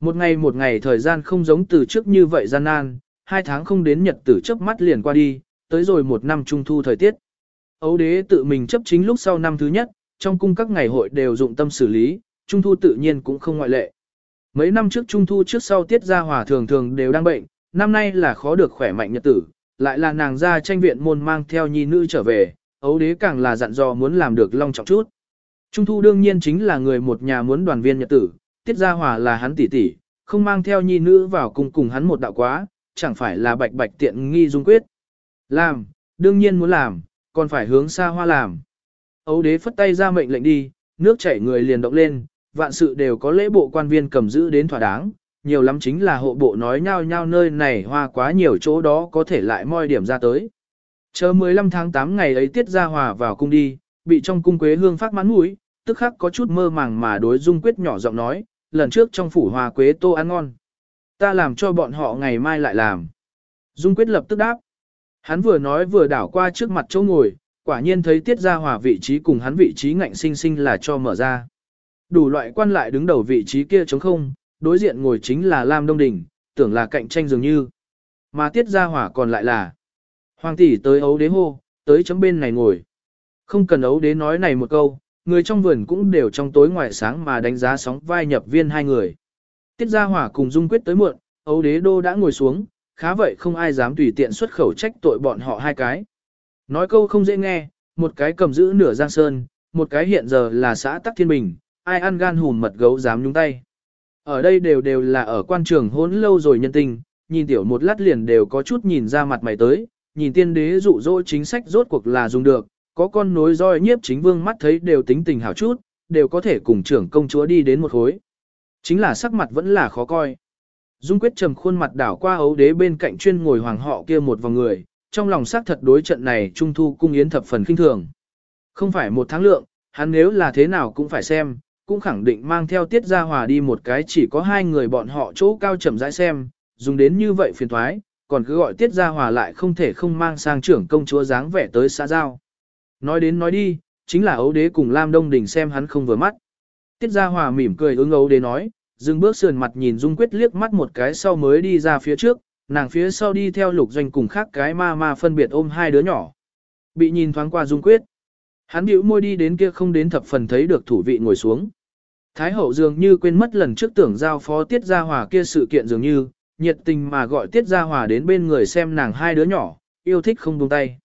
Một ngày một ngày thời gian không giống từ trước như vậy gian nan, hai tháng không đến nhật tử chớp mắt liền qua đi, tới rồi một năm trung thu thời tiết. Ấu đế tự mình chấp chính lúc sau năm thứ nhất, trong cung các ngày hội đều dụng tâm xử lý, trung thu tự nhiên cũng không ngoại lệ. Mấy năm trước trung thu trước sau tiết gia hòa thường thường đều đang bệnh, năm nay là khó được khỏe mạnh nhật tử, lại là nàng ra tranh viện môn mang theo nhi nữ trở về, ấu đế càng là dặn dò muốn làm được long trọng chút. Trung thu đương nhiên chính là người một nhà muốn đoàn viên nhật tử, tiết gia hòa là hắn tỷ tỷ, không mang theo nhi nữ vào cùng cùng hắn một đạo quá, chẳng phải là bạch bạch tiện nghi dung quyết. Làm, đương nhiên muốn làm, còn phải hướng xa hoa làm. Ấu đế phất tay ra mệnh lệnh đi, nước chảy người liền động lên, vạn sự đều có lễ bộ quan viên cầm giữ đến thỏa đáng, nhiều lắm chính là hộ bộ nói nhau nhau nơi này hoa quá nhiều chỗ đó có thể lại moi điểm ra tới. Chờ 15 tháng 8 ngày ấy tiết ra hòa vào cung đi, bị trong cung quế hương phát mãn mũi, tức khắc có chút mơ màng mà đối dung quyết nhỏ giọng nói, lần trước trong phủ hòa quế tô ăn ngon. Ta làm cho bọn họ ngày mai lại làm. Dung quyết lập tức đáp. Hắn vừa nói vừa đảo qua trước mặt chỗ ngồi, quả nhiên thấy tiết ra hòa vị trí cùng hắn vị trí ngạnh sinh sinh là cho mở ra. Đủ loại quan lại đứng đầu vị trí kia trống không, đối diện ngồi chính là Lam Đông Đình, tưởng là cạnh tranh dường như. Mà tiết ra hỏa còn lại là Hoàng tỷ tới ấu đế hô, tới chấm bên này ngồi. Không cần ấu đế nói này một câu, người trong vườn cũng đều trong tối ngoài sáng mà đánh giá sóng vai nhập viên hai người. Tiết ra hỏa cùng dung quyết tới muộn, ấu đế đô đã ngồi xuống, khá vậy không ai dám tùy tiện xuất khẩu trách tội bọn họ hai cái. Nói câu không dễ nghe, một cái cầm giữ nửa giang sơn, một cái hiện giờ là xã Tắc Thiên Bình, ai ăn gan hùn mật gấu dám nhúng tay. Ở đây đều đều là ở quan trường hỗn lâu rồi nhân tình, nhìn tiểu một lát liền đều có chút nhìn ra mặt mày tới, nhìn tiên đế dụ dỗ chính sách rốt cuộc là dùng được, có con nối roi nhiếp chính vương mắt thấy đều tính tình hảo chút, đều có thể cùng trưởng công chúa đi đến một khối. Chính là sắc mặt vẫn là khó coi. Dung quyết trầm khuôn mặt đảo qua ấu đế bên cạnh chuyên ngồi hoàng họ kia một vòng người, trong lòng xác thật đối trận này trung thu cung yến thập phần kinh thường. Không phải một tháng lượng, hắn nếu là thế nào cũng phải xem, cũng khẳng định mang theo tiết gia hòa đi một cái chỉ có hai người bọn họ chỗ cao chậm rãi xem, dùng đến như vậy phiền thoái, còn cứ gọi tiết gia hòa lại không thể không mang sang trưởng công chúa dáng vẻ tới xã giao. Nói đến nói đi, chính là ấu đế cùng Lam Đông Đình xem hắn không vừa mắt. Tiết gia hòa mỉm cười ứng ấu đế nói, dừng bước sườn mặt nhìn Dung Quyết liếc mắt một cái sau mới đi ra phía trước, nàng phía sau đi theo lục doanh cùng khác cái ma ma phân biệt ôm hai đứa nhỏ. Bị nhìn thoáng qua Dung Quyết. Hắn bĩu môi đi đến kia không đến thập phần thấy được thủ vị ngồi xuống. Thái hậu dường như quên mất lần trước tưởng giao phó Tiết Gia Hòa kia sự kiện dường như, nhiệt tình mà gọi Tiết Gia Hòa đến bên người xem nàng hai đứa nhỏ, yêu thích không buông tay.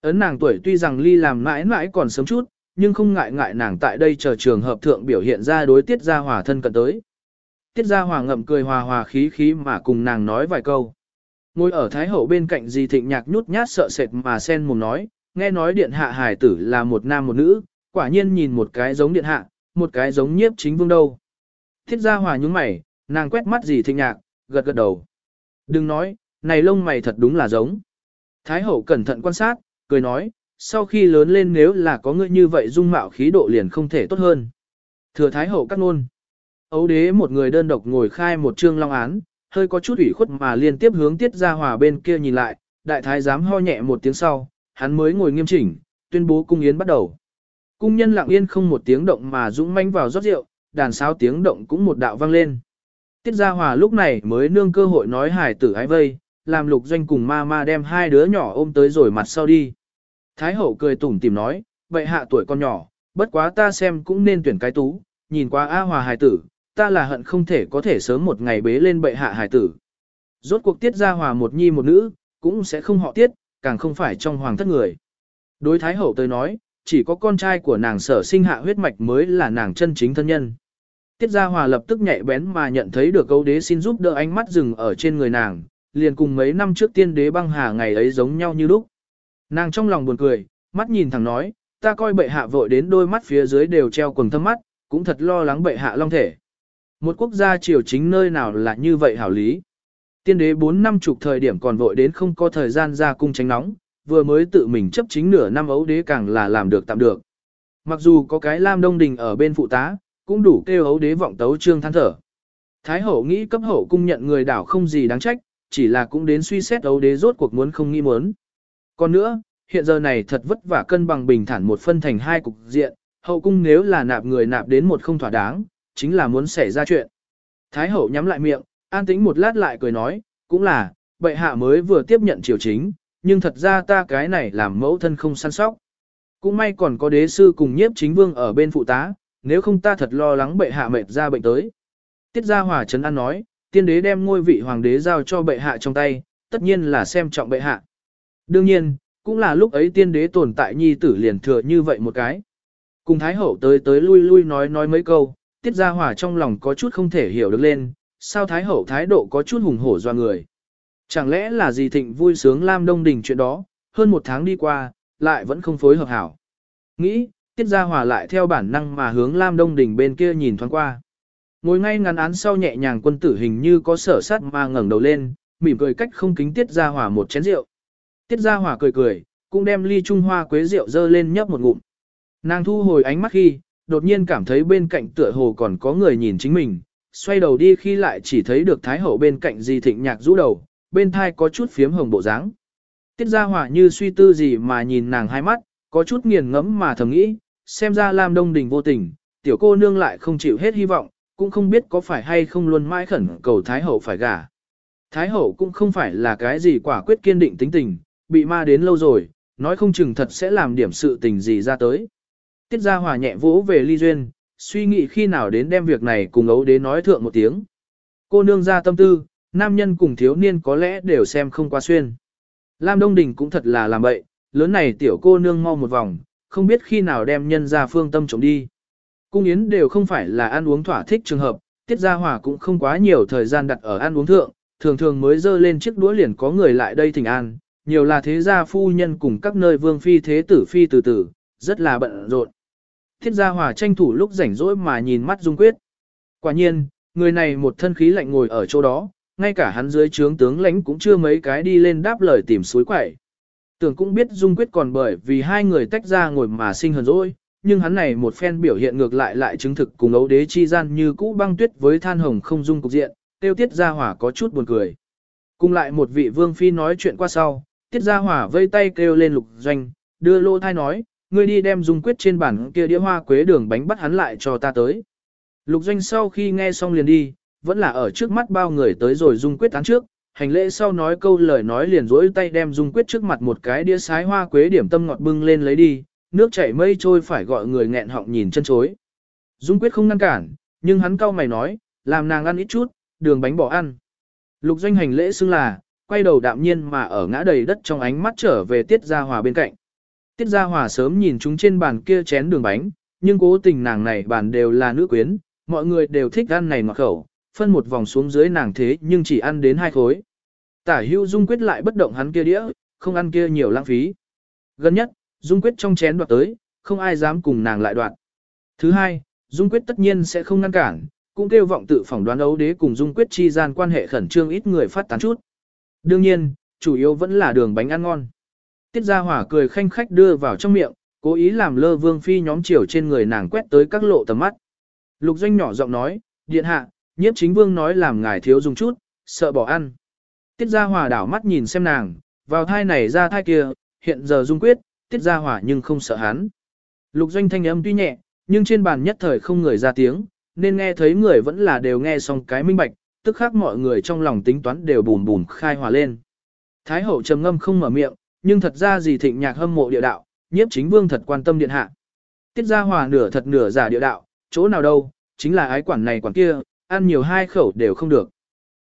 Ấn nàng tuổi tuy rằng ly làm mãi mãi còn sớm chút, nhưng không ngại ngại nàng tại đây chờ trường hợp thượng biểu hiện ra đối Tiết Gia Hòa thân cận tới. Tiết Gia Hòa ngậm cười hòa hòa khí khí mà cùng nàng nói vài câu. Ngồi ở Thái Hậu bên cạnh dì thịnh nhạc nhút nhát sợ sệt mà sen mồm nói, nghe nói điện hạ hài tử là một nam một nữ, quả nhiên nhìn một cái giống điện hạ, một cái giống nhiếp chính vương đâu. Thiết gia hòa nhúng mày, nàng quét mắt gì thịnh nhạc, gật gật đầu. Đừng nói, này lông mày thật đúng là giống. Thái hậu cẩn thận quan sát, cười nói, sau khi lớn lên nếu là có người như vậy dung mạo khí độ liền không thể tốt hơn. Thừa Thái hậu cắt nôn. Ấu đế một người đơn độc ngồi khai một chương long án, hơi có chút ủy khuất mà liên tiếp hướng tiết gia hòa bên kia nhìn lại, đại thái giám ho nhẹ một tiếng sau, hắn mới ngồi nghiêm chỉnh, tuyên bố cung yến bắt đầu. Cung nhân lặng yên không một tiếng động mà dũng manh vào rót rượu, đàn sáo tiếng động cũng một đạo vang lên. Tiết Gia Hòa lúc này mới nương cơ hội nói hài tử ái vây, làm lục doanh cùng ma ma đem hai đứa nhỏ ôm tới rồi mặt sau đi. Thái hậu cười tủm tìm nói, vậy hạ tuổi con nhỏ, bất quá ta xem cũng nên tuyển cái tú, nhìn qua A Hòa hài tử, ta là hận không thể có thể sớm một ngày bế lên bệ hạ hài tử. Rốt cuộc Tiết Gia Hòa một nhi một nữ, cũng sẽ không họ Tiết, càng không phải trong hoàng thất người. Đối Thái hậu tới nói, chỉ có con trai của nàng sở sinh hạ huyết mạch mới là nàng chân chính thân nhân. Tiết Gia Hòa lập tức nhạy bén mà nhận thấy được câu đế xin giúp đỡ ánh mắt dừng ở trên người nàng, liền cùng mấy năm trước tiên đế băng hà ngày ấy giống nhau như lúc. Nàng trong lòng buồn cười, mắt nhìn thẳng nói, ta coi bệ hạ vội đến đôi mắt phía dưới đều treo quần thâm mắt, cũng thật lo lắng bệ hạ long thể. Một quốc gia triều chính nơi nào là như vậy hảo lý. Tiên đế 4 năm chục thời điểm còn vội đến không có thời gian ra cung tránh nóng, vừa mới tự mình chấp chính nửa năm ấu đế càng là làm được tạm được. Mặc dù có cái Lam Đông Đình ở bên phụ tá, cũng đủ kêu ấu đế vọng tấu trương than thở. Thái hậu nghĩ cấp hậu cung nhận người đảo không gì đáng trách, chỉ là cũng đến suy xét ấu đế rốt cuộc muốn không nghĩ muốn. Còn nữa, hiện giờ này thật vất vả cân bằng bình thản một phân thành hai cục diện, hậu cung nếu là nạp người nạp đến một không thỏa đáng, chính là muốn xảy ra chuyện. Thái hậu nhắm lại miệng, an tĩnh một lát lại cười nói, cũng là, bệ hạ mới vừa tiếp nhận triều chính, nhưng thật ra ta cái này làm mẫu thân không săn sóc. Cũng may còn có đế sư cùng nhiếp chính vương ở bên phụ tá, nếu không ta thật lo lắng bệ hạ mệt ra bệnh tới. Tiết gia hòa trấn an nói, tiên đế đem ngôi vị hoàng đế giao cho bệ hạ trong tay, tất nhiên là xem trọng bệ hạ. Đương nhiên, cũng là lúc ấy tiên đế tồn tại nhi tử liền thừa như vậy một cái. Cùng thái hậu tới tới lui lui nói nói mấy câu, tiết gia hòa trong lòng có chút không thể hiểu được lên, sao thái hậu thái độ có chút hùng hổ doa người. Chẳng lẽ là gì thịnh vui sướng Lam Đông Đình chuyện đó, hơn một tháng đi qua, lại vẫn không phối hợp hảo. Nghĩ, tiết gia hòa lại theo bản năng mà hướng Lam Đông Đình bên kia nhìn thoáng qua. Ngồi ngay ngắn án sau nhẹ nhàng quân tử hình như có sở sát mà ngẩng đầu lên, mỉm cười cách không kính tiết gia hòa một chén rượu. Tiết gia hòa cười cười, cũng đem ly trung hoa quế rượu dơ lên nhấp một ngụm. Nàng thu hồi ánh mắt khi, đột nhiên cảm thấy bên cạnh tựa hồ còn có người nhìn chính mình, xoay đầu đi khi lại chỉ thấy được thái hậu bên cạnh di thịnh nhạc rũ đầu, bên thai có chút phiếm hồng bộ dáng. Tiết gia hỏa như suy tư gì mà nhìn nàng hai mắt, có chút nghiền ngẫm mà thầm nghĩ, xem ra Lam Đông Đình vô tình, tiểu cô nương lại không chịu hết hy vọng, cũng không biết có phải hay không luôn mãi khẩn cầu Thái Hậu phải gả. Thái Hậu cũng không phải là cái gì quả quyết kiên định tính tình, bị ma đến lâu rồi, nói không chừng thật sẽ làm điểm sự tình gì ra tới. Tiết gia hỏa nhẹ vỗ về ly duyên, suy nghĩ khi nào đến đem việc này cùng ấu đế nói thượng một tiếng. Cô nương ra tâm tư, nam nhân cùng thiếu niên có lẽ đều xem không qua xuyên. Lam Đông Đình cũng thật là làm bậy, lớn này tiểu cô nương mau một vòng, không biết khi nào đem nhân ra phương tâm chống đi. Cung yến đều không phải là ăn uống thỏa thích trường hợp, tiết gia hòa cũng không quá nhiều thời gian đặt ở ăn uống thượng, thường thường mới dơ lên chiếc đũa liền có người lại đây thỉnh an, nhiều là thế gia phu nhân cùng các nơi vương phi thế tử phi từ từ, rất là bận rộn. Tiết gia hòa tranh thủ lúc rảnh rỗi mà nhìn mắt Dung Quyết. Quả nhiên, người này một thân khí lạnh ngồi ở chỗ đó, ngay cả hắn dưới trướng tướng lãnh cũng chưa mấy cái đi lên đáp lời tìm suối quẩy. Tưởng cũng biết Dung Quyết còn bởi vì hai người tách ra ngồi mà sinh hờn dỗi, nhưng hắn này một phen biểu hiện ngược lại lại chứng thực cùng ấu đế chi gian như cũ băng tuyết với than hồng không dung cục diện, tiêu tiết gia hỏa có chút buồn cười. Cùng lại một vị vương phi nói chuyện qua sau, tiết gia hỏa vây tay kêu lên lục doanh, đưa lô thai nói, ngươi đi đem Dung Quyết trên bản kia đĩa hoa quế đường bánh bắt hắn lại cho ta tới. Lục doanh sau khi nghe xong liền đi, vẫn là ở trước mắt bao người tới rồi Dung Quyết tán trước, hành lễ sau nói câu lời nói liền rỗi tay đem Dung Quyết trước mặt một cái đĩa sái hoa quế điểm tâm ngọt bưng lên lấy đi, nước chảy mây trôi phải gọi người nghẹn họng nhìn chân chối. Dung Quyết không ngăn cản, nhưng hắn cau mày nói, làm nàng ăn ít chút, đường bánh bỏ ăn. Lục doanh hành lễ xưng là, quay đầu đạm nhiên mà ở ngã đầy đất trong ánh mắt trở về Tiết Gia Hòa bên cạnh. Tiết Gia Hòa sớm nhìn chúng trên bàn kia chén đường bánh, nhưng cố tình nàng này bàn đều là nữ quyến, mọi người đều thích ăn này ngọt khẩu, phân một vòng xuống dưới nàng thế nhưng chỉ ăn đến hai khối. Tả hưu dung quyết lại bất động hắn kia đĩa, không ăn kia nhiều lãng phí. Gần nhất, dung quyết trong chén đoạt tới, không ai dám cùng nàng lại đoạt. Thứ hai, dung quyết tất nhiên sẽ không ngăn cản, cũng kêu vọng tự phỏng đoán ấu đế cùng dung quyết chi gian quan hệ khẩn trương ít người phát tán chút. Đương nhiên, chủ yếu vẫn là đường bánh ăn ngon. Tiết gia hỏa cười khanh khách đưa vào trong miệng, cố ý làm lơ vương phi nhóm chiều trên người nàng quét tới các lộ tầm mắt. Lục doanh nhỏ giọng nói, điện hạ, nhiếp chính vương nói làm ngài thiếu dùng chút, sợ bỏ ăn. Tiết Gia Hòa đảo mắt nhìn xem nàng, vào thai này ra thai kia, hiện giờ dung quyết, Tiết Gia Hòa nhưng không sợ hắn. Lục doanh thanh âm tuy nhẹ, nhưng trên bàn nhất thời không người ra tiếng, nên nghe thấy người vẫn là đều nghe xong cái minh bạch, tức khác mọi người trong lòng tính toán đều bùn bùn khai hòa lên. Thái hậu trầm ngâm không mở miệng, nhưng thật ra gì thịnh nhạc hâm mộ địa đạo, nhiếp chính vương thật quan tâm điện hạ. Tiết Gia Hòa nửa thật nửa giả địa đạo, chỗ nào đâu, chính là ái quản này quản kia, ăn nhiều hai khẩu đều không được.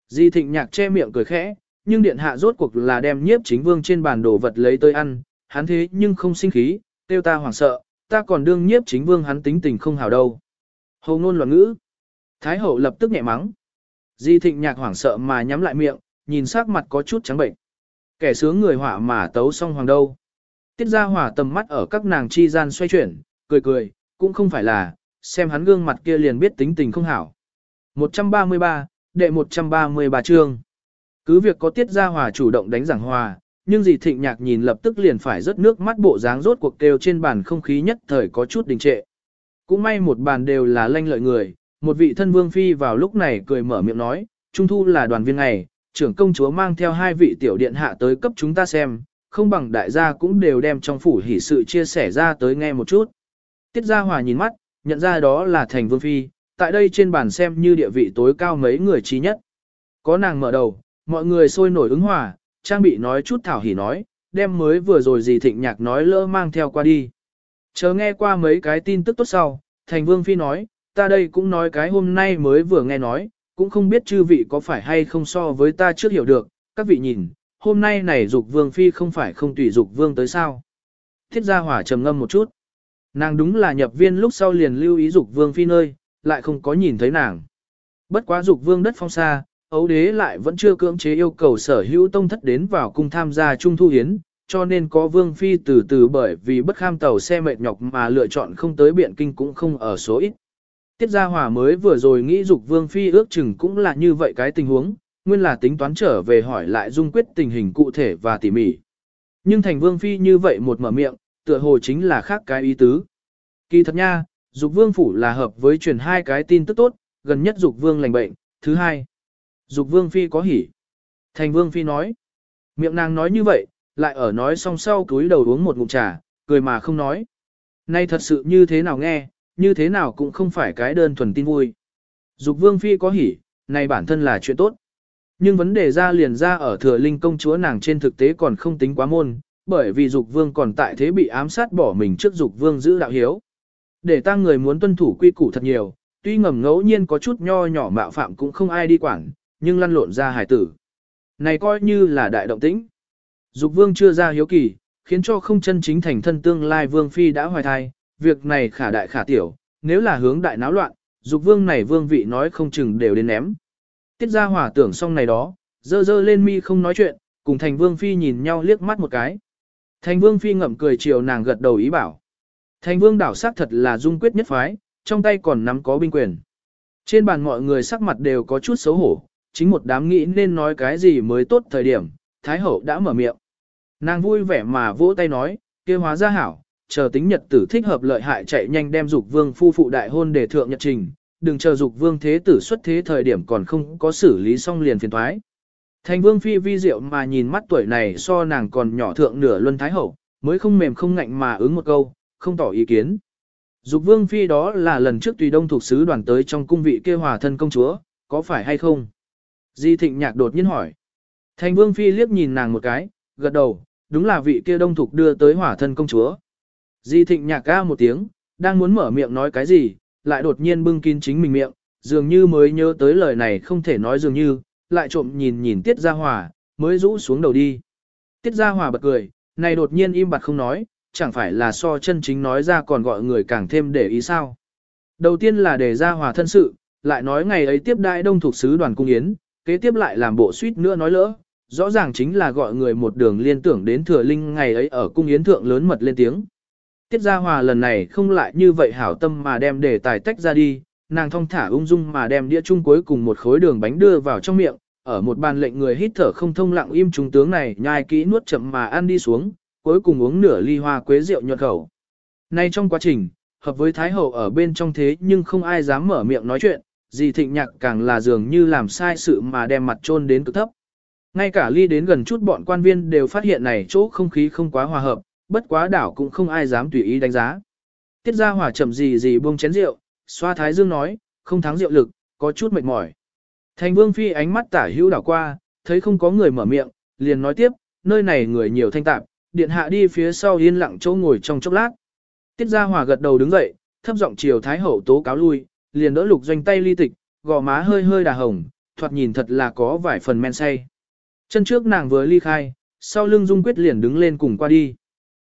Di thịnh nhạc che miệng cười khẽ, nhưng điện hạ rốt cuộc là đem nhiếp chính vương trên bàn đồ vật lấy tới ăn, hắn thế nhưng không sinh khí, tiêu ta hoảng sợ, ta còn đương nhiếp chính vương hắn tính tình không hào đâu. Hầu ngôn loạn ngữ. Thái hậu lập tức nhẹ mắng. Di thịnh nhạc hoảng sợ mà nhắm lại miệng, nhìn sắc mặt có chút trắng bệnh. Kẻ sướng người hỏa mà tấu xong hoàng đâu. Tiết ra hỏa tầm mắt ở các nàng chi gian xoay chuyển, cười cười, cũng không phải là, xem hắn gương mặt kia liền biết tính tình không hảo. 133, đệ 133 chương. Cứ việc có tiết Gia hòa chủ động đánh giảng hòa, nhưng dì thịnh nhạc nhìn lập tức liền phải rớt nước mắt bộ dáng rốt cuộc kêu trên bàn không khí nhất thời có chút đình trệ. Cũng may một bàn đều là lanh lợi người, một vị thân vương phi vào lúc này cười mở miệng nói, Trung thu là đoàn viên ngày, trưởng công chúa mang theo hai vị tiểu điện hạ tới cấp chúng ta xem, không bằng đại gia cũng đều đem trong phủ hỉ sự chia sẻ ra tới nghe một chút. Tiết gia hòa nhìn mắt, nhận ra đó là thành vương phi, tại đây trên bàn xem như địa vị tối cao mấy người trí nhất. Có nàng mở đầu, mọi người sôi nổi ứng hòa, trang bị nói chút thảo hỉ nói, đem mới vừa rồi gì thịnh nhạc nói lỡ mang theo qua đi. Chờ nghe qua mấy cái tin tức tốt sau, thành vương phi nói, ta đây cũng nói cái hôm nay mới vừa nghe nói, cũng không biết chư vị có phải hay không so với ta trước hiểu được, các vị nhìn, hôm nay này dục vương phi không phải không tùy dục vương tới sao. Thiết gia hỏa trầm ngâm một chút. Nàng đúng là nhập viên lúc sau liền lưu ý dục vương phi nơi, lại không có nhìn thấy nàng. Bất quá dục vương đất phong xa, ấu đế lại vẫn chưa cưỡng chế yêu cầu sở hữu tông thất đến vào cung tham gia trung thu hiến, cho nên có vương phi từ từ bởi vì bất kham tàu xe mệt nhọc mà lựa chọn không tới biện kinh cũng không ở số ít. Tiết Gia Hòa mới vừa rồi nghĩ dục Vương Phi ước chừng cũng là như vậy cái tình huống, nguyên là tính toán trở về hỏi lại dung quyết tình hình cụ thể và tỉ mỉ. Nhưng thành Vương Phi như vậy một mở miệng, tựa hồ chính là khác cái ý tứ. Kỳ thật nha, dục Vương Phủ là hợp với truyền hai cái tin tức tốt, gần nhất dục Vương lành bệnh, thứ hai. Dục Vương Phi có hỉ. Thành Vương Phi nói. Miệng nàng nói như vậy, lại ở nói xong sau túi đầu uống một ngụm trà, cười mà không nói. Nay thật sự như thế nào nghe, như thế nào cũng không phải cái đơn thuần tin vui. Dục vương phi có hỉ, này bản thân là chuyện tốt. Nhưng vấn đề ra liền ra ở thừa linh công chúa nàng trên thực tế còn không tính quá môn, bởi vì dục vương còn tại thế bị ám sát bỏ mình trước dục vương giữ đạo hiếu. Để ta người muốn tuân thủ quy củ thật nhiều, tuy ngầm ngẫu nhiên có chút nho nhỏ mạo phạm cũng không ai đi quản, nhưng lăn lộn ra hải tử. Này coi như là đại động tĩnh. Dục vương chưa ra hiếu kỳ, khiến cho không chân chính thành thân tương lai vương phi đã hoài thai, việc này khả đại khả tiểu, nếu là hướng đại náo loạn, dục vương này vương vị nói không chừng đều đến ném. Tiết ra hỏa tưởng xong này đó, dơ dơ lên mi không nói chuyện, cùng thành vương phi nhìn nhau liếc mắt một cái. Thành vương phi ngậm cười chiều nàng gật đầu ý bảo. Thành vương đảo sát thật là dung quyết nhất phái, trong tay còn nắm có binh quyền. Trên bàn mọi người sắc mặt đều có chút xấu hổ, chính một đám nghĩ nên nói cái gì mới tốt thời điểm, Thái hậu đã mở miệng. Nàng vui vẻ mà vỗ tay nói, kia hóa ra hảo, chờ tính nhật tử thích hợp lợi hại chạy nhanh đem dục vương phu phụ đại hôn để thượng nhật trình, đừng chờ dục vương thế tử xuất thế thời điểm còn không có xử lý xong liền phiền thoái. Thành vương phi vi diệu mà nhìn mắt tuổi này so nàng còn nhỏ thượng nửa luân thái hậu, mới không mềm không ngạnh mà ứng một câu, không tỏ ý kiến. Dục vương phi đó là lần trước tùy đông thuộc sứ đoàn tới trong cung vị kia hòa thân công chúa, có phải hay không? Di thịnh nhạc đột nhiên hỏi. Thành vương phi liếc nhìn nàng một cái, gật đầu, đúng là vị kia đông thuộc đưa tới hỏa thân công chúa. Di thịnh nhạc ca một tiếng, đang muốn mở miệng nói cái gì, lại đột nhiên bưng kín chính mình miệng, dường như mới nhớ tới lời này không thể nói dường như, lại trộm nhìn nhìn Tiết Gia Hòa, mới rũ xuống đầu đi. Tiết Gia Hòa bật cười, này đột nhiên im bặt không nói, chẳng phải là so chân chính nói ra còn gọi người càng thêm để ý sao. Đầu tiên là để Gia Hòa thân sự, lại nói ngày ấy tiếp đại đông thuộc sứ đoàn cung yến, kế tiếp lại làm bộ suýt nữa nói lỡ, rõ ràng chính là gọi người một đường liên tưởng đến thừa linh ngày ấy ở cung yến thượng lớn mật lên tiếng. Tiết Gia Hòa lần này không lại như vậy hảo tâm mà đem đề tài tách ra đi, nàng thong thả ung dung mà đem đĩa chung cuối cùng một khối đường bánh đưa vào trong miệng, ở một bàn lệnh người hít thở không thông lặng im trung tướng này nhai kỹ nuốt chậm mà ăn đi xuống, cuối cùng uống nửa ly hoa quế rượu nhuận khẩu. Nay trong quá trình, hợp với Thái Hậu ở bên trong thế nhưng không ai dám mở miệng nói chuyện, gì thịnh nhạc càng là dường như làm sai sự mà đem mặt trôn đến cực thấp. Ngay cả ly đến gần chút bọn quan viên đều phát hiện này chỗ không khí không quá hòa hợp, bất quá đảo cũng không ai dám tùy ý đánh giá. Tiết ra hỏa chậm gì gì buông chén rượu, xoa thái dương nói, không thắng rượu lực, có chút mệt mỏi. Thành vương phi ánh mắt tả hữu đảo qua, thấy không có người mở miệng, liền nói tiếp, nơi này người nhiều thanh tạp, điện hạ đi phía sau yên lặng chỗ ngồi trong chốc lát. Tiết gia hòa gật đầu đứng dậy, thấp giọng chiều thái hậu tố cáo lui, liền đỡ lục doanh tay ly tịch, gò má hơi hơi đà hồng, thoạt nhìn thật là có vài phần men say. Chân trước nàng vừa ly khai, sau lưng dung quyết liền đứng lên cùng qua đi.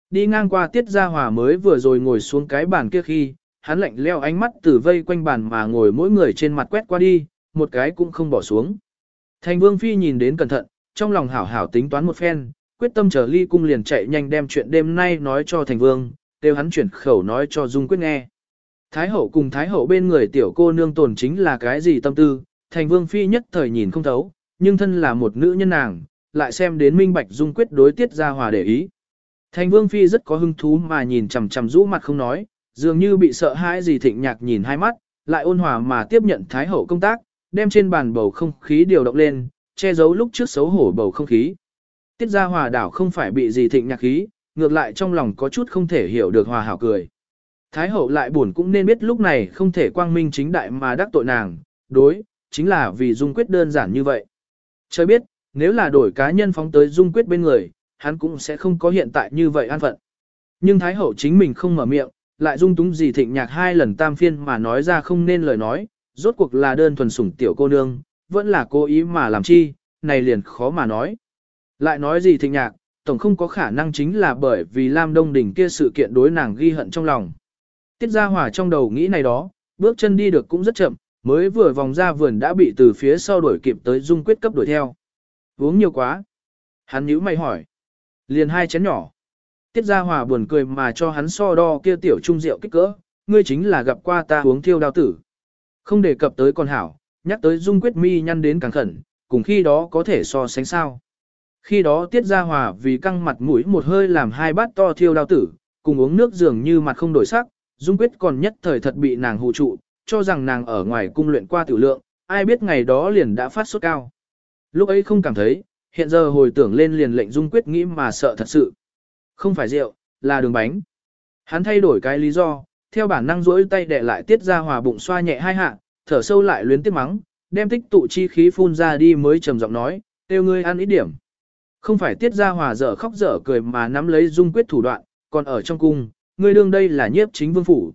Đi ngang qua tiết gia hòa mới vừa rồi ngồi xuống cái bàn kia khi, hắn lạnh leo ánh mắt từ vây quanh bàn mà ngồi mỗi người trên mặt quét qua đi, một cái cũng không bỏ xuống. Thành vương phi nhìn đến cẩn thận, trong lòng hảo hảo tính toán một phen, quyết tâm trở ly cung liền chạy nhanh đem chuyện đêm nay nói cho thành vương, đều hắn chuyển khẩu nói cho dung quyết nghe. Thái hậu cùng thái hậu bên người tiểu cô nương tồn chính là cái gì tâm tư, thành vương phi nhất thời nhìn không thấu, nhưng thân là một nữ nhân nàng, lại xem đến minh bạch dung quyết đối tiết gia hòa để ý. Thành vương phi rất có hứng thú mà nhìn chằm chằm rũ mặt không nói, dường như bị sợ hãi gì thịnh nhạc nhìn hai mắt, lại ôn hòa mà tiếp nhận thái hậu công tác, đem trên bàn bầu không khí điều động lên, che giấu lúc trước xấu hổ bầu không khí. Tiết gia hòa đảo không phải bị gì thịnh nhạc khí, ngược lại trong lòng có chút không thể hiểu được hòa hảo cười. Thái hậu lại buồn cũng nên biết lúc này không thể quang minh chính đại mà đắc tội nàng, đối, chính là vì Dung Quyết đơn giản như vậy. Trời biết, nếu là đổi cá nhân phóng tới Dung Quyết bên người, hắn cũng sẽ không có hiện tại như vậy an phận. Nhưng Thái hậu chính mình không mở miệng, lại dung túng gì thịnh nhạc hai lần tam phiên mà nói ra không nên lời nói, rốt cuộc là đơn thuần sủng tiểu cô nương, vẫn là cố ý mà làm chi, này liền khó mà nói. Lại nói gì thịnh nhạc, tổng không có khả năng chính là bởi vì Lam Đông Đình kia sự kiện đối nàng ghi hận trong lòng. Tiết Gia Hòa trong đầu nghĩ này đó, bước chân đi được cũng rất chậm, mới vừa vòng ra vườn đã bị từ phía sau đuổi kịp tới dung quyết cấp đuổi theo. Uống nhiều quá. Hắn nhíu mày hỏi. Liền hai chén nhỏ. Tiết Gia Hòa buồn cười mà cho hắn so đo kia tiểu trung rượu kích cỡ, ngươi chính là gặp qua ta uống thiêu đao tử. Không đề cập tới con hảo, nhắc tới dung quyết mi nhăn đến càng khẩn, cùng khi đó có thể so sánh sao. Khi đó Tiết Gia Hòa vì căng mặt mũi một hơi làm hai bát to thiêu đao tử, cùng uống nước dường như mặt không đổi sắc, Dung Quyết còn nhất thời thật bị nàng hù trụ, cho rằng nàng ở ngoài cung luyện qua tiểu lượng, ai biết ngày đó liền đã phát sốt cao. Lúc ấy không cảm thấy, hiện giờ hồi tưởng lên liền lệnh Dung Quyết nghĩ mà sợ thật sự. Không phải rượu, là đường bánh. Hắn thay đổi cái lý do, theo bản năng duỗi tay để lại Tiết Gia Hòa bụng xoa nhẹ hai hạ, thở sâu lại luyến tiếp mắng, đem tích tụ chi khí phun ra đi mới trầm giọng nói, tiêu ngươi ăn ít điểm. Không phải tiết ra hòa dở khóc dở cười mà nắm lấy dung quyết thủ đoạn, còn ở trong cung, người đương đây là nhiếp chính vương phủ.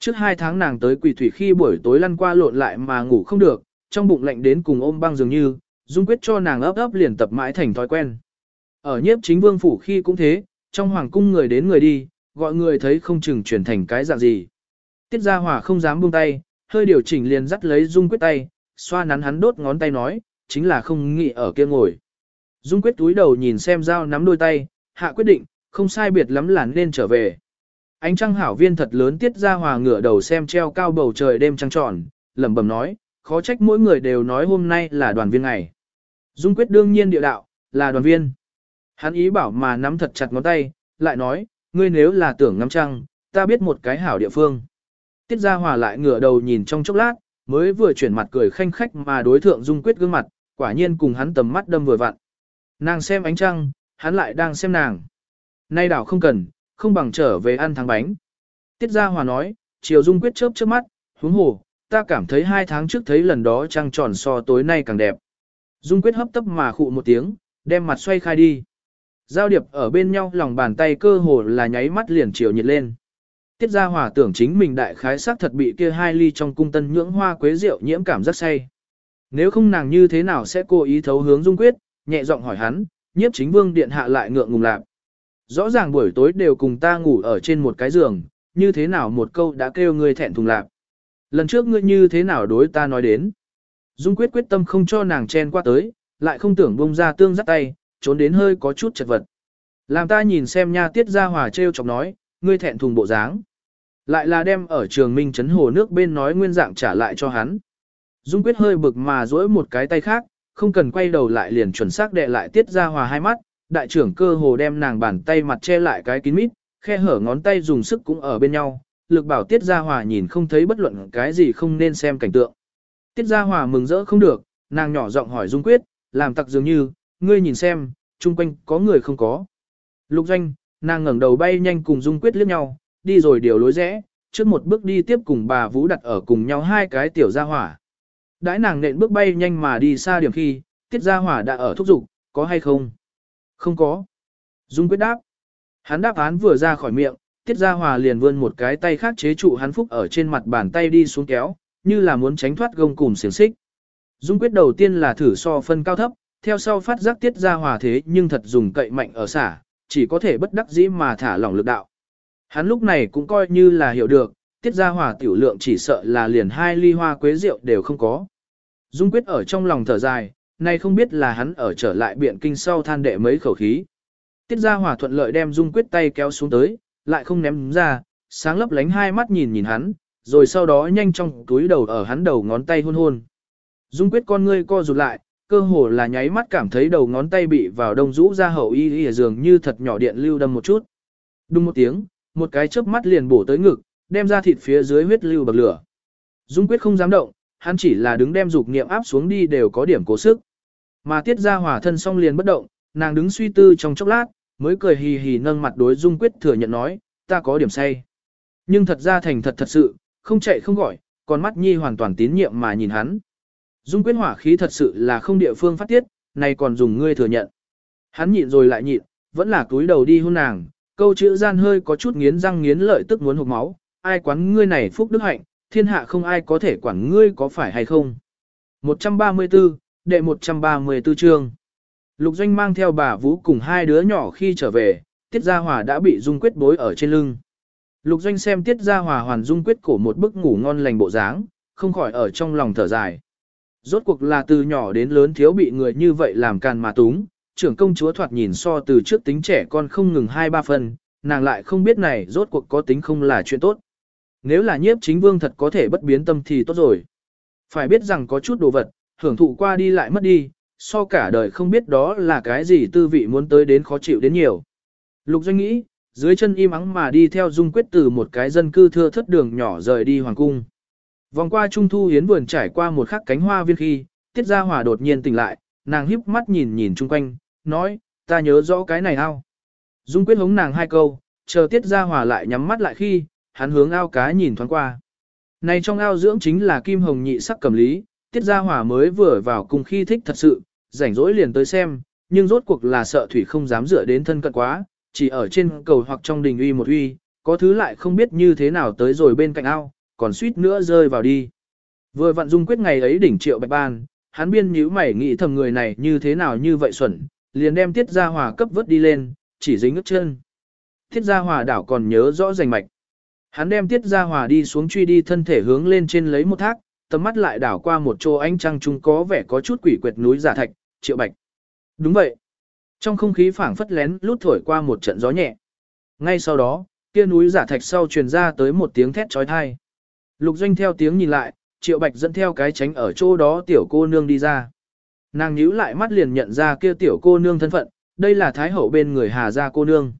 Trước hai tháng nàng tới quỷ thủy khi buổi tối lăn qua lộn lại mà ngủ không được, trong bụng lạnh đến cùng ôm băng dường như, dung quyết cho nàng ấp ấp liền tập mãi thành thói quen. Ở nhiếp chính vương phủ khi cũng thế, trong hoàng cung người đến người đi, gọi người thấy không chừng chuyển thành cái dạng gì. Tiết gia hòa không dám buông tay, hơi điều chỉnh liền dắt lấy dung quyết tay, xoa nắn hắn đốt ngón tay nói, chính là không nghĩ ở kia ngồi. Dung quyết túi đầu nhìn xem dao nắm đôi tay, hạ quyết định, không sai biệt lắm là nên trở về. Ánh trăng hảo viên thật lớn tiết ra hòa ngửa đầu xem treo cao bầu trời đêm trăng tròn, lẩm bẩm nói, khó trách mỗi người đều nói hôm nay là đoàn viên ngày. Dung quyết đương nhiên địa đạo, là đoàn viên. Hắn ý bảo mà nắm thật chặt ngón tay, lại nói, ngươi nếu là tưởng ngắm trăng, ta biết một cái hảo địa phương. Tiết ra hòa lại ngửa đầu nhìn trong chốc lát, mới vừa chuyển mặt cười khanh khách mà đối thượng Dung quyết gương mặt, quả nhiên cùng hắn tầm mắt đâm vừa vặn. Nàng xem ánh trăng, hắn lại đang xem nàng. Nay đảo không cần, không bằng trở về ăn tháng bánh. Tiết Gia Hòa nói, chiều dung quyết chớp trước mắt, huống hồ, ta cảm thấy hai tháng trước thấy lần đó trăng tròn so tối nay càng đẹp. Dung quyết hấp tấp mà khụ một tiếng, đem mặt xoay khai đi. Giao điệp ở bên nhau lòng bàn tay cơ hồ là nháy mắt liền chiều nhiệt lên. Tiết Gia Hòa tưởng chính mình đại khái sắc thật bị kia hai ly trong cung tân nhưỡng hoa quế rượu nhiễm cảm rất say. Nếu không nàng như thế nào sẽ cố ý thấu hướng Dung Quyết, nhẹ giọng hỏi hắn, nhiếp chính vương điện hạ lại ngượng ngùng lạc. Rõ ràng buổi tối đều cùng ta ngủ ở trên một cái giường, như thế nào một câu đã kêu ngươi thẹn thùng lạc. Lần trước ngươi như thế nào đối ta nói đến. Dung quyết quyết tâm không cho nàng chen qua tới, lại không tưởng bông ra tương dắt tay, trốn đến hơi có chút chật vật. Làm ta nhìn xem nha tiết ra hòa treo chọc nói, ngươi thẹn thùng bộ dáng. Lại là đem ở trường minh chấn hồ nước bên nói nguyên dạng trả lại cho hắn. Dung quyết hơi bực mà duỗi một cái tay khác, không cần quay đầu lại liền chuẩn xác đệ lại tiết ra hòa hai mắt, đại trưởng cơ hồ đem nàng bàn tay mặt che lại cái kín mít, khe hở ngón tay dùng sức cũng ở bên nhau, lực bảo tiết ra hòa nhìn không thấy bất luận cái gì không nên xem cảnh tượng. Tiết ra hòa mừng rỡ không được, nàng nhỏ giọng hỏi Dung Quyết, làm tặc dường như, ngươi nhìn xem, chung quanh có người không có. Lục doanh, nàng ngẩng đầu bay nhanh cùng Dung Quyết liếc nhau, đi rồi điều lối rẽ, trước một bước đi tiếp cùng bà Vũ đặt ở cùng nhau hai cái tiểu gia hỏa. Đãi nàng nện bước bay nhanh mà đi xa điểm khi, tiết gia hỏa đã ở thúc giục, có hay không? Không có. Dung quyết đáp. Hắn đáp án vừa ra khỏi miệng, tiết gia hòa liền vươn một cái tay khác chế trụ hắn phúc ở trên mặt bàn tay đi xuống kéo, như là muốn tránh thoát gông cùm xiềng xích. Dung quyết đầu tiên là thử so phân cao thấp, theo sau phát giác tiết gia hòa thế nhưng thật dùng cậy mạnh ở xả, chỉ có thể bất đắc dĩ mà thả lỏng lực đạo. Hắn lúc này cũng coi như là hiểu được, tiết gia hòa tiểu lượng chỉ sợ là liền hai ly hoa quế rượu đều không có. Dung quyết ở trong lòng thở dài, nay không biết là hắn ở trở lại biện kinh sau than đệ mấy khẩu khí. Tiết gia hòa thuận lợi đem Dung quyết tay kéo xuống tới, lại không ném ra, sáng lấp lánh hai mắt nhìn nhìn hắn, rồi sau đó nhanh trong túi đầu ở hắn đầu ngón tay hôn hôn. Dung quyết con ngươi co rụt lại, cơ hồ là nháy mắt cảm thấy đầu ngón tay bị vào đông rũ ra hậu y y dường như thật nhỏ điện lưu đâm một chút. Đúng một tiếng, một cái chớp mắt liền bổ tới ngực, đem ra thịt phía dưới huyết lưu bậc lửa. Dung quyết không dám động, hắn chỉ là đứng đem dục niệm áp xuống đi đều có điểm cố sức. Mà tiết ra hỏa thân song liền bất động, nàng đứng suy tư trong chốc lát, mới cười hì hì nâng mặt đối Dung quyết thừa nhận nói, ta có điểm say. nhưng thật ra thành thật thật sự, không chạy không gọi, còn mắt nhi hoàn toàn tín nhiệm mà nhìn hắn. Dung quyết hỏa khí thật sự là không địa phương phát tiết, này còn dùng ngươi thừa nhận. Hắn nhịn rồi lại nhịn, vẫn là túi đầu đi hôn nàng, câu chữ gian hơi có chút nghiến răng nghiến lợi tức muốn hụt máu, ai quán ngươi này phúc đức hạnh, thiên hạ không ai có thể quản ngươi có phải hay không. 134, đệ 134 chương. Lục Doanh mang theo bà Vũ cùng hai đứa nhỏ khi trở về, Tiết Gia Hòa đã bị Dung Quyết bối ở trên lưng. Lục Doanh xem Tiết Gia Hòa hoàn Dung Quyết cổ một bức ngủ ngon lành bộ dáng, không khỏi ở trong lòng thở dài. Rốt cuộc là từ nhỏ đến lớn thiếu bị người như vậy làm càn mà túng, trưởng công chúa thoạt nhìn so từ trước tính trẻ con không ngừng hai ba phần, nàng lại không biết này rốt cuộc có tính không là chuyện tốt. Nếu là nhiếp chính vương thật có thể bất biến tâm thì tốt rồi. Phải biết rằng có chút đồ vật, hưởng thụ qua đi lại mất đi, so cả đời không biết đó là cái gì tư vị muốn tới đến khó chịu đến nhiều. Lục doanh nghĩ, dưới chân im ắng mà đi theo dung quyết từ một cái dân cư thưa thất đường nhỏ rời đi hoàng cung. Vòng qua trung thu hiến vườn trải qua một khắc cánh hoa viên khi, tiết gia hòa đột nhiên tỉnh lại, nàng híp mắt nhìn nhìn chung quanh, nói, ta nhớ rõ cái này ao. Dung quyết hống nàng hai câu, chờ tiết gia hòa lại nhắm mắt lại khi, hắn hướng ao cá nhìn thoáng qua. Này trong ao dưỡng chính là kim hồng nhị sắc cầm lý, tiết gia hỏa mới vừa vào cùng khi thích thật sự, rảnh rỗi liền tới xem, nhưng rốt cuộc là sợ thủy không dám dựa đến thân cận quá, chỉ ở trên cầu hoặc trong đình uy một uy, có thứ lại không biết như thế nào tới rồi bên cạnh ao, còn suýt nữa rơi vào đi. Vừa vặn dung quyết ngày ấy đỉnh triệu bạch ban, hắn biên nhíu mày nghĩ thầm người này như thế nào như vậy xuẩn, liền đem tiết gia hỏa cấp vớt đi lên, chỉ dính ức chân. Tiết gia hỏa đảo còn nhớ rõ rành mạch. Hắn đem tiết ra hòa đi xuống truy đi thân thể hướng lên trên lấy một thác, tầm mắt lại đảo qua một chỗ ánh trăng trung có vẻ có chút quỷ quyệt núi giả thạch, triệu bạch. Đúng vậy. Trong không khí phảng phất lén lút thổi qua một trận gió nhẹ. Ngay sau đó, kia núi giả thạch sau truyền ra tới một tiếng thét trói thai. Lục doanh theo tiếng nhìn lại, triệu bạch dẫn theo cái tránh ở chỗ đó tiểu cô nương đi ra. Nàng nhíu lại mắt liền nhận ra kia tiểu cô nương thân phận, đây là thái hậu bên người hà gia cô nương.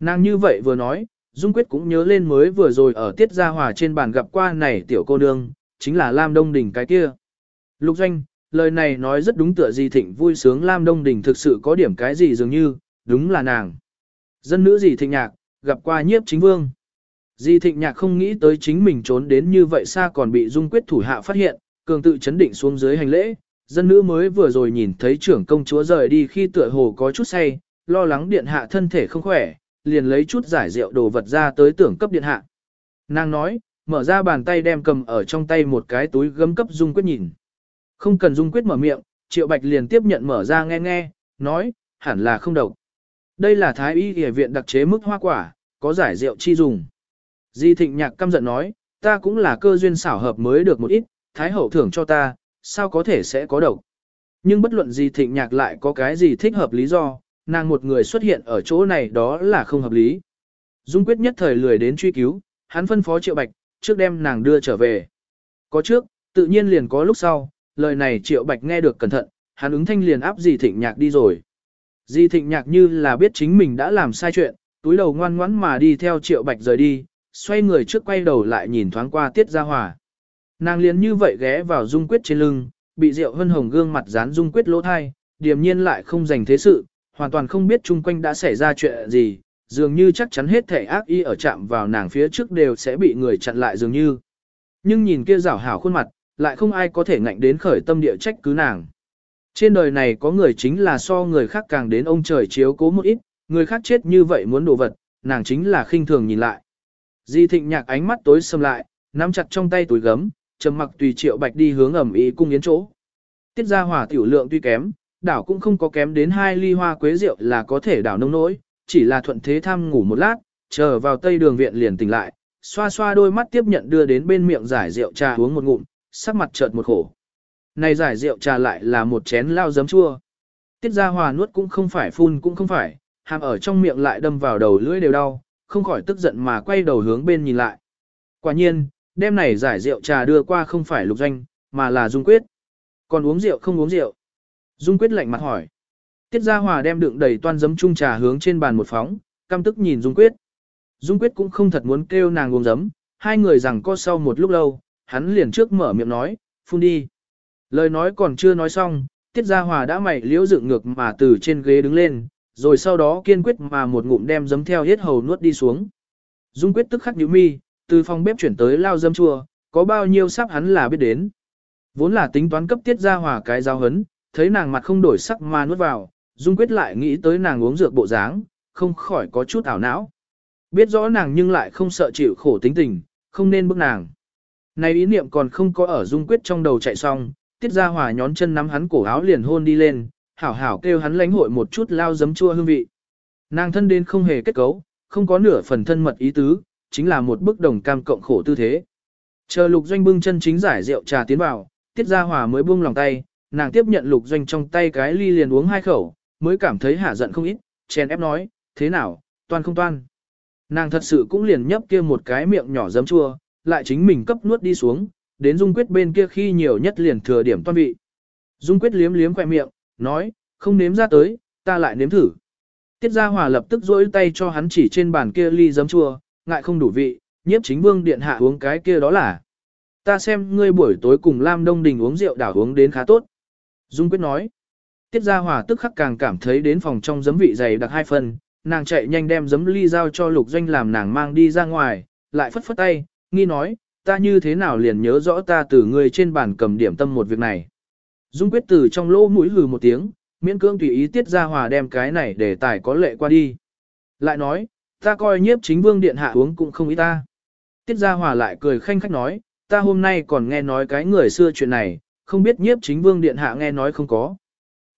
Nàng như vậy vừa nói, Dung Quyết cũng nhớ lên mới vừa rồi ở tiết gia hòa trên bàn gặp qua này tiểu cô nương, chính là Lam Đông Đình cái kia. Lục Doanh, lời này nói rất đúng tựa Di Thịnh vui sướng Lam Đông Đình thực sự có điểm cái gì dường như, đúng là nàng. Dân nữ Di Thịnh Nhạc, gặp qua nhiếp chính vương. Di Thịnh Nhạc không nghĩ tới chính mình trốn đến như vậy xa còn bị Dung Quyết thủ hạ phát hiện, cường tự chấn định xuống dưới hành lễ. Dân nữ mới vừa rồi nhìn thấy trưởng công chúa rời đi khi tựa hồ có chút say, lo lắng điện hạ thân thể không khỏe, liền lấy chút giải rượu đồ vật ra tới tưởng cấp điện hạ. Nàng nói, mở ra bàn tay đem cầm ở trong tay một cái túi gấm cấp Dung Quyết nhìn. Không cần Dung Quyết mở miệng, Triệu Bạch liền tiếp nhận mở ra nghe nghe, nói, hẳn là không độc. Đây là Thái Y Y viện đặc chế mức hoa quả, có giải rượu chi dùng. Di Thịnh Nhạc căm giận nói, ta cũng là cơ duyên xảo hợp mới được một ít, Thái Hậu thưởng cho ta, sao có thể sẽ có độc. Nhưng bất luận Di Thịnh Nhạc lại có cái gì thích hợp lý do, nàng một người xuất hiện ở chỗ này đó là không hợp lý. Dung quyết nhất thời lười đến truy cứu, hắn phân phó Triệu Bạch, trước đem nàng đưa trở về. Có trước, tự nhiên liền có lúc sau, lời này Triệu Bạch nghe được cẩn thận, hắn ứng thanh liền áp Di Thịnh Nhạc đi rồi. Di Thịnh Nhạc như là biết chính mình đã làm sai chuyện, túi đầu ngoan ngoãn mà đi theo Triệu Bạch rời đi, xoay người trước quay đầu lại nhìn thoáng qua Tiết Gia Hòa. Nàng liền như vậy ghé vào Dung Quyết trên lưng, bị rượu hân hồng gương mặt dán Dung Quyết lỗ thai, điềm nhiên lại không dành thế sự, hoàn toàn không biết chung quanh đã xảy ra chuyện gì, dường như chắc chắn hết thể ác y ở chạm vào nàng phía trước đều sẽ bị người chặn lại dường như. Nhưng nhìn kia rảo hảo khuôn mặt, lại không ai có thể ngạnh đến khởi tâm địa trách cứ nàng. Trên đời này có người chính là so người khác càng đến ông trời chiếu cố một ít, người khác chết như vậy muốn đồ vật, nàng chính là khinh thường nhìn lại. Di thịnh nhạc ánh mắt tối sầm lại, nắm chặt trong tay túi gấm, trầm mặc tùy triệu bạch đi hướng ẩm ý cung yến chỗ. Tiết ra hỏa tiểu lượng tuy kém, đảo cũng không có kém đến hai ly hoa quế rượu là có thể đảo nông nỗi, chỉ là thuận thế tham ngủ một lát, chờ vào tây đường viện liền tỉnh lại, xoa xoa đôi mắt tiếp nhận đưa đến bên miệng giải rượu trà uống một ngụm, sắc mặt chợt một khổ. Này giải rượu trà lại là một chén lao giấm chua. Tiết ra hòa nuốt cũng không phải phun cũng không phải, hàm ở trong miệng lại đâm vào đầu lưỡi đều đau, không khỏi tức giận mà quay đầu hướng bên nhìn lại. Quả nhiên, đêm này giải rượu trà đưa qua không phải lục doanh mà là Dung Quyết. Còn uống rượu không uống rượu? Dung Quyết lạnh mặt hỏi. Tiết Gia Hòa đem đựng đầy toan giấm chung trà hướng trên bàn một phóng, căm tức nhìn Dung Quyết. Dung Quyết cũng không thật muốn kêu nàng uống giấm, hai người rằng co sau một lúc lâu, hắn liền trước mở miệng nói, phun đi. Lời nói còn chưa nói xong, Tiết Gia Hòa đã mày liễu dựng ngược mà từ trên ghế đứng lên, rồi sau đó kiên quyết mà một ngụm đem giấm theo hết hầu nuốt đi xuống. Dung quyết tức khắc nhíu mi, từ phòng bếp chuyển tới lao dâm chua, có bao nhiêu sắp hắn là biết đến. Vốn là tính toán cấp tiết ra hòa cái giao hấn, thấy nàng mặt không đổi sắc mà nuốt vào, Dung quyết lại nghĩ tới nàng uống dược bộ dáng, không khỏi có chút ảo não. Biết rõ nàng nhưng lại không sợ chịu khổ tính tình, không nên bức nàng. Này ý niệm còn không có ở Dung quyết trong đầu chạy xong, tiết ra hòa nhón chân nắm hắn cổ áo liền hôn đi lên, hảo hảo kêu hắn lánh hội một chút lao giấm chua hương vị. Nàng thân đến không hề kết cấu, không có nửa phần thân mật ý tứ, chính là một bức đồng cam cộng khổ tư thế. Chờ lục doanh bưng chân chính giải rượu trà tiến vào, tiết ra hòa mới buông lòng tay, nàng tiếp nhận lục doanh trong tay cái ly liền uống hai khẩu, mới cảm thấy hạ giận không ít, chèn ép nói, thế nào, toan không toan. Nàng thật sự cũng liền nhấp kia một cái miệng nhỏ giấm chua, lại chính mình cấp nuốt đi xuống, đến dung quyết bên kia khi nhiều nhất liền thừa điểm toan vị. Dung quyết liếm liếm khỏe miệng, nói, không nếm ra tới, ta lại nếm thử. Tiết Gia Hòa lập tức rỗi tay cho hắn chỉ trên bàn kia ly giấm chua, ngại không đủ vị, nhiếp chính vương điện hạ uống cái kia đó là. Ta xem ngươi buổi tối cùng Lam Đông Đình uống rượu đảo uống đến khá tốt. Dung Quyết nói. Tiết Gia Hòa tức khắc càng cảm thấy đến phòng trong giấm vị dày đặc hai phần, nàng chạy nhanh đem giấm ly giao cho lục doanh làm nàng mang đi ra ngoài, lại phất phất tay, nghi nói, ta như thế nào liền nhớ rõ ta từ ngươi trên bàn cầm điểm tâm một việc này. Dung quyết từ trong lỗ mũi hừ một tiếng, miễn cưỡng tùy ý tiết gia hòa đem cái này để tài có lệ qua đi. Lại nói, ta coi nhiếp chính vương điện hạ uống cũng không ý ta. Tiết gia hòa lại cười khanh khách nói, ta hôm nay còn nghe nói cái người xưa chuyện này, không biết nhiếp chính vương điện hạ nghe nói không có.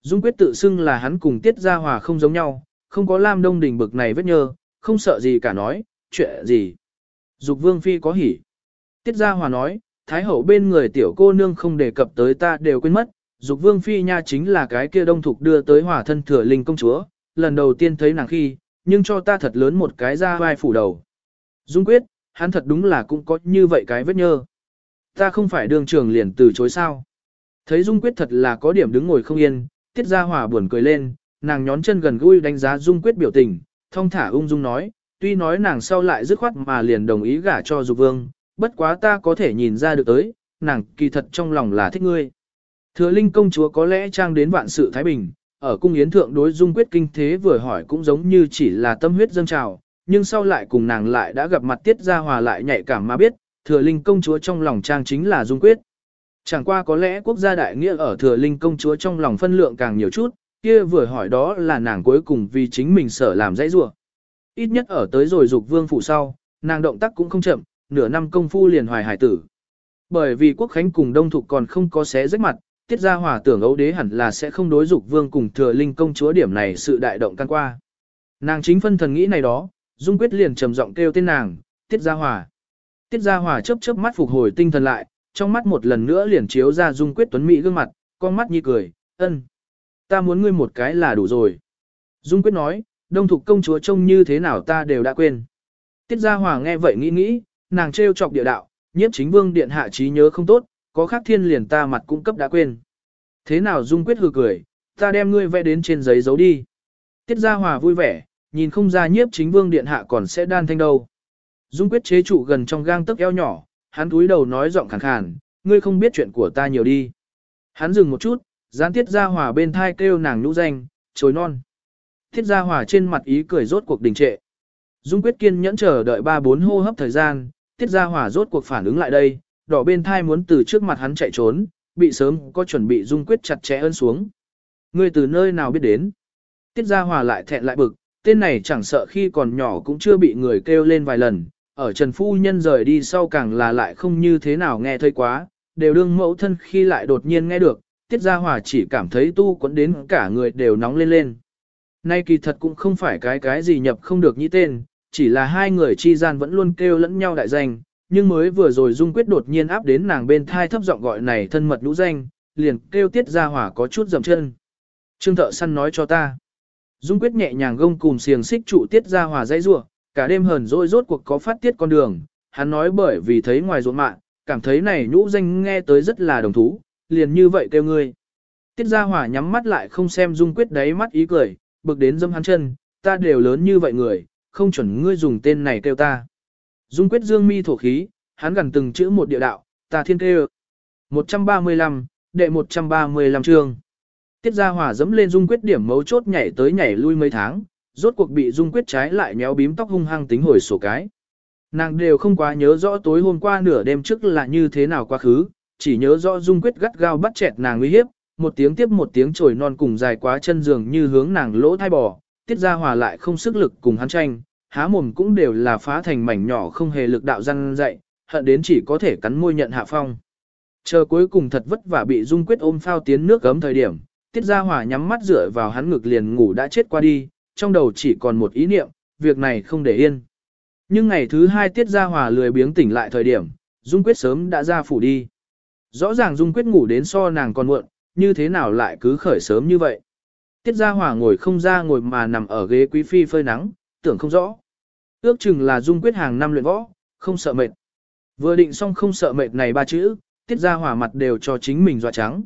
Dung quyết tự xưng là hắn cùng tiết gia hòa không giống nhau, không có Lam Đông Đình bực này vết nhơ, không sợ gì cả nói, chuyện gì. Dục vương phi có hỉ. Tiết gia hòa nói, thái hậu bên người tiểu cô nương không đề cập tới ta đều quên mất, Dục vương phi nha chính là cái kia đông thục đưa tới hòa thân thừa linh công chúa, lần đầu tiên thấy nàng khi, nhưng cho ta thật lớn một cái ra vai phủ đầu. Dung quyết, hắn thật đúng là cũng có như vậy cái vết nhơ. Ta không phải đường trường liền từ chối sao. Thấy Dung quyết thật là có điểm đứng ngồi không yên, tiết gia hỏa buồn cười lên, nàng nhón chân gần gũi đánh giá Dung quyết biểu tình, thông thả ung dung nói, tuy nói nàng sau lại dứt khoát mà liền đồng ý gả cho Dục vương, bất quá ta có thể nhìn ra được tới, nàng kỳ thật trong lòng là thích ngươi. Thừa Linh công chúa có lẽ trang đến vạn sự Thái Bình, ở cung yến thượng đối dung quyết kinh thế vừa hỏi cũng giống như chỉ là tâm huyết dâng trào, nhưng sau lại cùng nàng lại đã gặp mặt tiết gia hòa lại nhạy cảm mà biết, thừa linh công chúa trong lòng trang chính là dung quyết. Chẳng qua có lẽ quốc gia đại nghĩa ở thừa linh công chúa trong lòng phân lượng càng nhiều chút, kia vừa hỏi đó là nàng cuối cùng vì chính mình sở làm dãy rủa. Ít nhất ở tới rồi dục vương phủ sau, nàng động tác cũng không chậm, nửa năm công phu liền hoài hải tử. Bởi vì quốc khánh cùng đông thục còn không có xé rách mặt, tiết gia hòa tưởng ấu đế hẳn là sẽ không đối dục vương cùng thừa linh công chúa điểm này sự đại động can qua. Nàng chính phân thần nghĩ này đó, dung quyết liền trầm giọng kêu tên nàng, tiết gia hòa. Tiết gia hòa chớp chớp mắt phục hồi tinh thần lại, trong mắt một lần nữa liền chiếu ra dung quyết tuấn mỹ gương mặt, con mắt như cười, ân. Ta muốn ngươi một cái là đủ rồi. Dung quyết nói, đông thục công chúa trông như thế nào ta đều đã quên. Tiết gia hòa nghe vậy nghĩ nghĩ, nàng trêu chọc địa đạo, nhiếp chính vương điện hạ trí nhớ không tốt, có khác thiên liền ta mặt cung cấp đã quên. Thế nào Dung Quyết hừ cười, ta đem ngươi vẽ đến trên giấy giấu đi. Tiết Gia Hòa vui vẻ, nhìn không ra nhiếp chính vương điện hạ còn sẽ đan thanh đâu. Dung Quyết chế trụ gần trong gang tấc eo nhỏ, hắn túi đầu nói giọng khàn khàn, ngươi không biết chuyện của ta nhiều đi. Hắn dừng một chút, gián Tiết Gia Hòa bên thai kêu nàng nhũ danh, trồi non. Tiết Gia Hòa trên mặt ý cười rốt cuộc đình trệ. Dung Quyết kiên nhẫn chờ đợi ba bốn hô hấp thời gian, Tiết Gia Hòa rốt cuộc phản ứng lại đây, đỏ bên thai muốn từ trước mặt hắn chạy trốn, bị sớm có chuẩn bị dung quyết chặt chẽ ơn xuống. Ngươi từ nơi nào biết đến? Tiết Gia Hòa lại thẹn lại bực, tên này chẳng sợ khi còn nhỏ cũng chưa bị người kêu lên vài lần, ở Trần Phu Nhân rời đi sau càng là lại không như thế nào nghe thấy quá, đều đương mẫu thân khi lại đột nhiên nghe được, Tiết Gia Hòa chỉ cảm thấy tu quấn đến cả người đều nóng lên lên. Nay kỳ thật cũng không phải cái cái gì nhập không được như tên, chỉ là hai người chi gian vẫn luôn kêu lẫn nhau đại danh, nhưng mới vừa rồi Dung Quyết đột nhiên áp đến nàng bên thai thấp giọng gọi này thân mật lũ danh, liền kêu tiết gia hỏa có chút dầm chân. Trương thợ săn nói cho ta. Dung Quyết nhẹ nhàng gông cùng xiềng xích trụ tiết gia hỏa dây rua, cả đêm hờn dỗi rốt cuộc có phát tiết con đường, hắn nói bởi vì thấy ngoài ruộng mạng, cảm thấy này nhũ danh nghe tới rất là đồng thú, liền như vậy kêu ngươi. Tiết gia hỏa nhắm mắt lại không xem Dung Quyết đáy mắt ý cười, bực đến dâm hắn chân, ta đều lớn như vậy người, không chuẩn ngươi dùng tên này kêu ta. Dung quyết dương mi thổ khí, hắn gần từng chữ một địa đạo, ta thiên kê 135, đệ 135 chương. Tiết gia hỏa dẫm lên dung quyết điểm mấu chốt nhảy tới nhảy lui mấy tháng, rốt cuộc bị dung quyết trái lại nhéo bím tóc hung hăng tính hồi sổ cái. Nàng đều không quá nhớ rõ tối hôm qua nửa đêm trước là như thế nào quá khứ, chỉ nhớ rõ Dung Quyết gắt gao bắt chẹt nàng uy hiếp, một tiếng tiếp một tiếng trồi non cùng dài quá chân giường như hướng nàng lỗ thai bò, tiết ra hòa lại không sức lực cùng hắn tranh, há mồm cũng đều là phá thành mảnh nhỏ không hề lực đạo răng dậy, hận đến chỉ có thể cắn môi nhận hạ phong. Chờ cuối cùng thật vất vả bị Dung Quyết ôm phao tiến nước gấm thời điểm, tiết ra hòa nhắm mắt dựa vào hắn ngực liền ngủ đã chết qua đi, trong đầu chỉ còn một ý niệm, việc này không để yên. Nhưng ngày thứ hai tiết ra hòa lười biếng tỉnh lại thời điểm, Dung Quyết sớm đã ra phủ đi. Rõ ràng Dung Quyết ngủ đến so nàng còn muộn, như thế nào lại cứ khởi sớm như vậy. Tiết Gia Hòa ngồi không ra ngồi mà nằm ở ghế quý phi phơi nắng, tưởng không rõ. Ước chừng là Dung Quyết hàng năm luyện võ, không sợ mệt. Vừa định xong không sợ mệt này ba chữ, Tiết Gia Hòa mặt đều cho chính mình dọa trắng.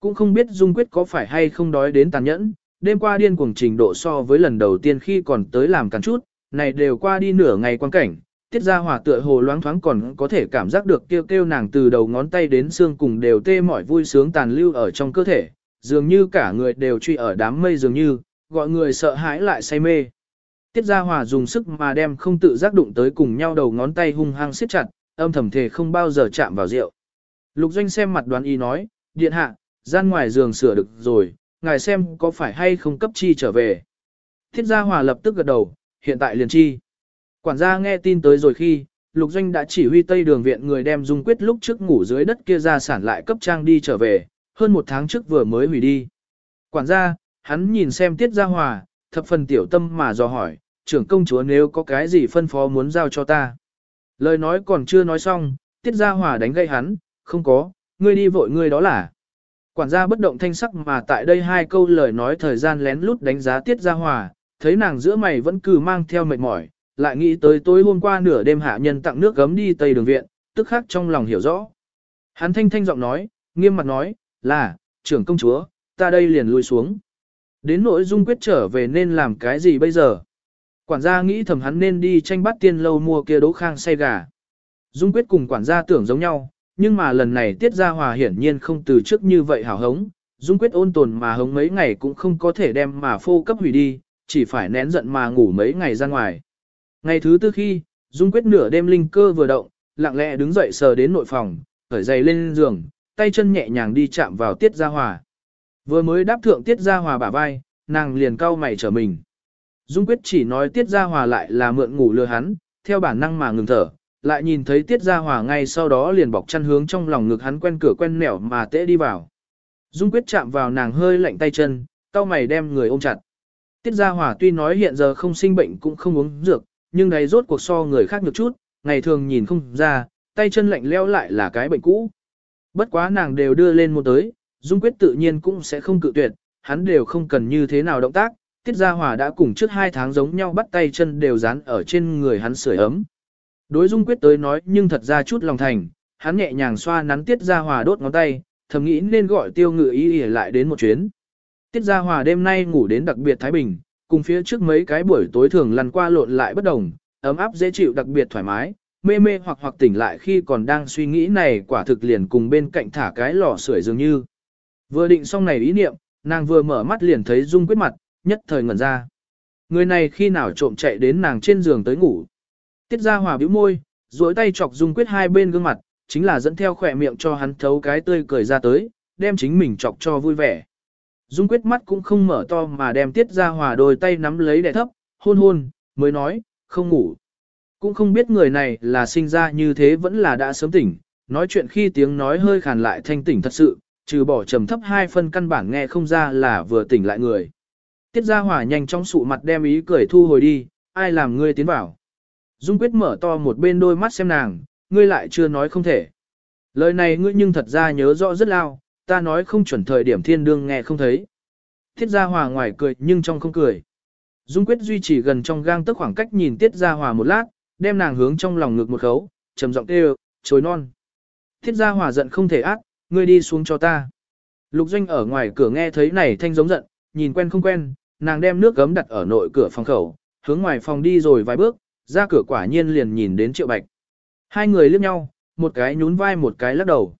Cũng không biết Dung Quyết có phải hay không đói đến tàn nhẫn, đêm qua điên cuồng trình độ so với lần đầu tiên khi còn tới làm cắn chút, này đều qua đi nửa ngày quan cảnh, tiết ra hỏa tựa hồ loáng thoáng còn có thể cảm giác được kêu kêu nàng từ đầu ngón tay đến xương cùng đều tê mỏi vui sướng tàn lưu ở trong cơ thể, dường như cả người đều truy ở đám mây dường như, gọi người sợ hãi lại say mê. Tiết Gia Hòa dùng sức mà đem không tự giác đụng tới cùng nhau đầu ngón tay hung hăng siết chặt, âm thầm thể không bao giờ chạm vào rượu. Lục Doanh xem mặt đoán y nói, điện hạ, gian ngoài giường sửa được rồi, ngài xem có phải hay không cấp chi trở về. Tiết Gia Hòa lập tức gật đầu, hiện tại liền chi. Quản gia nghe tin tới rồi khi, Lục Doanh đã chỉ huy Tây Đường viện người đem Dung Quyết lúc trước ngủ dưới đất kia ra sản lại cấp trang đi trở về, hơn một tháng trước vừa mới hủy đi. Quản gia, hắn nhìn xem Tiết Gia Hòa, thập phần tiểu tâm mà dò hỏi, trưởng công chúa nếu có cái gì phân phó muốn giao cho ta. Lời nói còn chưa nói xong, Tiết Gia Hòa đánh gây hắn, không có, ngươi đi vội ngươi đó là. Quản gia bất động thanh sắc mà tại đây hai câu lời nói thời gian lén lút đánh giá Tiết Gia Hòa, thấy nàng giữa mày vẫn cứ mang theo mệt mỏi, lại nghĩ tới tối hôm qua nửa đêm hạ nhân tặng nước gấm đi Tây Đường Viện, tức khắc trong lòng hiểu rõ. Hắn thanh thanh giọng nói, nghiêm mặt nói, là, trưởng công chúa, ta đây liền lui xuống. Đến nỗi dung quyết trở về nên làm cái gì bây giờ? Quản gia nghĩ thầm hắn nên đi tranh bắt tiên lâu mua kia đỗ khang say gà. Dung quyết cùng quản gia tưởng giống nhau, nhưng mà lần này tiết ra hòa hiển nhiên không từ trước như vậy hảo hống. Dung quyết ôn tồn mà hống mấy ngày cũng không có thể đem mà phô cấp hủy đi, chỉ phải nén giận mà ngủ mấy ngày ra ngoài. Ngày thứ tư khi, Dung quyết nửa đêm linh cơ vừa động, lặng lẽ đứng dậy sờ đến nội phòng, khởi giày lên giường, tay chân nhẹ nhàng đi chạm vào Tiết Gia Hòa. Vừa mới đáp thượng Tiết Gia Hòa bả vai, nàng liền cau mày trở mình. Dung quyết chỉ nói Tiết Gia Hòa lại là mượn ngủ lừa hắn, theo bản năng mà ngừng thở, lại nhìn thấy Tiết Gia Hòa ngay sau đó liền bọc chăn hướng trong lòng ngực hắn quen cửa quen nẻo mà tễ đi vào. Dung quyết chạm vào nàng hơi lạnh tay chân, cao mày đem người ôm chặt. Tiết Gia Hòa tuy nói hiện giờ không sinh bệnh cũng không uống dược, nhưng đấy rốt cuộc so người khác nhược chút, ngày thường nhìn không ra, tay chân lạnh leo lại là cái bệnh cũ. Bất quá nàng đều đưa lên một tới, Dung Quyết tự nhiên cũng sẽ không cự tuyệt, hắn đều không cần như thế nào động tác, Tiết Gia Hòa đã cùng trước hai tháng giống nhau bắt tay chân đều dán ở trên người hắn sưởi ấm. Đối Dung Quyết tới nói nhưng thật ra chút lòng thành, hắn nhẹ nhàng xoa nắn Tiết Gia Hòa đốt ngón tay, thầm nghĩ nên gọi tiêu ngự ý ỉa lại đến một chuyến. Tiết Gia Hòa đêm nay ngủ đến đặc biệt Thái Bình, cùng phía trước mấy cái buổi tối thường lăn qua lộn lại bất đồng, ấm áp dễ chịu đặc biệt thoải mái, mê mê hoặc hoặc tỉnh lại khi còn đang suy nghĩ này quả thực liền cùng bên cạnh thả cái lò sưởi dường như. Vừa định xong này ý niệm, nàng vừa mở mắt liền thấy Dung quyết mặt, nhất thời ngẩn ra. Người này khi nào trộm chạy đến nàng trên giường tới ngủ. Tiết ra hòa bĩu môi, duỗi tay chọc Dung quyết hai bên gương mặt, chính là dẫn theo khỏe miệng cho hắn thấu cái tươi cười ra tới, đem chính mình chọc cho vui vẻ. Dung quyết mắt cũng không mở to mà đem tiết ra hòa đôi tay nắm lấy đẻ thấp, hôn hôn, mới nói, không ngủ. Cũng không biết người này là sinh ra như thế vẫn là đã sớm tỉnh, nói chuyện khi tiếng nói hơi khàn lại thanh tỉnh thật sự, trừ bỏ trầm thấp hai phân căn bản nghe không ra là vừa tỉnh lại người. Tiết ra hòa nhanh trong sụ mặt đem ý cười thu hồi đi, ai làm ngươi tiến vào. Dung quyết mở to một bên đôi mắt xem nàng, ngươi lại chưa nói không thể. Lời này ngươi nhưng thật ra nhớ rõ rất lao, ta nói không chuẩn thời điểm thiên đương nghe không thấy. Tiết Gia Hòa ngoài cười nhưng trong không cười. Dung quyết duy trì gần trong gang tức khoảng cách nhìn Tiết Gia Hòa một lát, đem nàng hướng trong lòng ngực một khấu, trầm giọng kêu, chối non. Tiết Gia Hòa giận không thể ác, ngươi đi xuống cho ta. Lục Doanh ở ngoài cửa nghe thấy này thanh giống giận, nhìn quen không quen, nàng đem nước gấm đặt ở nội cửa phòng khẩu, hướng ngoài phòng đi rồi vài bước, ra cửa quả nhiên liền nhìn đến Triệu Bạch. Hai người liếc nhau, một cái nhún vai một cái lắc đầu.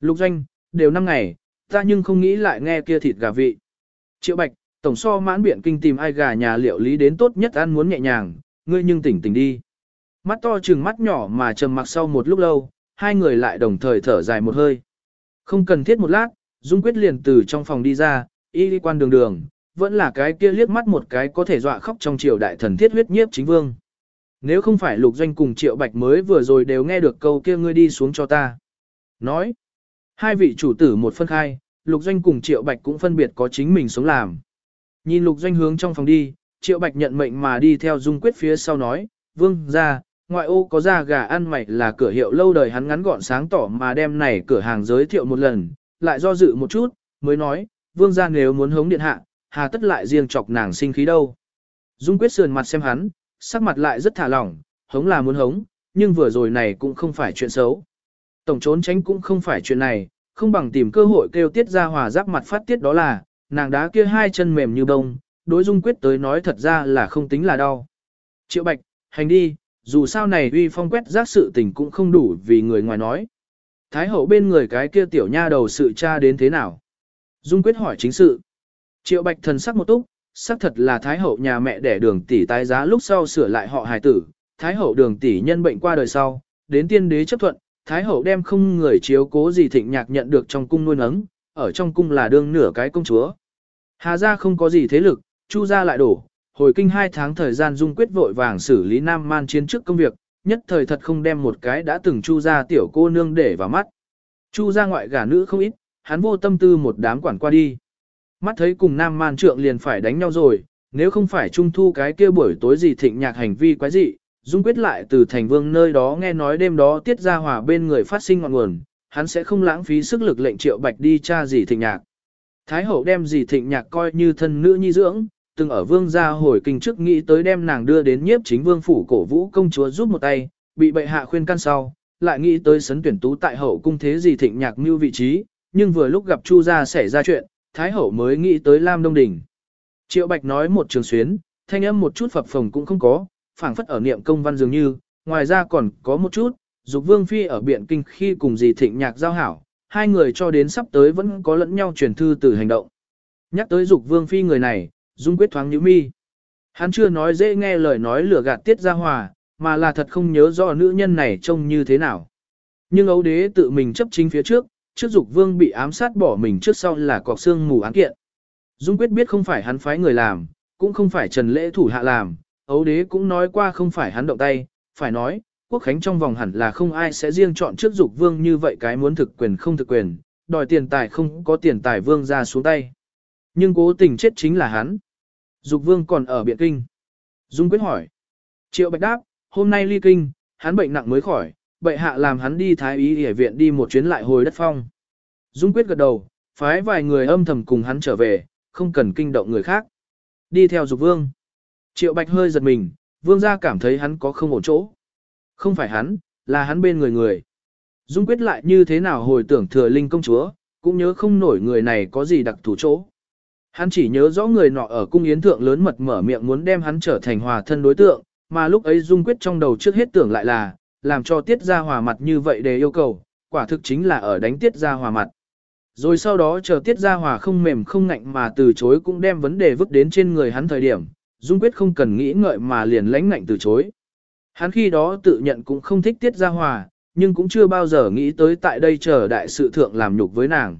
Lục Doanh, đều năm ngày, ta nhưng không nghĩ lại nghe kia thịt gà vị. Triệu Bạch, tổng so mãn biện kinh tìm ai gà nhà liệu lý đến tốt nhất ăn muốn nhẹ nhàng, ngươi nhưng tỉnh tỉnh đi. Mắt to chừng mắt nhỏ mà trầm mặc sau một lúc lâu, hai người lại đồng thời thở dài một hơi. Không cần thiết một lát, Dung Quyết liền từ trong phòng đi ra, y đi quan đường đường, vẫn là cái kia liếc mắt một cái có thể dọa khóc trong triều đại thần thiết huyết nhiếp chính vương. Nếu không phải lục doanh cùng triệu bạch mới vừa rồi đều nghe được câu kia ngươi đi xuống cho ta. Nói, hai vị chủ tử một phân khai, lục doanh cùng triệu bạch cũng phân biệt có chính mình sống làm. Nhìn lục doanh hướng trong phòng đi, triệu bạch nhận mệnh mà đi theo dung quyết phía sau nói, vương ra, ngoại ô có ra gà ăn mày là cửa hiệu lâu đời hắn ngắn gọn sáng tỏ mà đem này cửa hàng giới thiệu một lần, lại do dự một chút, mới nói, vương ra nếu muốn hống điện hạ, hà tất lại riêng chọc nàng sinh khí đâu. Dung quyết sườn mặt xem hắn, sắc mặt lại rất thả lỏng, hống là muốn hống, nhưng vừa rồi này cũng không phải chuyện xấu. Tổng trốn tránh cũng không phải chuyện này, không bằng tìm cơ hội kêu tiết ra hòa giáp mặt phát tiết đó là, nàng đá kia hai chân mềm như bông, đối dung quyết tới nói thật ra là không tính là đau. Triệu bạch, hành đi, dù sao này uy phong quét rác sự tình cũng không đủ vì người ngoài nói. Thái hậu bên người cái kia tiểu nha đầu sự cha đến thế nào? Dung quyết hỏi chính sự. Triệu bạch thần sắc một túc, xác thật là Thái hậu nhà mẹ đẻ đường tỷ tái giá lúc sau sửa lại họ hài tử. Thái hậu đường tỷ nhân bệnh qua đời sau, đến tiên đế chấp thuận, Thái hậu đem không người chiếu cố gì thịnh nhạc nhận được trong cung nuôi nấng, ở trong cung là đương nửa cái công chúa. Hà gia không có gì thế lực, Chu gia lại đổ, hồi kinh hai tháng thời gian dung quyết vội vàng xử lý nam man chiến trước công việc, nhất thời thật không đem một cái đã từng chu gia tiểu cô nương để vào mắt. Chu gia ngoại gả nữ không ít, hắn vô tâm tư một đám quản qua đi. Mắt thấy cùng nam man trượng liền phải đánh nhau rồi, nếu không phải trung thu cái kia buổi tối gì thịnh nhạc hành vi quái dị, dung quyết lại từ thành vương nơi đó nghe nói đêm đó tiết ra hòa bên người phát sinh ngọn nguồn, hắn sẽ không lãng phí sức lực lệnh triệu bạch đi tra gì thịnh nhạc. Thái hậu đem gì thịnh nhạc coi như thân nữ nhi dưỡng, từng ở vương gia hồi kinh trước nghĩ tới đem nàng đưa đến nhiếp chính vương phủ cổ vũ công chúa giúp một tay, bị bệ hạ khuyên can sau, lại nghĩ tới sấn tuyển tú tại hậu cung thế gì thịnh nhạc mưu vị trí, nhưng vừa lúc gặp Chu gia xảy ra chuyện, thái hậu mới nghĩ tới Lam Đông Đình. Triệu Bạch nói một trường xuyến, thanh âm một chút phập phồng cũng không có, phảng phất ở niệm công văn dường như, ngoài ra còn có một chút, dục vương phi ở biện kinh khi cùng Dì thịnh nhạc giao hảo, hai người cho đến sắp tới vẫn có lẫn nhau truyền thư từ hành động. Nhắc tới dục vương phi người này, Dung quyết thoáng nhíu mi. Hắn chưa nói dễ nghe lời nói lừa gạt tiết ra hòa, mà là thật không nhớ rõ nữ nhân này trông như thế nào. Nhưng ấu đế tự mình chấp chính phía trước, trước dục vương bị ám sát bỏ mình trước sau là cọc xương mù án kiện. Dung quyết biết không phải hắn phái người làm, cũng không phải trần lễ thủ hạ làm, ấu đế cũng nói qua không phải hắn động tay, phải nói, quốc khánh trong vòng hẳn là không ai sẽ riêng chọn trước dục vương như vậy cái muốn thực quyền không thực quyền, đòi tiền tài không có tiền tài vương ra xuống tay. Nhưng cố tình chết chính là hắn. Dục vương còn ở biện kinh. Dung quyết hỏi. Triệu bạch đáp, hôm nay ly kinh, hắn bệnh nặng mới khỏi, bệ hạ làm hắn đi thái y y viện đi một chuyến lại hồi đất phong. Dung quyết gật đầu, phái vài người âm thầm cùng hắn trở về, không cần kinh động người khác. Đi theo dục vương. Triệu bạch hơi giật mình, vương gia cảm thấy hắn có không ổn chỗ. Không phải hắn, là hắn bên người người. Dung quyết lại như thế nào hồi tưởng thừa linh công chúa, cũng nhớ không nổi người này có gì đặc thù chỗ. Hắn chỉ nhớ rõ người nọ ở cung yến thượng lớn mật mở miệng muốn đem hắn trở thành hòa thân đối tượng, mà lúc ấy Dung Quyết trong đầu trước hết tưởng lại là, làm cho tiết ra hòa mặt như vậy để yêu cầu, quả thực chính là ở đánh tiết ra hòa mặt. Rồi sau đó chờ tiết ra hòa không mềm không ngạnh mà từ chối cũng đem vấn đề vứt đến trên người hắn thời điểm, Dung Quyết không cần nghĩ ngợi mà liền lãnh ngạnh từ chối. Hắn khi đó tự nhận cũng không thích tiết ra hòa, nhưng cũng chưa bao giờ nghĩ tới tại đây chờ đại sự thượng làm nhục với nàng.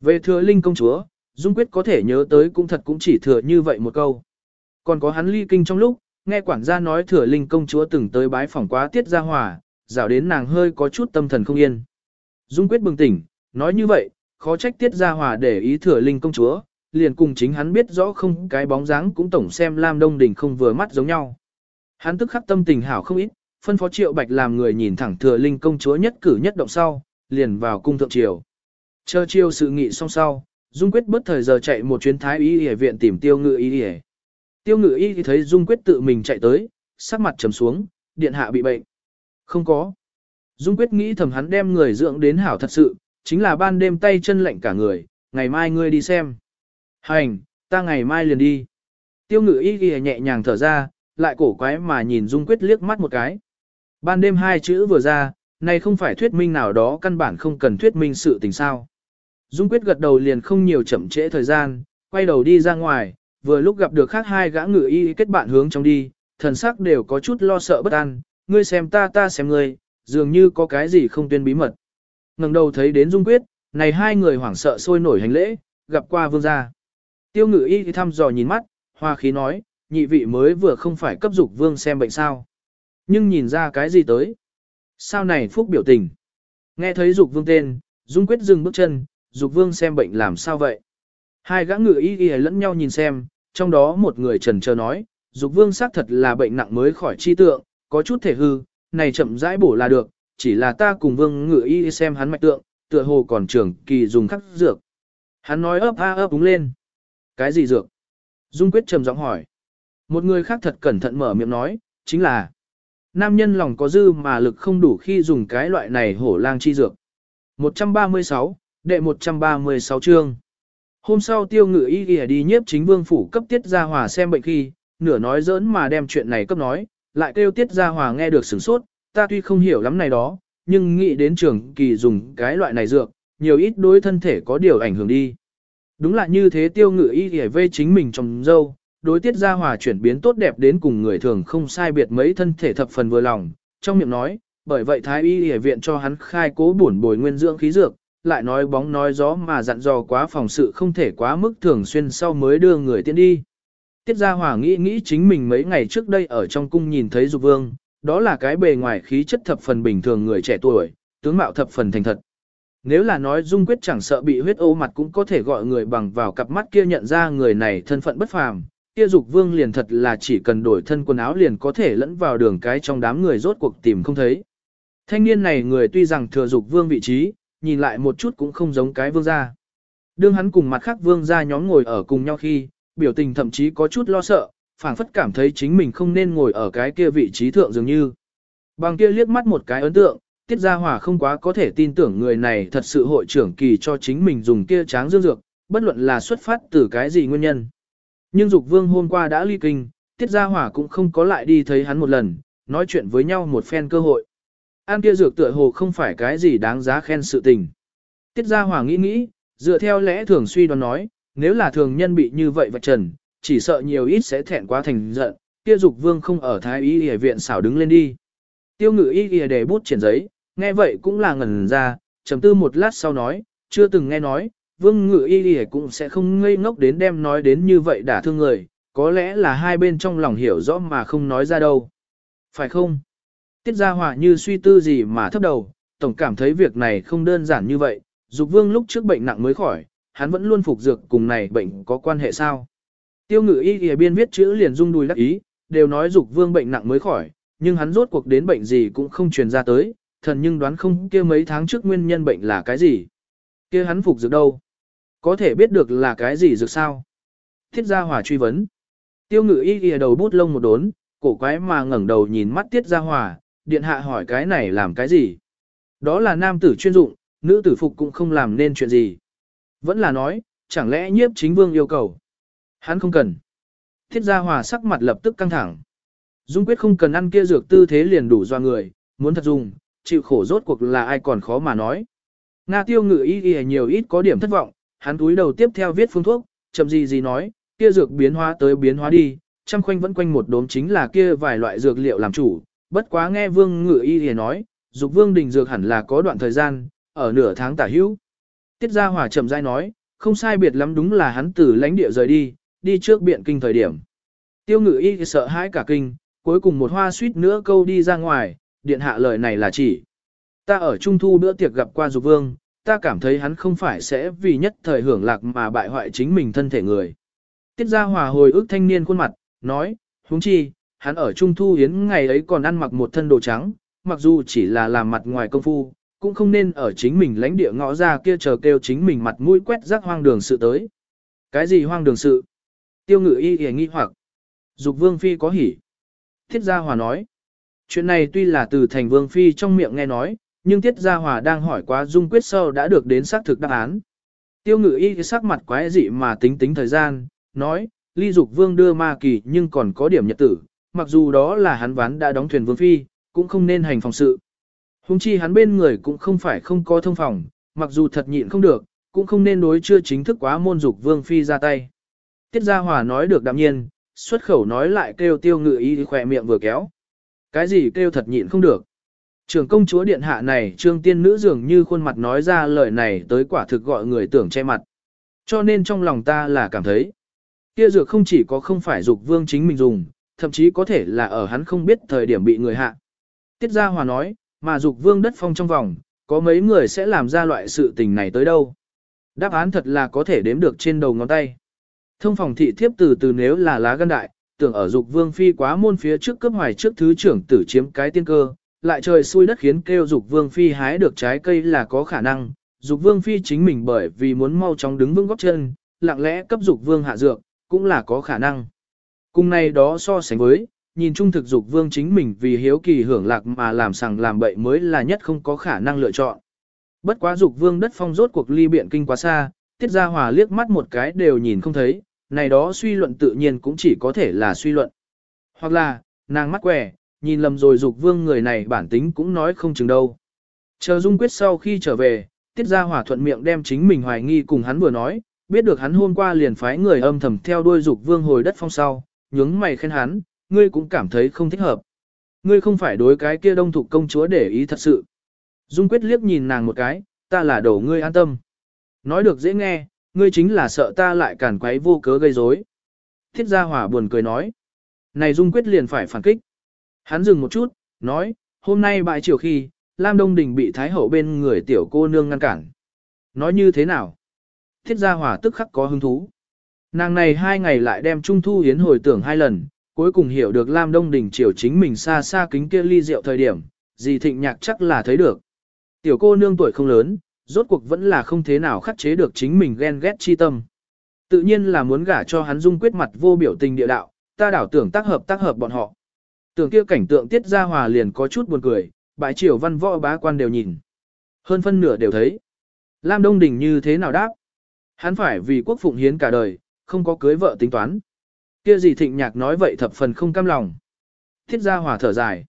Về thừa linh công chúa, Dung Quyết có thể nhớ tới cũng thật cũng chỉ thừa như vậy một câu. Còn có hắn ly kinh trong lúc, nghe quản gia nói thừa linh công chúa từng tới bái phỏng quá tiết gia hòa, rào đến nàng hơi có chút tâm thần không yên. Dung Quyết bừng tỉnh, nói như vậy, khó trách tiết gia hòa để ý thừa linh công chúa, liền cùng chính hắn biết rõ không cái bóng dáng cũng tổng xem Lam Đông Đình không vừa mắt giống nhau. Hắn tức khắc tâm tình hảo không ít, phân phó triệu bạch làm người nhìn thẳng thừa linh công chúa nhất cử nhất động sau, liền vào cung thượng triều. Chờ chiêu sự nghị xong sau, Dung Quyết bất thời giờ chạy một chuyến thái y y viện tìm tiêu ngự y y. Tiêu ngự y thì thấy Dung Quyết tự mình chạy tới, sắc mặt trầm xuống, điện hạ bị bệnh. Không có. Dung Quyết nghĩ thầm hắn đem người dưỡng đến hảo thật sự, chính là ban đêm tay chân lạnh cả người, ngày mai ngươi đi xem. Hành, ta ngày mai liền đi. Tiêu ngự y y nhẹ nhàng thở ra, lại cổ quái mà nhìn Dung Quyết liếc mắt một cái. Ban đêm hai chữ vừa ra, này không phải thuyết minh nào đó căn bản không cần thuyết minh sự tình sao. Dung quyết gật đầu liền không nhiều chậm trễ thời gian, quay đầu đi ra ngoài, vừa lúc gặp được khác hai gã ngự y kết bạn hướng trong đi, thần sắc đều có chút lo sợ bất an, ngươi xem ta ta xem ngươi, dường như có cái gì không tuyên bí mật. ngẩng đầu thấy đến Dung Quyết, này hai người hoảng sợ sôi nổi hành lễ, gặp qua vương gia. Tiêu ngự y thì thăm dò nhìn mắt, hoa khí nói, nhị vị mới vừa không phải cấp dục vương xem bệnh sao. Nhưng nhìn ra cái gì tới? Sao này phúc biểu tình? Nghe thấy dục vương tên, Dung Quyết dừng bước chân, dục vương xem bệnh làm sao vậy? Hai gã ngự y y lẫn nhau nhìn xem, trong đó một người trần chờ nói, dục vương xác thật là bệnh nặng mới khỏi chi tượng, có chút thể hư, này chậm rãi bổ là được, chỉ là ta cùng vương ngự y xem hắn mạch tượng, tựa hồ còn trưởng kỳ dùng khắc dược. Hắn nói ấp a ấp đúng lên. Cái gì dược? Dung quyết trầm giọng hỏi. Một người khác thật cẩn thận mở miệng nói, chính là nam nhân lòng có dư mà lực không đủ khi dùng cái loại này hổ lang chi dược. 136, đệ 136 chương. Hôm sau tiêu ngự y ghi đi nhiếp chính vương phủ cấp tiết gia hòa xem bệnh khi, nửa nói giỡn mà đem chuyện này cấp nói, lại kêu tiết gia hòa nghe được sửng sốt, ta tuy không hiểu lắm này đó, nhưng nghĩ đến trường kỳ dùng cái loại này dược, nhiều ít đối thân thể có điều ảnh hưởng đi. Đúng là như thế tiêu ngự y ghi vê chính mình trong dâu, đối tiết gia hòa chuyển biến tốt đẹp đến cùng người thường không sai biệt mấy thân thể thập phần vừa lòng, trong miệng nói, bởi vậy thái y y viện cho hắn khai cố bổn bồi nguyên dưỡng khí dược, lại nói bóng nói gió mà dặn dò quá phòng sự không thể quá mức thường xuyên sau mới đưa người tiến đi. Tiết Gia Hòa nghĩ nghĩ chính mình mấy ngày trước đây ở trong cung nhìn thấy Dục Vương, đó là cái bề ngoài khí chất thập phần bình thường người trẻ tuổi, tướng mạo thập phần thành thật. Nếu là nói Dung Quyết chẳng sợ bị huyết ô mặt cũng có thể gọi người bằng vào cặp mắt kia nhận ra người này thân phận bất phàm, kia Dục Vương liền thật là chỉ cần đổi thân quần áo liền có thể lẫn vào đường cái trong đám người rốt cuộc tìm không thấy. Thanh niên này người tuy rằng thừa Dục Vương vị trí, nhìn lại một chút cũng không giống cái vương gia. Đương hắn cùng mặt khác vương gia nhóm ngồi ở cùng nhau khi, biểu tình thậm chí có chút lo sợ, phảng phất cảm thấy chính mình không nên ngồi ở cái kia vị trí thượng dường như. Bằng kia liếc mắt một cái ấn tượng, Tiết Gia Hòa không quá có thể tin tưởng người này thật sự hội trưởng kỳ cho chính mình dùng kia tráng dương dược, bất luận là xuất phát từ cái gì nguyên nhân. Nhưng Dục Vương hôm qua đã ly kinh, Tiết Gia Hòa cũng không có lại đi thấy hắn một lần, nói chuyện với nhau một phen cơ hội. An kia dược tựa hồ không phải cái gì đáng giá khen sự tình. Tiết Gia Hòa nghĩ nghĩ, dựa theo lẽ thường suy đoán nói, nếu là thường nhân bị như vậy vạch trần, chỉ sợ nhiều ít sẽ thẹn quá thành giận, kia dục vương không ở thái y y viện xảo đứng lên đi. Tiêu ngự y y để bút triển giấy, nghe vậy cũng là ngẩn ra, trầm tư một lát sau nói, chưa từng nghe nói, vương ngự y y cũng sẽ không ngây ngốc đến đem nói đến như vậy đả thương người, có lẽ là hai bên trong lòng hiểu rõ mà không nói ra đâu. Phải không? Tiết Gia Hòa như suy tư gì mà thấp đầu, tổng cảm thấy việc này không đơn giản như vậy, Dục Vương lúc trước bệnh nặng mới khỏi, hắn vẫn luôn phục dược cùng này bệnh có quan hệ sao? Tiêu Ngự Y Y biên viết chữ liền rung đùi đắc ý, đều nói Dục Vương bệnh nặng mới khỏi, nhưng hắn rốt cuộc đến bệnh gì cũng không truyền ra tới, thần nhưng đoán không kia mấy tháng trước nguyên nhân bệnh là cái gì? Kia hắn phục dược đâu? Có thể biết được là cái gì dược sao? Thiết Gia Hòa truy vấn. Tiêu Ngự Y Y đầu bút lông một đốn, cổ quái mà ngẩng đầu nhìn mắt Tiết Gia Hòa, điện hạ hỏi cái này làm cái gì? Đó là nam tử chuyên dụng, nữ tử phục cũng không làm nên chuyện gì. Vẫn là nói, chẳng lẽ nhiếp chính vương yêu cầu? Hắn không cần. Thiết gia hòa sắc mặt lập tức căng thẳng. Dung quyết không cần ăn kia dược tư thế liền đủ do người, muốn thật dùng, chịu khổ rốt cuộc là ai còn khó mà nói. Nga tiêu ngự y y nhiều ít có điểm thất vọng, hắn túi đầu tiếp theo viết phương thuốc, chậm gì gì nói, kia dược biến hóa tới biến hóa đi, trăm khoanh vẫn quanh một đốm chính là kia vài loại dược liệu làm chủ, bất quá nghe vương ngự y thì nói, dục vương đình dược hẳn là có đoạn thời gian, ở nửa tháng tả hữu. Tiết gia hòa chậm rãi nói, không sai biệt lắm đúng là hắn từ lãnh địa rời đi, đi trước biện kinh thời điểm. Tiêu ngự y sợ hãi cả kinh, cuối cùng một hoa suýt nữa câu đi ra ngoài, điện hạ lời này là chỉ. Ta ở trung thu bữa tiệc gặp qua dục vương, ta cảm thấy hắn không phải sẽ vì nhất thời hưởng lạc mà bại hoại chính mình thân thể người. Tiết gia hòa hồi ức thanh niên khuôn mặt, nói, huống chi, hắn ở Trung Thu Yến ngày ấy còn ăn mặc một thân đồ trắng, mặc dù chỉ là làm mặt ngoài công phu, cũng không nên ở chính mình lãnh địa ngõ ra kia chờ kêu chính mình mặt mũi quét rác hoang đường sự tới. Cái gì hoang đường sự? Tiêu ngự y hề nghi hoặc. Dục vương phi có hỉ. Thiết gia hòa nói. Chuyện này tuy là từ thành vương phi trong miệng nghe nói, nhưng Tiết Gia Hòa đang hỏi quá dung quyết sâu đã được đến xác thực đáp án. Tiêu ngự y sắc mặt quái dị mà tính tính thời gian, nói, ly dục vương đưa ma kỳ nhưng còn có điểm nhật tử, mặc dù đó là hắn ván đã đóng thuyền vương phi, cũng không nên hành phòng sự. Hùng chi hắn bên người cũng không phải không có thông phòng, mặc dù thật nhịn không được, cũng không nên đối chưa chính thức quá môn dục vương phi ra tay. Tiết Gia Hòa nói được đạm nhiên, xuất khẩu nói lại kêu tiêu ngự ý khỏe miệng vừa kéo. Cái gì kêu thật nhịn không được. Trường công chúa điện hạ này trương tiên nữ dường như khuôn mặt nói ra lời này tới quả thực gọi người tưởng che mặt. Cho nên trong lòng ta là cảm thấy, kia dược không chỉ có không phải dục vương chính mình dùng, thậm chí có thể là ở hắn không biết thời điểm bị người hạ. Tiết Gia Hòa nói, mà dục vương đất phong trong vòng, có mấy người sẽ làm ra loại sự tình này tới đâu. Đáp án thật là có thể đếm được trên đầu ngón tay. Thông phòng thị thiếp từ từ nếu là lá gan đại, tưởng ở dục vương phi quá môn phía trước cấp hoài trước thứ trưởng tử chiếm cái tiên cơ, lại trời xui đất khiến kêu dục vương phi hái được trái cây là có khả năng. Dục vương phi chính mình bởi vì muốn mau chóng đứng vững góc chân, lặng lẽ cấp dục vương hạ dược, cũng là có khả năng. Cùng này đó so sánh với, nhìn chung thực dục vương chính mình vì hiếu kỳ hưởng lạc mà làm sằng làm bậy mới là nhất không có khả năng lựa chọn. Bất quá dục vương đất phong rốt cuộc ly biện kinh quá xa, tiết ra hòa liếc mắt một cái đều nhìn không thấy, này đó suy luận tự nhiên cũng chỉ có thể là suy luận. Hoặc là, nàng mắt quẻ, nhìn lầm rồi dục vương người này bản tính cũng nói không chừng đâu. Chờ dung quyết sau khi trở về, tiết ra hòa thuận miệng đem chính mình hoài nghi cùng hắn vừa nói, biết được hắn hôm qua liền phái người âm thầm theo đuôi dục vương hồi đất phong sau, nhướng mày khen hắn, ngươi cũng cảm thấy không thích hợp. Ngươi không phải đối cái kia đông thục công chúa để ý thật sự. Dung quyết liếc nhìn nàng một cái, ta là đổ ngươi an tâm. Nói được dễ nghe, ngươi chính là sợ ta lại cản quấy vô cớ gây rối. Thiết gia hỏa buồn cười nói. Này Dung quyết liền phải phản kích. Hắn dừng một chút, nói, hôm nay bại chiều khi, Lam Đông Đình bị Thái Hậu bên người tiểu cô nương ngăn cản. Nói như thế nào? Thiết gia hỏa tức khắc có hứng thú. Nàng này hai ngày lại đem Trung Thu yến hồi tưởng hai lần, cuối cùng hiểu được Lam Đông Đình chiều chính mình xa xa kính kia ly rượu thời điểm, gì thịnh nhạc chắc là thấy được. Tiểu cô nương tuổi không lớn, rốt cuộc vẫn là không thế nào khắc chế được chính mình ghen ghét chi tâm. Tự nhiên là muốn gả cho hắn dung quyết mặt vô biểu tình địa đạo, ta đảo tưởng tác hợp tác hợp bọn họ. Tưởng kia cảnh tượng tiết ra hòa liền có chút buồn cười, bãi triều văn võ bá quan đều nhìn. Hơn phân nửa đều thấy. Lam Đông Đình như thế nào đáp? Hắn phải vì quốc phụng hiến cả đời, không có cưới vợ tính toán. Kia gì thịnh nhạc nói vậy thập phần không cam lòng. Thiết gia hòa thở dài.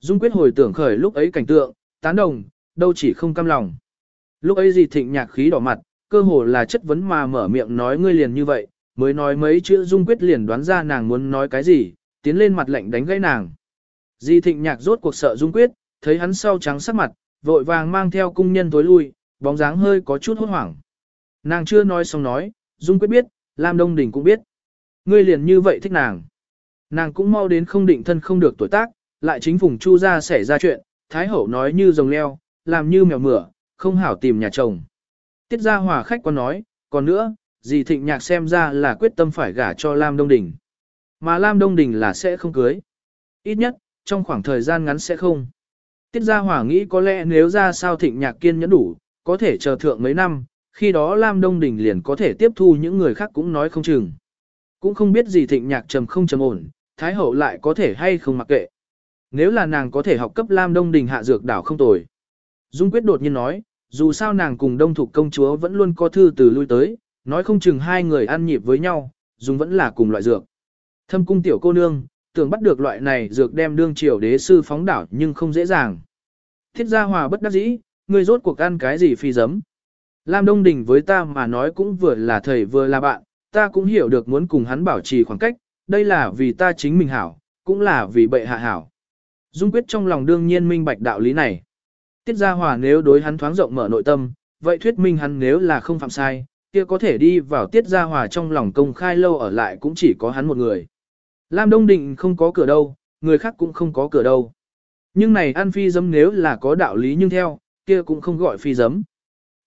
Dung quyết hồi tưởng khởi lúc ấy cảnh tượng, tán đồng, đâu chỉ không cam lòng. Lúc ấy gì thịnh nhạc khí đỏ mặt, cơ hồ là chất vấn mà mở miệng nói ngươi liền như vậy, mới nói mấy chữ Dung quyết liền đoán ra nàng muốn nói cái gì, tiến lên mặt lạnh đánh gãy nàng. Di thịnh nhạc rốt cuộc sợ Dung quyết, thấy hắn sau trắng sắc mặt, vội vàng mang theo cung nhân tối lui, bóng dáng hơi có chút hốt hoảng. Nàng chưa nói xong nói, Dung quyết biết, Lam Đông Đình cũng biết. Ngươi liền như vậy thích nàng. Nàng cũng mau đến không định thân không được tuổi tác, lại chính phùng chu ra xảy ra chuyện, Thái Hậu nói như rồng leo, làm như mèo mửa, không hảo tìm nhà chồng. Tiết gia hòa khách còn nói, còn nữa, dì thịnh nhạc xem ra là quyết tâm phải gả cho Lam Đông Đình. Mà Lam Đông Đình là sẽ không cưới. Ít nhất, trong khoảng thời gian ngắn sẽ không. Tiết gia hòa nghĩ có lẽ nếu ra sao thịnh nhạc kiên nhẫn đủ, có thể chờ thượng mấy năm, khi đó Lam Đông Đình liền có thể tiếp thu những người khác cũng nói không chừng. Cũng không biết gì thịnh nhạc trầm không trầm ổn, Thái Hậu lại có thể hay không mặc kệ. Nếu là nàng có thể học cấp Lam Đông Đình hạ dược đảo không tồi. Dung Quyết đột nhiên nói, dù sao nàng cùng Đông Thục công chúa vẫn luôn có thư từ lui tới, nói không chừng hai người ăn nhịp với nhau, dùng vẫn là cùng loại dược. Thâm cung tiểu cô nương, tưởng bắt được loại này dược đem đương triều đế sư phóng đảo nhưng không dễ dàng. Thiết gia hòa bất đắc dĩ, người rốt cuộc ăn cái gì phi dấm? Lam Đông Đình với ta mà nói cũng vừa là thầy vừa là bạn, ta cũng hiểu được muốn cùng hắn bảo trì khoảng cách, đây là vì ta chính mình hảo, cũng là vì bệ hạ hảo. Dung quyết trong lòng đương nhiên minh bạch đạo lý này. Tiết Gia Hòa nếu đối hắn thoáng rộng mở nội tâm, vậy thuyết minh hắn nếu là không phạm sai, kia có thể đi vào Tiết Gia Hòa trong lòng công khai lâu ở lại cũng chỉ có hắn một người. Lam Đông Định không có cửa đâu, người khác cũng không có cửa đâu. Nhưng này ăn phi dấm nếu là có đạo lý nhưng theo, kia cũng không gọi phi dấm.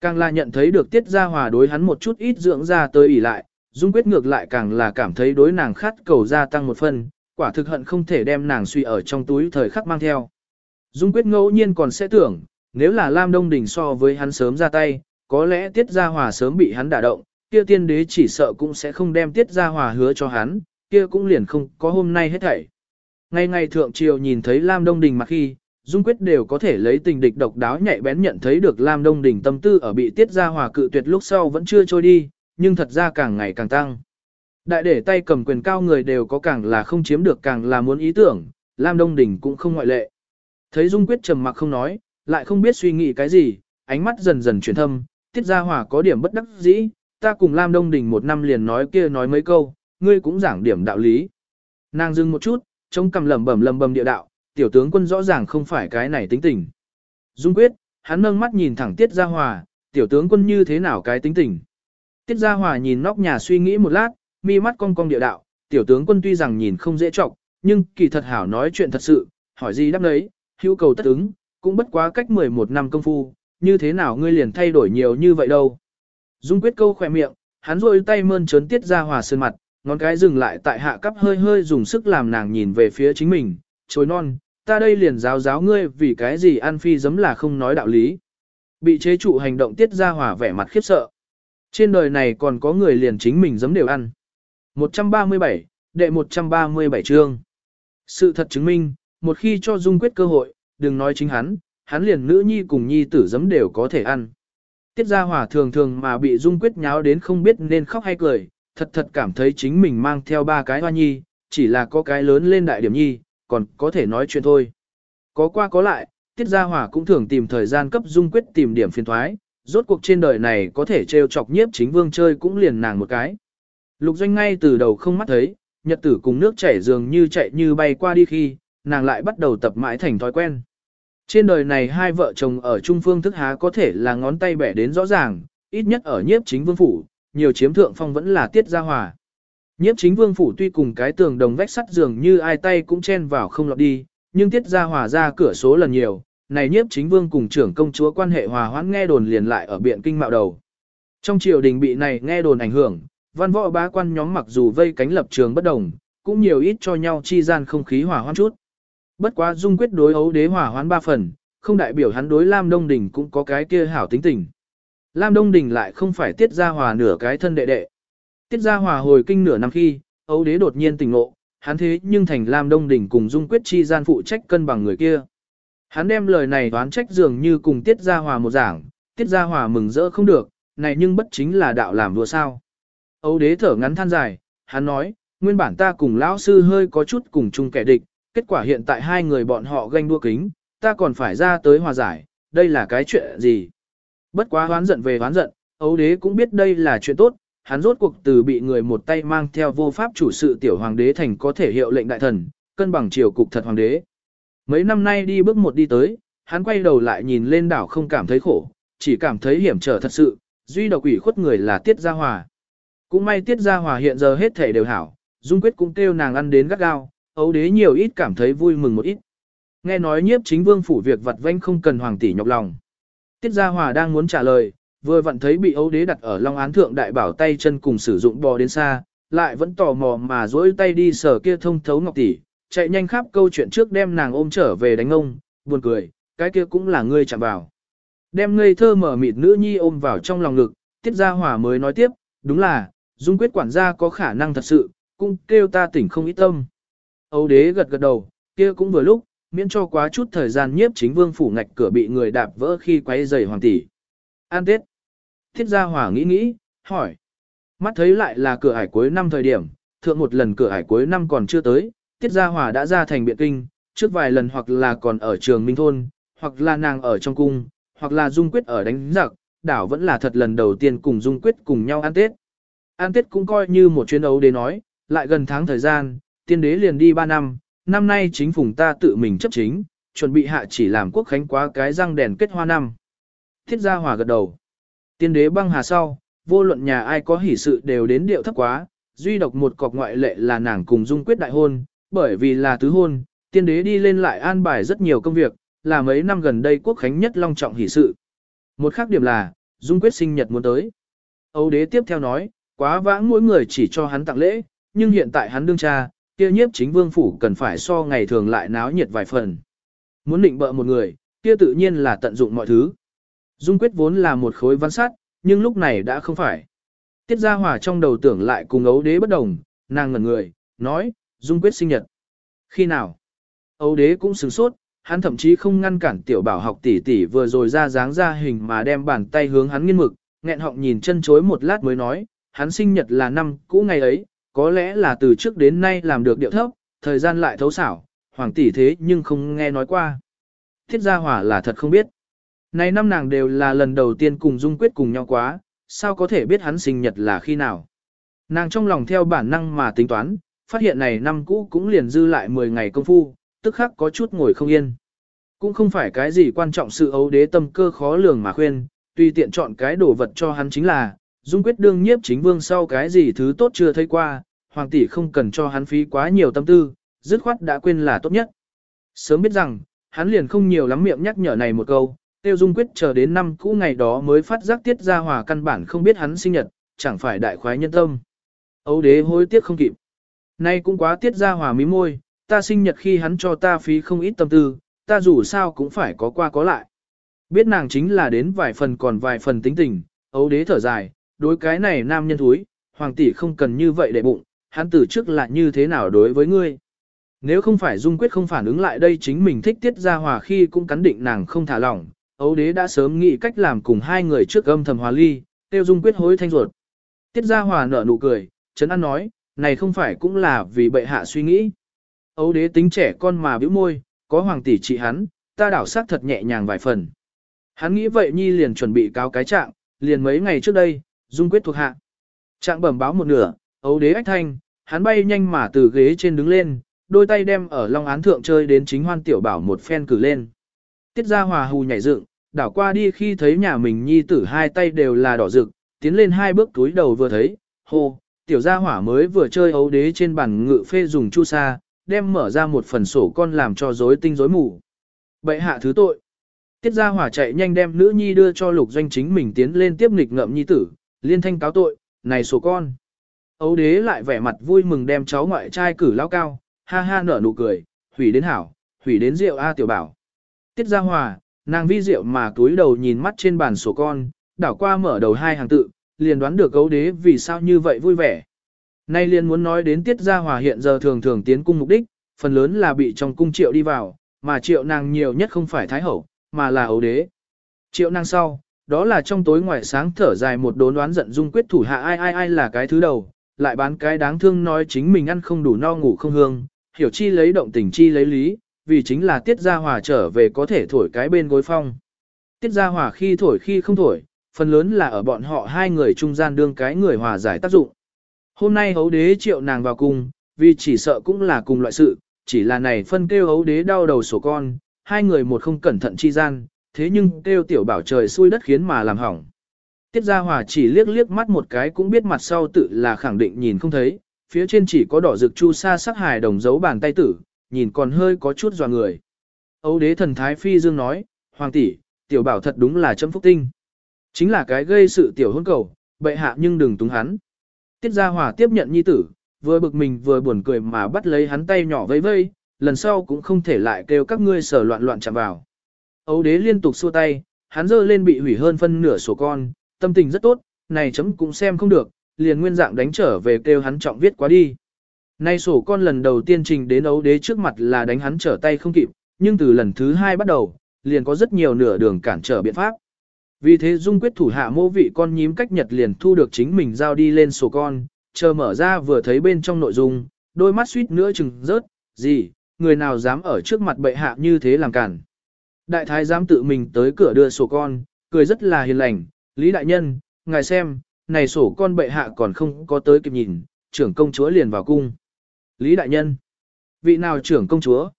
Càng là nhận thấy được Tiết Gia Hòa đối hắn một chút ít dưỡng ra tới ỉ lại, Dung Quyết ngược lại càng là cảm thấy đối nàng khát cầu gia tăng một phần, quả thực hận không thể đem nàng suy ở trong túi thời khắc mang theo. Dung Quyết ngẫu nhiên còn sẽ tưởng, nếu là Lam Đông Đình so với hắn sớm ra tay, có lẽ Tiết Gia Hòa sớm bị hắn đả động, kia tiên đế chỉ sợ cũng sẽ không đem Tiết Gia Hòa hứa cho hắn, kia cũng liền không có hôm nay hết thảy. Ngay ngày thượng triều nhìn thấy Lam Đông Đình mà khi, Dung Quyết đều có thể lấy tình địch độc đáo nhạy bén nhận thấy được Lam Đông Đình tâm tư ở bị Tiết Gia Hòa cự tuyệt lúc sau vẫn chưa trôi đi, nhưng thật ra càng ngày càng tăng. Đại để tay cầm quyền cao người đều có càng là không chiếm được càng là muốn ý tưởng, Lam Đông Đình cũng không ngoại lệ. Thấy Dung Quyết trầm mặc không nói, lại không biết suy nghĩ cái gì, ánh mắt dần dần chuyển thâm, tiết gia Hòa có điểm bất đắc dĩ, ta cùng Lam Đông Đình một năm liền nói kia nói mấy câu, ngươi cũng giảng điểm đạo lý. Nàng dừng một chút, trông cầm lẩm bẩm lẩm bẩm địa đạo, tiểu tướng quân rõ ràng không phải cái này tính tình. Dung quyết, hắn nâng mắt nhìn thẳng Tiết Gia Hòa, tiểu tướng quân như thế nào cái tính tình. Tiết Gia Hòa nhìn nóc nhà suy nghĩ một lát, mi mắt cong cong địa đạo, tiểu tướng quân tuy rằng nhìn không dễ trọng, nhưng kỳ thật hảo nói chuyện thật sự, hỏi gì đáp đấy, hữu cầu tất ứng, cũng bất quá cách 11 năm công phu, như thế nào ngươi liền thay đổi nhiều như vậy đâu. Dung quyết câu khỏe miệng, hắn rôi tay mơn trớn tiết Gia hòa sơn mặt, ngón cái dừng lại tại hạ cấp hơi hơi dùng sức làm nàng nhìn về phía chính mình, chối non, ta đây liền giáo giáo ngươi vì cái gì ăn phi giấm là không nói đạo lý. Bị chế trụ hành động tiết ra hỏa vẻ mặt khiếp sợ. Trên đời này còn có người liền chính mình giấm đều ăn. 137, đệ 137 chương. Sự thật chứng minh, một khi cho Dung quyết cơ hội, đừng nói chính hắn, hắn liền nữ nhi cùng nhi tử giấm đều có thể ăn. Tiết Gia hỏa thường thường mà bị Dung Quyết nháo đến không biết nên khóc hay cười, thật thật cảm thấy chính mình mang theo ba cái hoa nhi, chỉ là có cái lớn lên đại điểm nhi, còn có thể nói chuyện thôi. Có qua có lại, Tiết Gia Hòa cũng thường tìm thời gian cấp Dung Quyết tìm điểm phiền thoái, rốt cuộc trên đời này có thể trêu chọc nhiếp chính vương chơi cũng liền nàng một cái. Lục doanh ngay từ đầu không mắt thấy, nhật tử cùng nước chảy dường như chạy như bay qua đi khi, nàng lại bắt đầu tập mãi thành thói quen. Trên đời này hai vợ chồng ở trung phương thức há có thể là ngón tay bẻ đến rõ ràng, ít nhất ở nhiếp chính vương phủ, nhiều chiếm thượng phong vẫn là tiết gia hòa. Nhiếp chính vương phủ tuy cùng cái tường đồng vách sắt dường như ai tay cũng chen vào không lọt đi, nhưng tiết gia hòa ra cửa số lần nhiều, này nhiếp chính vương cùng trưởng công chúa quan hệ hòa hoãn nghe đồn liền lại ở biện kinh mạo đầu. Trong triều đình bị này nghe đồn ảnh hưởng, văn võ bá quan nhóm mặc dù vây cánh lập trường bất đồng, cũng nhiều ít cho nhau chi gian không khí hòa hoãn chút. Bất quá dung quyết đối ấu đế hòa hoãn ba phần, không đại biểu hắn đối Lam Đông Đình cũng có cái kia hảo tính tình. Lam Đông Đình lại không phải tiết ra hòa nửa cái thân đệ đệ. Tiết ra hòa hồi kinh nửa năm khi, Âu đế đột nhiên tỉnh ngộ, hắn thế nhưng thành Lam Đông đỉnh cùng dung quyết chi gian phụ trách cân bằng người kia. Hắn đem lời này đoán trách dường như cùng tiết ra hòa một giảng, tiết ra hòa mừng rỡ không được, này nhưng bất chính là đạo làm đùa sao. Âu đế thở ngắn than dài, hắn nói, nguyên bản ta cùng lão sư hơi có chút cùng chung kẻ địch, kết quả hiện tại hai người bọn họ ganh đua kính, ta còn phải ra tới hòa giải, đây là cái chuyện gì? Bất quá hoán giận về hoán giận, Âu đế cũng biết đây là chuyện tốt, hắn rốt cuộc từ bị người một tay mang theo vô pháp chủ sự tiểu hoàng đế thành có thể hiệu lệnh đại thần, cân bằng triều cục thật hoàng đế. Mấy năm nay đi bước một đi tới, hắn quay đầu lại nhìn lên đảo không cảm thấy khổ, chỉ cảm thấy hiểm trở thật sự, duy độc ủy khuất người là Tiết Gia Hòa. Cũng may Tiết Gia Hòa hiện giờ hết thể đều hảo, Dung Quyết cũng kêu nàng ăn đến gắt gao, ấu đế nhiều ít cảm thấy vui mừng một ít. Nghe nói nhiếp chính vương phủ việc vặt vanh không cần hoàng tỷ nhọc lòng. Tiết Gia Hòa đang muốn trả lời, vừa vặn thấy bị ấu đế đặt ở long án thượng đại bảo tay chân cùng sử dụng bò đến xa, lại vẫn tò mò mà dỗi tay đi sở kia thông thấu ngọc tỷ, chạy nhanh khắp câu chuyện trước đem nàng ôm trở về đánh ông, buồn cười, cái kia cũng là ngươi chạm vào. Đem ngây thơ mở mịt nữ nhi ôm vào trong lòng ngực, Tiết Gia hỏa mới nói tiếp, đúng là, dung quyết quản gia có khả năng thật sự, cũng kêu ta tỉnh không ít tâm. Âu đế gật gật đầu, kia cũng vừa lúc, miễn cho quá chút thời gian nhiếp chính vương phủ ngạch cửa bị người đạp vỡ khi quay giày hoàng tỷ. An Tết. Thiết gia hòa nghĩ nghĩ, hỏi. Mắt thấy lại là cửa ải cuối năm thời điểm, thượng một lần cửa ải cuối năm còn chưa tới, Tiết Gia Hòa đã ra thành biện kinh, trước vài lần hoặc là còn ở trường Minh Thôn, hoặc là nàng ở trong cung, hoặc là Dung Quyết ở đánh giặc, đảo vẫn là thật lần đầu tiên cùng Dung Quyết cùng nhau ăn Tết. Ăn Tết cũng coi như một chuyến ấu đế nói, lại gần tháng thời gian, tiên đế liền đi 3 năm, năm nay chính phủ ta tự mình chấp chính, chuẩn bị hạ chỉ làm quốc khánh quá cái răng đèn kết hoa năm. Thiết gia hòa gật đầu. Tiên đế băng hà sau, vô luận nhà ai có hỷ sự đều đến điệu thấp quá, duy độc một cọc ngoại lệ là nàng cùng dung quyết đại hôn, bởi vì là tứ hôn, tiên đế đi lên lại an bài rất nhiều công việc, là mấy năm gần đây quốc khánh nhất long trọng hỷ sự. Một khác điểm là, dung quyết sinh nhật muốn tới. Âu đế tiếp theo nói, quá vãng mỗi người chỉ cho hắn tặng lễ, nhưng hiện tại hắn đương cha, kia nhiếp chính vương phủ cần phải so ngày thường lại náo nhiệt vài phần. Muốn định bợ một người, kia tự nhiên là tận dụng mọi thứ. Dung quyết vốn là một khối văn sát, nhưng lúc này đã không phải. Tiết Gia Hòa trong đầu tưởng lại cùng ấu đế bất đồng, nàng ngẩn người, nói, Dung quyết sinh nhật. Khi nào? Ấu đế cũng sửng sốt, hắn thậm chí không ngăn cản tiểu bảo học tỷ tỷ vừa rồi ra dáng ra hình mà đem bàn tay hướng hắn nghiên mực, nghẹn họng nhìn chân chối một lát mới nói, hắn sinh nhật là năm cũ ngày ấy, có lẽ là từ trước đến nay làm được điệu thấp, thời gian lại thấu xảo, hoàng tỷ thế nhưng không nghe nói qua. Thiết gia hỏa là thật không biết. Này năm nàng đều là lần đầu tiên cùng Dung Quyết cùng nhau quá, sao có thể biết hắn sinh nhật là khi nào. Nàng trong lòng theo bản năng mà tính toán, phát hiện này năm cũ cũng liền dư lại 10 ngày công phu, tức khắc có chút ngồi không yên. Cũng không phải cái gì quan trọng sự ấu đế tâm cơ khó lường mà khuyên, tùy tiện chọn cái đồ vật cho hắn chính là, dung quyết đương nhiếp chính vương sau cái gì thứ tốt chưa thấy qua, hoàng tỷ không cần cho hắn phí quá nhiều tâm tư, dứt khoát đã quên là tốt nhất. Sớm biết rằng, hắn liền không nhiều lắm miệng nhắc nhở này một câu, tiêu dung quyết chờ đến năm cũ ngày đó mới phát giác tiết Gia hòa căn bản không biết hắn sinh nhật, chẳng phải đại khoái nhân tâm. Âu đế hối tiếc không kịp. Nay cũng quá tiết Gia hòa mí môi, ta sinh nhật khi hắn cho ta phí không ít tâm tư, ta dù sao cũng phải có qua có lại. Biết nàng chính là đến vài phần còn vài phần tính tình, Âu đế thở dài, đối cái này nam nhân thúi, hoàng tỷ không cần như vậy để bụng, hắn từ trước là như thế nào đối với ngươi. Nếu không phải Dung Quyết không phản ứng lại đây chính mình thích tiết Gia hòa khi cũng cắn định nàng không thả lỏng, ấu đế đã sớm nghĩ cách làm cùng hai người trước âm thầm hòa ly, tiêu Dung Quyết hối thanh ruột. Tiết ra hòa nở nụ cười, Trấn An nói, này không phải cũng là vì bệ hạ suy nghĩ. Ấu đế tính trẻ con mà bĩu môi, có hoàng tỷ trị hắn, ta đảo sát thật nhẹ nhàng vài phần. Hắn nghĩ vậy nhi liền chuẩn bị cáo cái trạng, liền mấy ngày trước đây, dung quyết thuộc hạ. Trạng bẩm báo một nửa, ấu đế ách thanh, hắn bay nhanh mà từ ghế trên đứng lên, đôi tay đem ở long án thượng chơi đến chính hoan tiểu bảo một phen cử lên. Tiết ra hòa hù nhảy dựng, đảo qua đi khi thấy nhà mình nhi tử hai tay đều là đỏ rực, tiến lên hai bước túi đầu vừa thấy, hô, tiểu gia hỏa mới vừa chơi ấu đế trên bàn ngự phê dùng chu sa, đem mở ra một phần sổ con làm cho rối tinh rối mù. Bệ hạ thứ tội. Tiết gia hỏa chạy nhanh đem nữ nhi đưa cho lục doanh chính mình tiến lên tiếp nghịch ngậm nhi tử, liên thanh cáo tội, này sổ con. Ấu đế lại vẻ mặt vui mừng đem cháu ngoại trai cử lao cao, ha ha nở nụ cười, hủy đến hảo, hủy đến rượu A tiểu bảo. Tiết gia hòa, nàng vi rượu mà túi đầu nhìn mắt trên bàn sổ con, đảo qua mở đầu hai hàng tự, liền đoán được gấu đế vì sao như vậy vui vẻ. Nay liền muốn nói đến tiết gia hòa hiện giờ thường thường tiến cung mục đích, phần lớn là bị trong cung triệu đi vào, mà triệu nàng nhiều nhất không phải thái hậu, mà là ấu đế. Triệu nàng sau, đó là trong tối ngoài sáng thở dài một đốn đoán giận dung quyết thủ hạ ai ai ai là cái thứ đầu, lại bán cái đáng thương nói chính mình ăn không đủ no ngủ không hương, hiểu chi lấy động tình chi lấy lý, vì chính là tiết gia hòa trở về có thể thổi cái bên gối phong. Tiết gia hòa khi thổi khi không thổi, phần lớn là ở bọn họ hai người trung gian đương cái người hòa giải tác dụng. Hôm nay hấu đế triệu nàng vào cung, vì chỉ sợ cũng là cùng loại sự, chỉ là này phân kêu hấu đế đau đầu sổ con, hai người một không cẩn thận chi gian, thế nhưng kêu tiểu bảo trời xui đất khiến mà làm hỏng. Tiết Gia Hòa chỉ liếc liếc mắt một cái cũng biết mặt sau tự là khẳng định nhìn không thấy, phía trên chỉ có đỏ rực chu sa sắc hài đồng dấu bàn tay tử, nhìn còn hơi có chút dò người. Âu đế thần thái phi dương nói, Hoàng tỷ, tiểu bảo thật đúng là chấm phúc tinh. Chính là cái gây sự tiểu hôn cầu, bệ hạ nhưng đừng túng hắn. Tiết Gia Hòa tiếp nhận nhi tử, vừa bực mình vừa buồn cười mà bắt lấy hắn tay nhỏ vây vây, lần sau cũng không thể lại kêu các ngươi sở loạn loạn chạm vào. Âu đế liên tục xua tay, hắn dơ lên bị hủy hơn phân nửa sổ con, tâm tình rất tốt, này chấm cũng xem không được, liền nguyên dạng đánh trở về kêu hắn trọng viết quá đi. Nay sổ con lần đầu tiên trình đến ấu đế trước mặt là đánh hắn trở tay không kịp, nhưng từ lần thứ hai bắt đầu, liền có rất nhiều nửa đường cản trở biện pháp. Vì thế Dung quyết thủ hạ mô vị con nhím cách nhật liền thu được chính mình giao đi lên sổ con, chờ mở ra vừa thấy bên trong nội dung, đôi mắt suýt nữa chừng rớt, gì, người nào dám ở trước mặt bệ hạ như thế làm cản. Đại thái dám tự mình tới cửa đưa sổ con, cười rất là hiền lành, Lý Đại Nhân, ngài xem, này sổ con bệ hạ còn không có tới kịp nhìn, trưởng công chúa liền vào cung. Lý Đại Nhân, vị nào trưởng công chúa?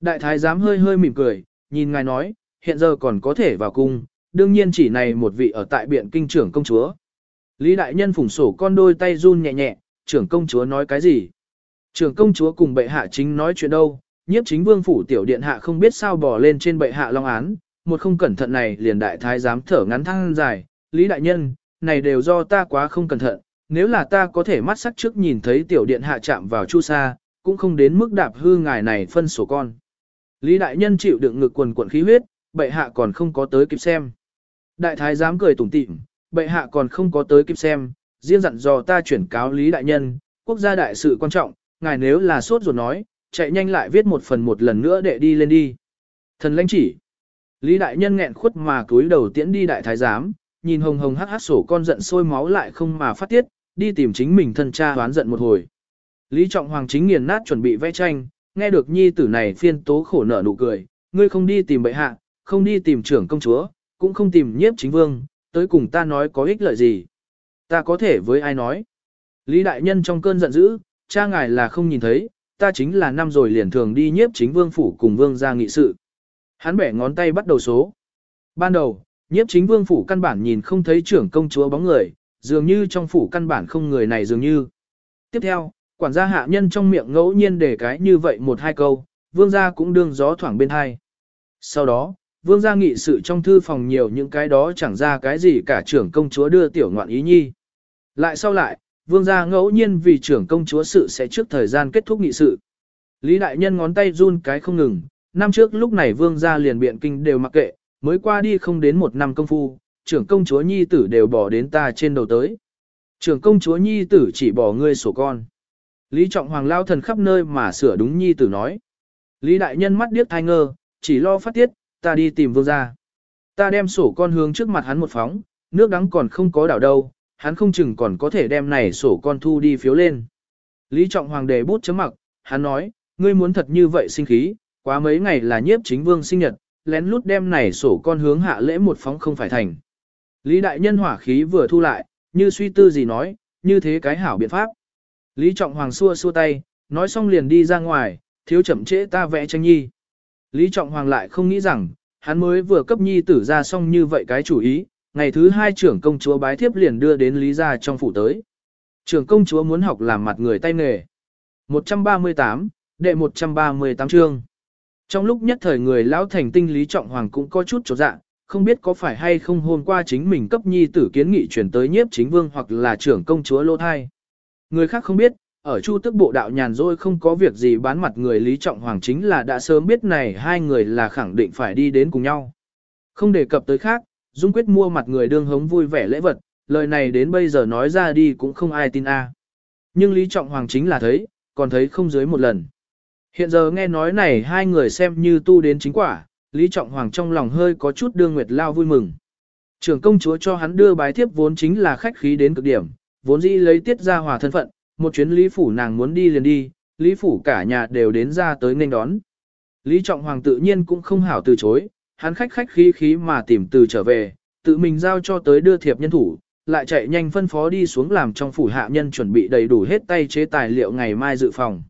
Đại thái giám hơi hơi mỉm cười, nhìn ngài nói, hiện giờ còn có thể vào cung, đương nhiên chỉ này một vị ở tại biện kinh trưởng công chúa. Lý đại nhân phủng sổ con đôi tay run nhẹ nhẹ, trưởng công chúa nói cái gì? Trưởng công chúa cùng bệ hạ chính nói chuyện đâu, nhiếp chính vương phủ tiểu điện hạ không biết sao bỏ lên trên bệ hạ long án, một không cẩn thận này liền đại thái dám thở ngắn thăng dài, Lý đại nhân, này đều do ta quá không cẩn thận, nếu là ta có thể mắt sắc trước nhìn thấy tiểu điện hạ chạm vào chu sa, cũng không đến mức đạp hư ngài này phân sổ con. Lý đại nhân chịu đựng ngực quần quần khí huyết, bệ hạ còn không có tới kịp xem. Đại thái dám cười tủm tỉm, bệ hạ còn không có tới kịp xem, riêng dặn dò ta chuyển cáo Lý Đại Nhân, quốc gia đại sự quan trọng, ngài nếu là sốt ruột nói, chạy nhanh lại viết một phần một lần nữa để đi lên đi. Thần lãnh chỉ. Lý Đại Nhân nghẹn khuất mà cúi đầu tiễn đi đại thái giám, nhìn hồng hồng hắc hắc sổ con giận sôi máu lại không mà phát tiết, đi tìm chính mình thân cha hoán giận một hồi. Lý Trọng Hoàng chính nghiền nát chuẩn bị vẽ tranh, nghe được nhi tử này phiên tố khổ nở nụ cười, ngươi không đi tìm bệ hạ, không đi tìm trưởng công chúa, cũng không tìm nhiếp chính vương, tới cùng ta nói có ích lợi gì. Ta có thể với ai nói. Lý đại nhân trong cơn giận dữ, cha ngài là không nhìn thấy, ta chính là năm rồi liền thường đi nhiếp chính vương phủ cùng vương gia nghị sự. Hắn bẻ ngón tay bắt đầu số. Ban đầu, nhiếp chính vương phủ căn bản nhìn không thấy trưởng công chúa bóng người, dường như trong phủ căn bản không người này dường như. Tiếp theo, quản gia hạ nhân trong miệng ngẫu nhiên để cái như vậy một hai câu, vương gia cũng đương gió thoảng bên hai. Sau đó, vương gia nghị sự trong thư phòng nhiều những cái đó chẳng ra cái gì cả trưởng công chúa đưa tiểu ngoạn ý nhi. Lại sau lại, vương gia ngẫu nhiên vì trưởng công chúa sự sẽ trước thời gian kết thúc nghị sự. Lý đại nhân ngón tay run cái không ngừng, năm trước lúc này vương gia liền biện kinh đều mặc kệ, mới qua đi không đến một năm công phu, trưởng công chúa nhi tử đều bỏ đến ta trên đầu tới. Trưởng công chúa nhi tử chỉ bỏ ngươi sổ con. Lý trọng hoàng lao thần khắp nơi mà sửa đúng nhi tử nói. Lý đại nhân mắt điếc thai ngơ, chỉ lo phát tiết, ta đi tìm vương gia. Ta đem sổ con hướng trước mặt hắn một phóng, nước đắng còn không có đảo đâu, hắn không chừng còn có thể đem này sổ con thu đi phiếu lên. Lý trọng hoàng đề bút chấm mặc, hắn nói, ngươi muốn thật như vậy sinh khí, quá mấy ngày là nhiếp chính vương sinh nhật, lén lút đem này sổ con hướng hạ lễ một phóng không phải thành. Lý đại nhân hỏa khí vừa thu lại, như suy tư gì nói, như thế cái hảo biện pháp. Lý trọng hoàng xua xua tay, nói xong liền đi ra ngoài, thiếu chậm trễ ta vẽ tranh nhi. Lý trọng hoàng lại không nghĩ rằng, hắn mới vừa cấp nhi tử ra xong như vậy cái chủ ý, ngày thứ hai trưởng công chúa bái thiếp liền đưa đến Lý gia trong phủ tới. Trưởng công chúa muốn học làm mặt người tay nghề. 138, đệ 138 chương. Trong lúc nhất thời người lão thành tinh Lý Trọng Hoàng cũng có chút chột dạ, không biết có phải hay không hôm qua chính mình cấp nhi tử kiến nghị chuyển tới nhiếp chính vương hoặc là trưởng công chúa lô thai. Người khác không biết, ở chu tức bộ đạo nhàn rồi không có việc gì bán mặt người Lý Trọng Hoàng chính là đã sớm biết này hai người là khẳng định phải đi đến cùng nhau. Không đề cập tới khác, Dung quyết mua mặt người đương hống vui vẻ lễ vật, lời này đến bây giờ nói ra đi cũng không ai tin a. Nhưng Lý Trọng Hoàng chính là thấy, còn thấy không dưới một lần. Hiện giờ nghe nói này hai người xem như tu đến chính quả, Lý Trọng Hoàng trong lòng hơi có chút đương nguyệt lao vui mừng. Trưởng công chúa cho hắn đưa bái thiếp vốn chính là khách khí đến cực điểm, vốn dĩ lấy tiết ra hòa thân phận, một chuyến Lý Phủ nàng muốn đi liền đi, Lý Phủ cả nhà đều đến ra tới nên đón. Lý Trọng Hoàng tự nhiên cũng không hảo từ chối, hắn khách khách khí khí mà tìm từ trở về, tự mình giao cho tới đưa thiệp nhân thủ, lại chạy nhanh phân phó đi xuống làm trong phủ hạ nhân chuẩn bị đầy đủ hết tay chế tài liệu ngày mai dự phòng.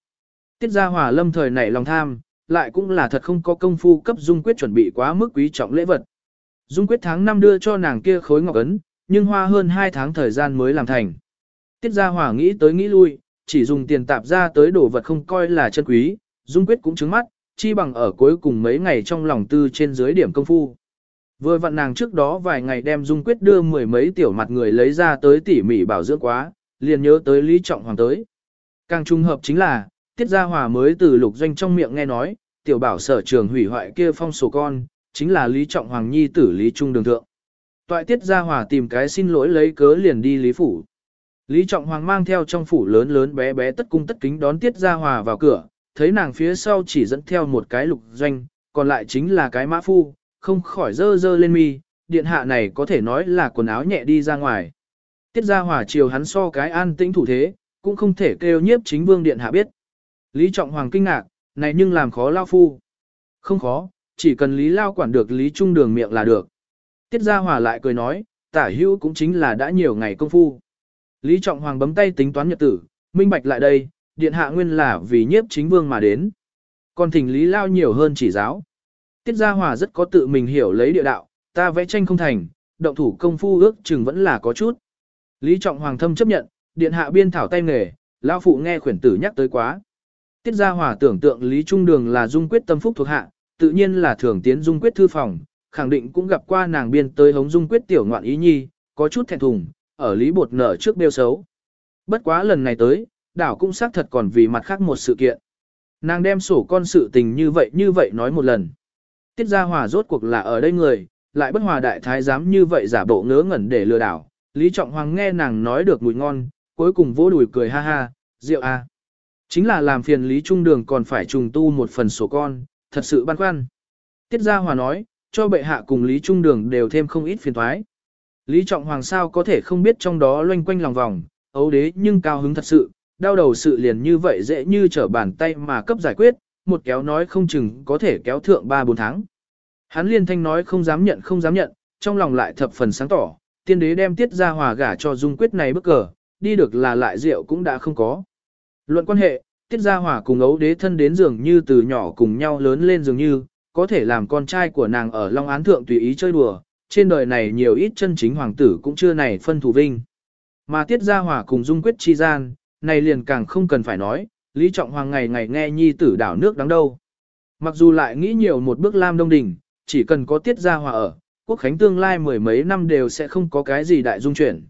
Tiết gia hòa lâm thời nảy lòng tham, lại cũng là thật không có công phu cấp Dung Quyết chuẩn bị quá mức quý trọng lễ vật. Dung Quyết tháng năm đưa cho nàng kia khối ngọc ấn, nhưng hoa hơn 2 tháng thời gian mới làm thành. Tiết gia hòa nghĩ tới nghĩ lui, chỉ dùng tiền tạp ra tới đồ vật không coi là chân quý, Dung Quyết cũng chứng mắt, chi bằng ở cuối cùng mấy ngày trong lòng tư trên dưới điểm công phu. Vừa vặn nàng trước đó vài ngày đem Dung Quyết đưa mười mấy tiểu mặt người lấy ra tới tỉ mỉ bảo dưỡng quá, liền nhớ tới Lý Trọng Hoàng tới. Càng trùng hợp chính là, Tiết Gia Hòa mới từ lục doanh trong miệng nghe nói, tiểu bảo sở trường hủy hoại kia phong sổ con, chính là Lý Trọng Hoàng Nhi tử Lý Trung Đường Thượng. Toại Tiết Gia Hòa tìm cái xin lỗi lấy cớ liền đi Lý Phủ. Lý Trọng Hoàng mang theo trong phủ lớn lớn bé bé tất cung tất kính đón Tiết Gia Hòa vào cửa, thấy nàng phía sau chỉ dẫn theo một cái lục doanh, còn lại chính là cái mã phu, không khỏi dơ dơ lên mi, điện hạ này có thể nói là quần áo nhẹ đi ra ngoài. Tiết gia hòa chiều hắn so cái an tĩnh thủ thế, cũng không thể kêu nhiếp chính vương điện hạ biết. Lý Trọng Hoàng kinh ngạc, này nhưng làm khó lao phu. Không khó, chỉ cần Lý Lao quản được Lý Trung đường miệng là được. Tiết Gia Hòa lại cười nói, tả hữu cũng chính là đã nhiều ngày công phu. Lý Trọng Hoàng bấm tay tính toán nhật tử, minh bạch lại đây, điện hạ nguyên là vì nhiếp chính vương mà đến. Còn thỉnh Lý Lao nhiều hơn chỉ giáo. Tiết Gia Hòa rất có tự mình hiểu lấy địa đạo, ta vẽ tranh không thành, động thủ công phu ước chừng vẫn là có chút. Lý Trọng Hoàng thâm chấp nhận, điện hạ biên thảo tay nghề, Lao phụ nghe khuyển tử nhắc tới quá. Tiết Gia Hòa tưởng tượng Lý Trung Đường là dung quyết tâm phúc thuộc hạ, tự nhiên là thường tiến dung quyết thư phòng, khẳng định cũng gặp qua nàng biên tới hống dung quyết tiểu ngoạn ý nhi, có chút thẹn thùng, ở Lý Bột nở trước bêu xấu. Bất quá lần này tới, đảo cũng xác thật còn vì mặt khác một sự kiện. Nàng đem sổ con sự tình như vậy như vậy nói một lần. Tiết Gia Hòa rốt cuộc là ở đây người, lại bất hòa đại thái dám như vậy giả bộ ngớ ngẩn để lừa đảo. Lý Trọng Hoàng nghe nàng nói được mùi ngon, cuối cùng vỗ đùi cười ha ha, rượu a. À. Chính là làm phiền Lý Trung Đường còn phải trùng tu một phần sổ con, thật sự băn khoăn. Tiết Gia Hòa nói, cho bệ hạ cùng Lý Trung Đường đều thêm không ít phiền thoái. Lý Trọng Hoàng sao có thể không biết trong đó loanh quanh lòng vòng, ấu đế nhưng cao hứng thật sự, đau đầu sự liền như vậy dễ như trở bàn tay mà cấp giải quyết, một kéo nói không chừng có thể kéo thượng 3-4 tháng. Hắn liên thanh nói không dám nhận không dám nhận, trong lòng lại thập phần sáng tỏ, tiên đế đem tiết ra hòa gả cho dung quyết này bức cờ, đi được là lại rượu cũng đã không có. Luận quan hệ, tiết gia hỏa cùng ấu đế thân đến dường như từ nhỏ cùng nhau lớn lên dường như, có thể làm con trai của nàng ở Long Án Thượng tùy ý chơi đùa, trên đời này nhiều ít chân chính hoàng tử cũng chưa này phân thủ vinh. Mà tiết gia hỏa cùng dung quyết chi gian, này liền càng không cần phải nói, Lý Trọng Hoàng ngày ngày nghe nhi tử đảo nước đáng đâu. Mặc dù lại nghĩ nhiều một bước lam đông đỉnh, chỉ cần có tiết gia hỏa ở, quốc khánh tương lai mười mấy năm đều sẽ không có cái gì đại dung chuyển.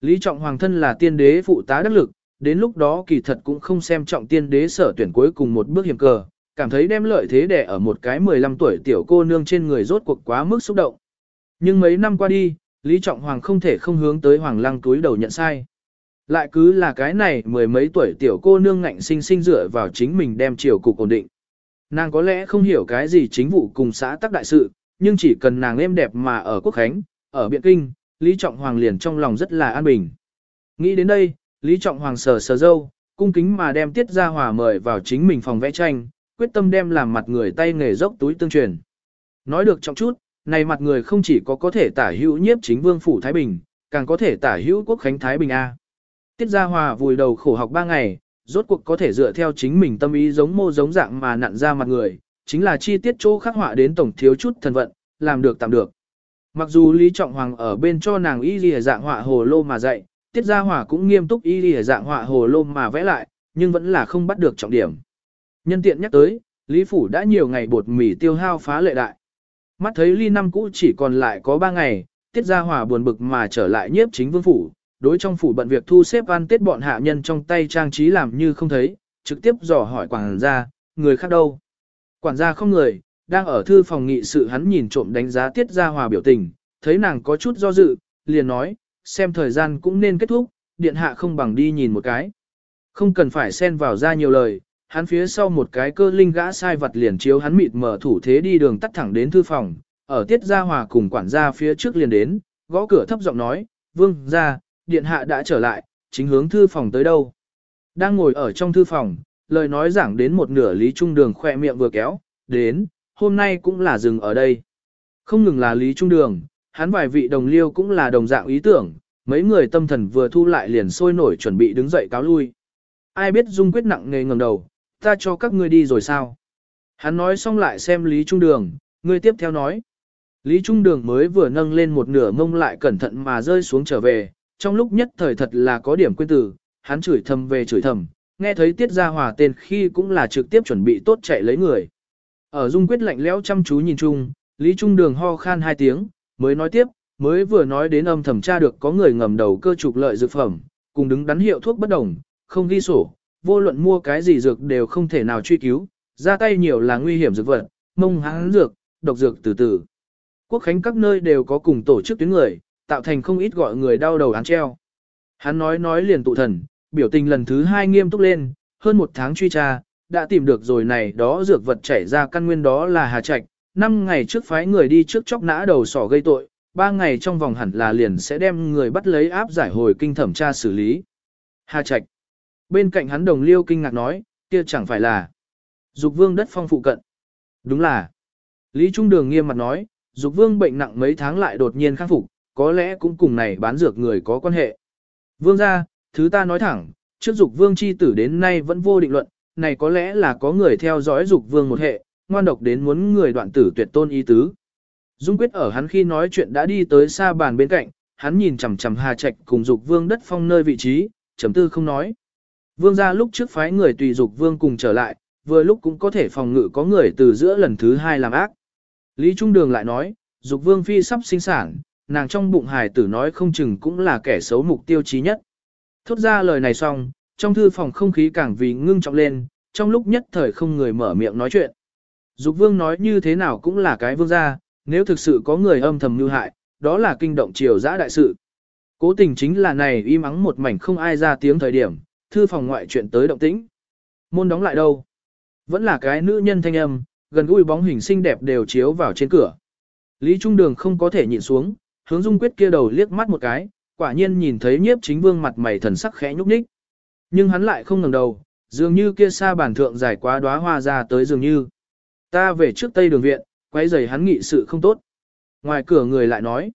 Lý Trọng Hoàng thân là tiên đế phụ tá đắc lực, đến lúc đó kỳ thật cũng không xem trọng tiên đế sở tuyển cuối cùng một bước hiểm cờ, cảm thấy đem lợi thế đẻ ở một cái 15 tuổi tiểu cô nương trên người rốt cuộc quá mức xúc động. Nhưng mấy năm qua đi, Lý Trọng Hoàng không thể không hướng tới Hoàng Lăng túi đầu nhận sai. Lại cứ là cái này mười mấy tuổi tiểu cô nương ngạnh sinh sinh dựa vào chính mình đem triều cục ổn định. Nàng có lẽ không hiểu cái gì chính vụ cùng xã tắc đại sự, nhưng chỉ cần nàng êm đẹp mà ở Quốc Khánh, ở Biện Kinh, Lý Trọng Hoàng liền trong lòng rất là an bình. Nghĩ đến đây, Lý Trọng Hoàng sờ sờ dâu, cung kính mà đem Tiết Gia Hòa mời vào chính mình phòng vẽ tranh, quyết tâm đem làm mặt người tay nghề dốc túi tương truyền. Nói được trọng chút, này mặt người không chỉ có có thể tả hữu nhiếp chính vương phủ Thái Bình, càng có thể tả hữu quốc khánh Thái Bình A. Tiết Gia Hòa vùi đầu khổ học 3 ngày, rốt cuộc có thể dựa theo chính mình tâm ý giống mô giống dạng mà nặn ra mặt người, chính là chi tiết chỗ khắc họa đến tổng thiếu chút thần vận, làm được tạm được. Mặc dù Lý Trọng Hoàng ở bên cho nàng y lìa dạng họa hồ lô mà dạy, Tiết Gia Hòa cũng nghiêm túc y lìa dạng họa hồ lô mà vẽ lại, nhưng vẫn là không bắt được trọng điểm. Nhân tiện nhắc tới, Lý Phủ đã nhiều ngày bột mì tiêu hao phá lệ đại. Mắt thấy ly năm cũ chỉ còn lại có 3 ngày, Tiết Gia Hòa buồn bực mà trở lại nhiếp chính vương phủ, đối trong phủ bận việc thu xếp ăn tết bọn hạ nhân trong tay trang trí làm như không thấy, trực tiếp dò hỏi quản gia, người khác đâu. Quản gia không người, đang ở thư phòng nghị sự hắn nhìn trộm đánh giá Tiết Gia Hòa biểu tình, thấy nàng có chút do dự, liền nói, xem thời gian cũng nên kết thúc, điện hạ không bằng đi nhìn một cái. Không cần phải xen vào ra nhiều lời, hắn phía sau một cái cơ linh gã sai vật liền chiếu hắn mịt mở thủ thế đi đường tắt thẳng đến thư phòng, ở tiết gia hòa cùng quản gia phía trước liền đến, gõ cửa thấp giọng nói, vương gia, điện hạ đã trở lại, chính hướng thư phòng tới đâu. Đang ngồi ở trong thư phòng, lời nói giảng đến một nửa lý trung đường khoe miệng vừa kéo, đến, hôm nay cũng là dừng ở đây. Không ngừng là lý trung đường, hắn vài vị đồng liêu cũng là đồng dạng ý tưởng, mấy người tâm thần vừa thu lại liền sôi nổi chuẩn bị đứng dậy cáo lui. Ai biết dung quyết nặng nề ngẩng đầu, ta cho các ngươi đi rồi sao? Hắn nói xong lại xem Lý Trung Đường, ngươi tiếp theo nói. Lý Trung Đường mới vừa nâng lên một nửa mông lại cẩn thận mà rơi xuống trở về, trong lúc nhất thời thật là có điểm quên từ, hắn chửi thầm về chửi thầm, nghe thấy Tiết Gia Hòa tên khi cũng là trực tiếp chuẩn bị tốt chạy lấy người. Ở Dung Quyết lạnh lẽo chăm chú nhìn chung, Lý Trung Đường ho khan hai tiếng, mới nói tiếp, mới vừa nói đến âm thẩm tra được có người ngầm đầu cơ trục lợi dược phẩm, cùng đứng đắn hiệu thuốc bất đồng, không ghi sổ, vô luận mua cái gì dược đều không thể nào truy cứu, ra tay nhiều là nguy hiểm dược vật, mông hãng dược, độc dược từ từ. Quốc khánh các nơi đều có cùng tổ chức tuyến người, tạo thành không ít gọi người đau đầu án treo. Hắn nói nói liền tụ thần, biểu tình lần thứ hai nghiêm túc lên, hơn một tháng truy tra, đã tìm được rồi này đó dược vật chảy ra căn nguyên đó là Hà Trạch, năm ngày trước phái người đi trước chóc nã đầu sỏ gây tội, ba ngày trong vòng hẳn là liền sẽ đem người bắt lấy áp giải hồi kinh thẩm tra xử lý. Hà Trạch Bên cạnh hắn đồng liêu kinh ngạc nói, kia chẳng phải là Dục vương đất phong phụ cận. Đúng là. Lý Trung Đường nghiêm mặt nói, Dục vương bệnh nặng mấy tháng lại đột nhiên khắc phục, có lẽ cũng cùng này bán dược người có quan hệ. Vương ra, thứ ta nói thẳng, trước Dục vương chi tử đến nay vẫn vô định luận, này có lẽ là có người theo dõi Dục vương một hệ, ngoan độc đến muốn người đoạn tử tuyệt tôn ý tứ. Dung quyết ở hắn khi nói chuyện đã đi tới xa bàn bên cạnh, hắn nhìn chằm chằm Hà Trạch cùng Dục Vương đất phong nơi vị trí, chấm tư không nói. Vương gia lúc trước phái người tùy dục vương cùng trở lại, vừa lúc cũng có thể phòng ngự có người từ giữa lần thứ hai làm ác. Lý Trung Đường lại nói, dục vương phi sắp sinh sản, nàng trong bụng hài tử nói không chừng cũng là kẻ xấu mục tiêu chí nhất. Thốt ra lời này xong, trong thư phòng không khí càng vì ngưng trọng lên, trong lúc nhất thời không người mở miệng nói chuyện. Dục vương nói như thế nào cũng là cái vương gia, nếu thực sự có người âm thầm như hại, đó là kinh động triều giã đại sự. Cố tình chính là này im ắng một mảnh không ai ra tiếng thời điểm, thư phòng ngoại chuyện tới động tĩnh. Môn đóng lại đâu? Vẫn là cái nữ nhân thanh âm, gần gũi bóng hình xinh đẹp đều chiếu vào trên cửa. Lý Trung Đường không có thể nhịn xuống, hướng Dung Quyết kia đầu liếc mắt một cái, quả nhiên nhìn thấy nhiếp chính vương mặt mày thần sắc khẽ nhúc nhích. Nhưng hắn lại không ngẩng đầu, dường như kia xa bản thượng dài quá đóa hoa ra tới dường như. Ta về trước tây đường viện, quay giày hắn nghị sự không tốt. Ngoài cửa người lại nói.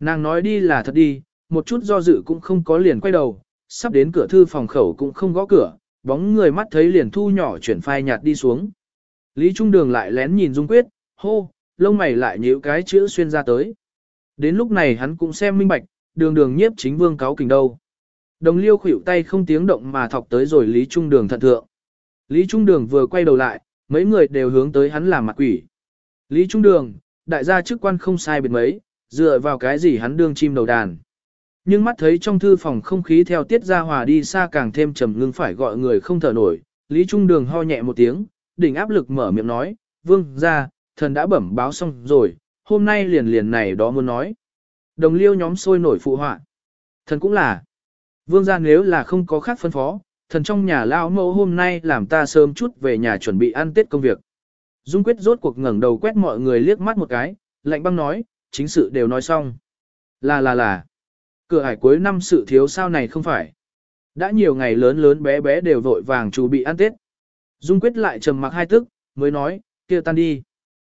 Nàng nói đi là thật đi, một chút do dự cũng không có liền quay đầu, sắp đến cửa thư phòng khẩu cũng không gõ cửa, bóng người mắt thấy liền thu nhỏ chuyển phai nhạt đi xuống. Lý Trung Đường lại lén nhìn Dung Quyết, hô, lông mày lại nhíu cái chữ xuyên ra tới. Đến lúc này hắn cũng xem minh bạch, đường đường nhiếp chính vương cáo kình đâu. Đồng liêu khủy tay không tiếng động mà thọc tới rồi Lý Trung Đường thận thượng. Lý Trung Đường vừa quay đầu lại, mấy người đều hướng tới hắn làm mặt quỷ. Lý Trung Đường, đại gia chức quan không sai biệt mấy, dựa vào cái gì hắn đương chim đầu đàn. Nhưng mắt thấy trong thư phòng không khí theo tiết ra hòa đi xa càng thêm trầm ngưng phải gọi người không thở nổi, Lý Trung Đường ho nhẹ một tiếng, đỉnh áp lực mở miệng nói, vương ra, thần đã bẩm báo xong rồi, hôm nay liền liền này đó muốn nói. Đồng liêu nhóm sôi nổi phụ họa. Thần cũng là. Vương gia nếu là không có khác phân phó, thần trong nhà lao mẫu hôm nay làm ta sớm chút về nhà chuẩn bị ăn tết công việc. Dung quyết rốt cuộc ngẩng đầu quét mọi người liếc mắt một cái, lạnh băng nói, chính sự đều nói xong. Là là là. Cửa hải cuối năm sự thiếu sao này không phải. Đã nhiều ngày lớn lớn bé bé đều vội vàng chuẩn bị ăn tết. Dung quyết lại trầm mặc hai tức, mới nói, kia tan đi.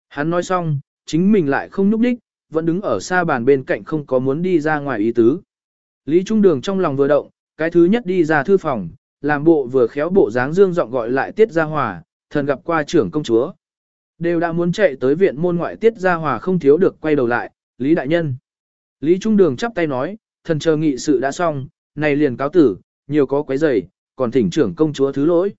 Hắn nói xong, chính mình lại không núp đích, vẫn đứng ở xa bàn bên cạnh không có muốn đi ra ngoài ý tứ. Lý Trung Đường trong lòng vừa động, cái thứ nhất đi ra thư phòng, làm bộ vừa khéo bộ dáng dương giọng gọi lại Tiết Gia Hòa, thần gặp qua trưởng công chúa. Đều đã muốn chạy tới viện môn ngoại Tiết Gia Hòa không thiếu được quay đầu lại, Lý Đại Nhân. Lý Trung Đường chắp tay nói, thần chờ nghị sự đã xong, này liền cáo tử, nhiều có quấy rầy, còn thỉnh trưởng công chúa thứ lỗi.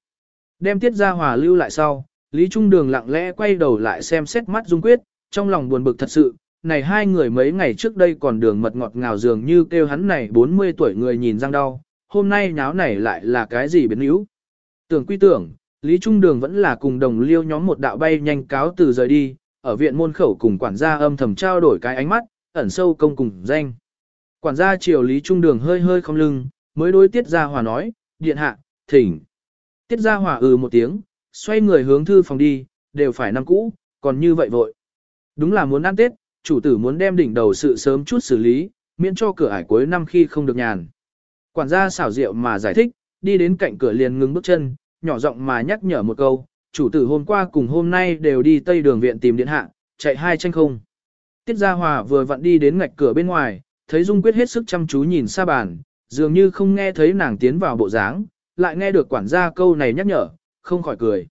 Đem Tiết Gia Hòa lưu lại sau, Lý Trung Đường lặng lẽ quay đầu lại xem xét mắt Dung Quyết, trong lòng buồn bực thật sự, này hai người mấy ngày trước đây còn đường mật ngọt ngào dường như kêu hắn này 40 tuổi người nhìn răng đau, hôm nay nháo này lại là cái gì biến yếu. Tưởng quy tưởng, Lý Trung Đường vẫn là cùng đồng liêu nhóm một đạo bay nhanh cáo từ rời đi, ở viện môn khẩu cùng quản gia âm thầm trao đổi cái ánh mắt, ẩn sâu công cùng danh. Quản gia chiều Lý Trung Đường hơi hơi không lưng, mới đối Tiết Gia Hòa nói, điện hạ, thỉnh. Tiết Gia Hòa ừ một tiếng, xoay người hướng thư phòng đi, đều phải năm cũ, còn như vậy vội. Đúng là muốn ăn Tết, chủ tử muốn đem đỉnh đầu sự sớm chút xử lý, miễn cho cửa ải cuối năm khi không được nhàn. Quản gia xảo diệu mà giải thích, đi đến cạnh cửa liền ngừng bước chân, nhỏ giọng mà nhắc nhở một câu, chủ tử hôm qua cùng hôm nay đều đi tây đường viện tìm điện hạ, chạy hai tranh không. Tiết Gia Hòa vừa vặn đi đến ngạch cửa bên ngoài, thấy Dung Quyết hết sức chăm chú nhìn xa bàn, dường như không nghe thấy nàng tiến vào bộ dáng, lại nghe được quản gia câu này nhắc nhở, không khỏi cười.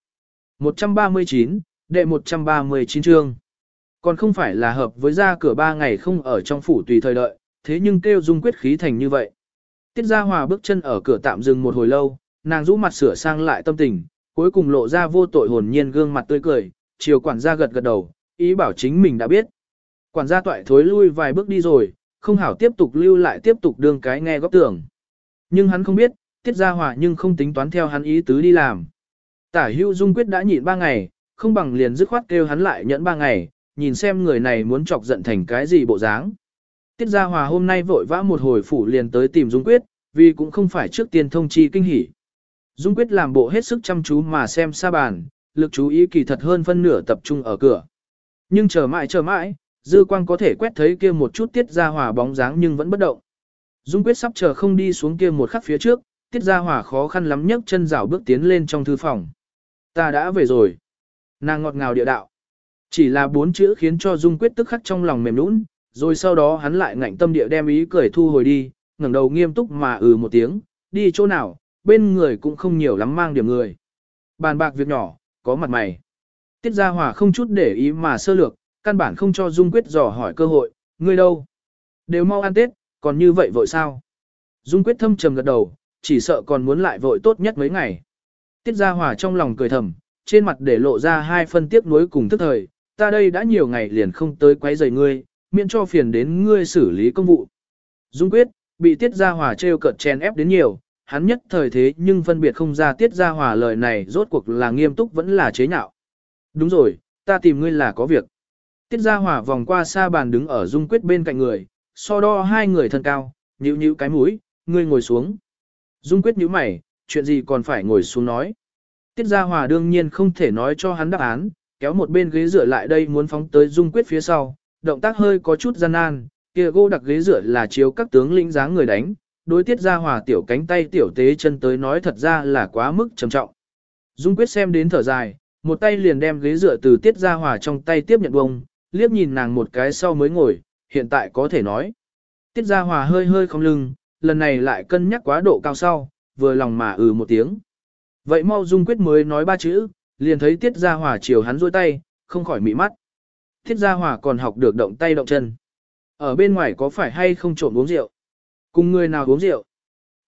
139, đệ 139 chương. Còn không phải là hợp với ra cửa ba ngày không ở trong phủ tùy thời đợi, thế nhưng kêu dung quyết khí thành như vậy. Tiết Gia Hòa bước chân ở cửa tạm dừng một hồi lâu, nàng rũ mặt sửa sang lại tâm tình, cuối cùng lộ ra vô tội hồn nhiên gương mặt tươi cười, chiều quản gia gật gật đầu, ý bảo chính mình đã biết. Quản gia toại thối lui vài bước đi rồi, không hảo tiếp tục lưu lại tiếp tục đương cái nghe góp tưởng. Nhưng hắn không biết, Tiết Gia Hòa nhưng không tính toán theo hắn ý tứ đi làm. Tả hưu dung quyết đã nhịn ba ngày, không bằng liền dứt khoát kêu hắn lại nhẫn ba ngày, nhìn xem người này muốn chọc giận thành cái gì bộ dáng. Tiết Gia Hòa hôm nay vội vã một hồi phủ liền tới tìm Dung Quyết, vì cũng không phải trước tiên thông chi kinh hỉ. Dung Quyết làm bộ hết sức chăm chú mà xem xa bàn, lực chú ý kỳ thật hơn phân nửa tập trung ở cửa. Nhưng chờ mãi chờ mãi, dư quang có thể quét thấy kia một chút Tiết Gia Hòa bóng dáng nhưng vẫn bất động. Dung Quyết sắp chờ không đi xuống kia một khắc phía trước, Tiết Gia Hòa khó khăn lắm nhấc chân rảo bước tiến lên trong thư phòng. Ta đã về rồi. Nàng ngọt ngào địa đạo. Chỉ là bốn chữ khiến cho Dung Quyết tức khắc trong lòng mềm nũng, rồi sau đó hắn lại ngạnh tâm địa đem ý cười thu hồi đi, ngẩng đầu nghiêm túc mà ừ một tiếng, đi chỗ nào, bên người cũng không nhiều lắm mang điểm người. Bàn bạc việc nhỏ, có mặt mày. Tiết Gia Hòa không chút để ý mà sơ lược, căn bản không cho Dung Quyết dò hỏi cơ hội, ngươi đâu? Đều mau ăn Tết, còn như vậy vội sao? Dung Quyết thâm trầm gật đầu, chỉ sợ còn muốn lại vội tốt nhất mấy ngày. Tiết Gia Hòa trong lòng cười thầm, trên mặt để lộ ra hai phân tiếc nuối cùng tức thời, ta đây đã nhiều ngày liền không tới quấy rầy ngươi, miễn cho phiền đến ngươi xử lý công vụ. Dung quyết, bị tiết gia hòa trêu cợt chen ép đến nhiều, hắn nhất thời thế nhưng phân biệt không ra tiết gia hòa lời này rốt cuộc là nghiêm túc vẫn là chế nhạo. Đúng rồi, ta tìm ngươi là có việc. Tiết gia hòa vòng qua xa bàn đứng ở dung quyết bên cạnh người, so đo hai người thân cao, nhíu nhíu cái mũi, ngươi ngồi xuống. Dung quyết nhíu mày, chuyện gì còn phải ngồi xuống nói. Tiết gia hòa đương nhiên không thể nói cho hắn đáp án, kéo một bên ghế rửa lại đây muốn phóng tới dung quyết phía sau, động tác hơi có chút gian nan, kia gỗ đặc ghế rửa là chiếu các tướng lĩnh dáng người đánh, đối tiết ra hòa tiểu cánh tay tiểu tế chân tới nói thật ra là quá mức trầm trọng. Dung quyết xem đến thở dài, một tay liền đem ghế rửa từ tiết ra hòa trong tay tiếp nhận bông, liếc nhìn nàng một cái sau mới ngồi, hiện tại có thể nói. Tiết ra hòa hơi hơi không lưng, lần này lại cân nhắc quá độ cao sau, vừa lòng mà ừ một tiếng. Vậy mau Dung Quyết mới nói ba chữ, liền thấy Tiết Gia Hòa chiều hắn rôi tay, không khỏi mị mắt. Tiết Gia Hòa còn học được động tay động chân. Ở bên ngoài có phải hay không trộm uống rượu? Cùng người nào uống rượu?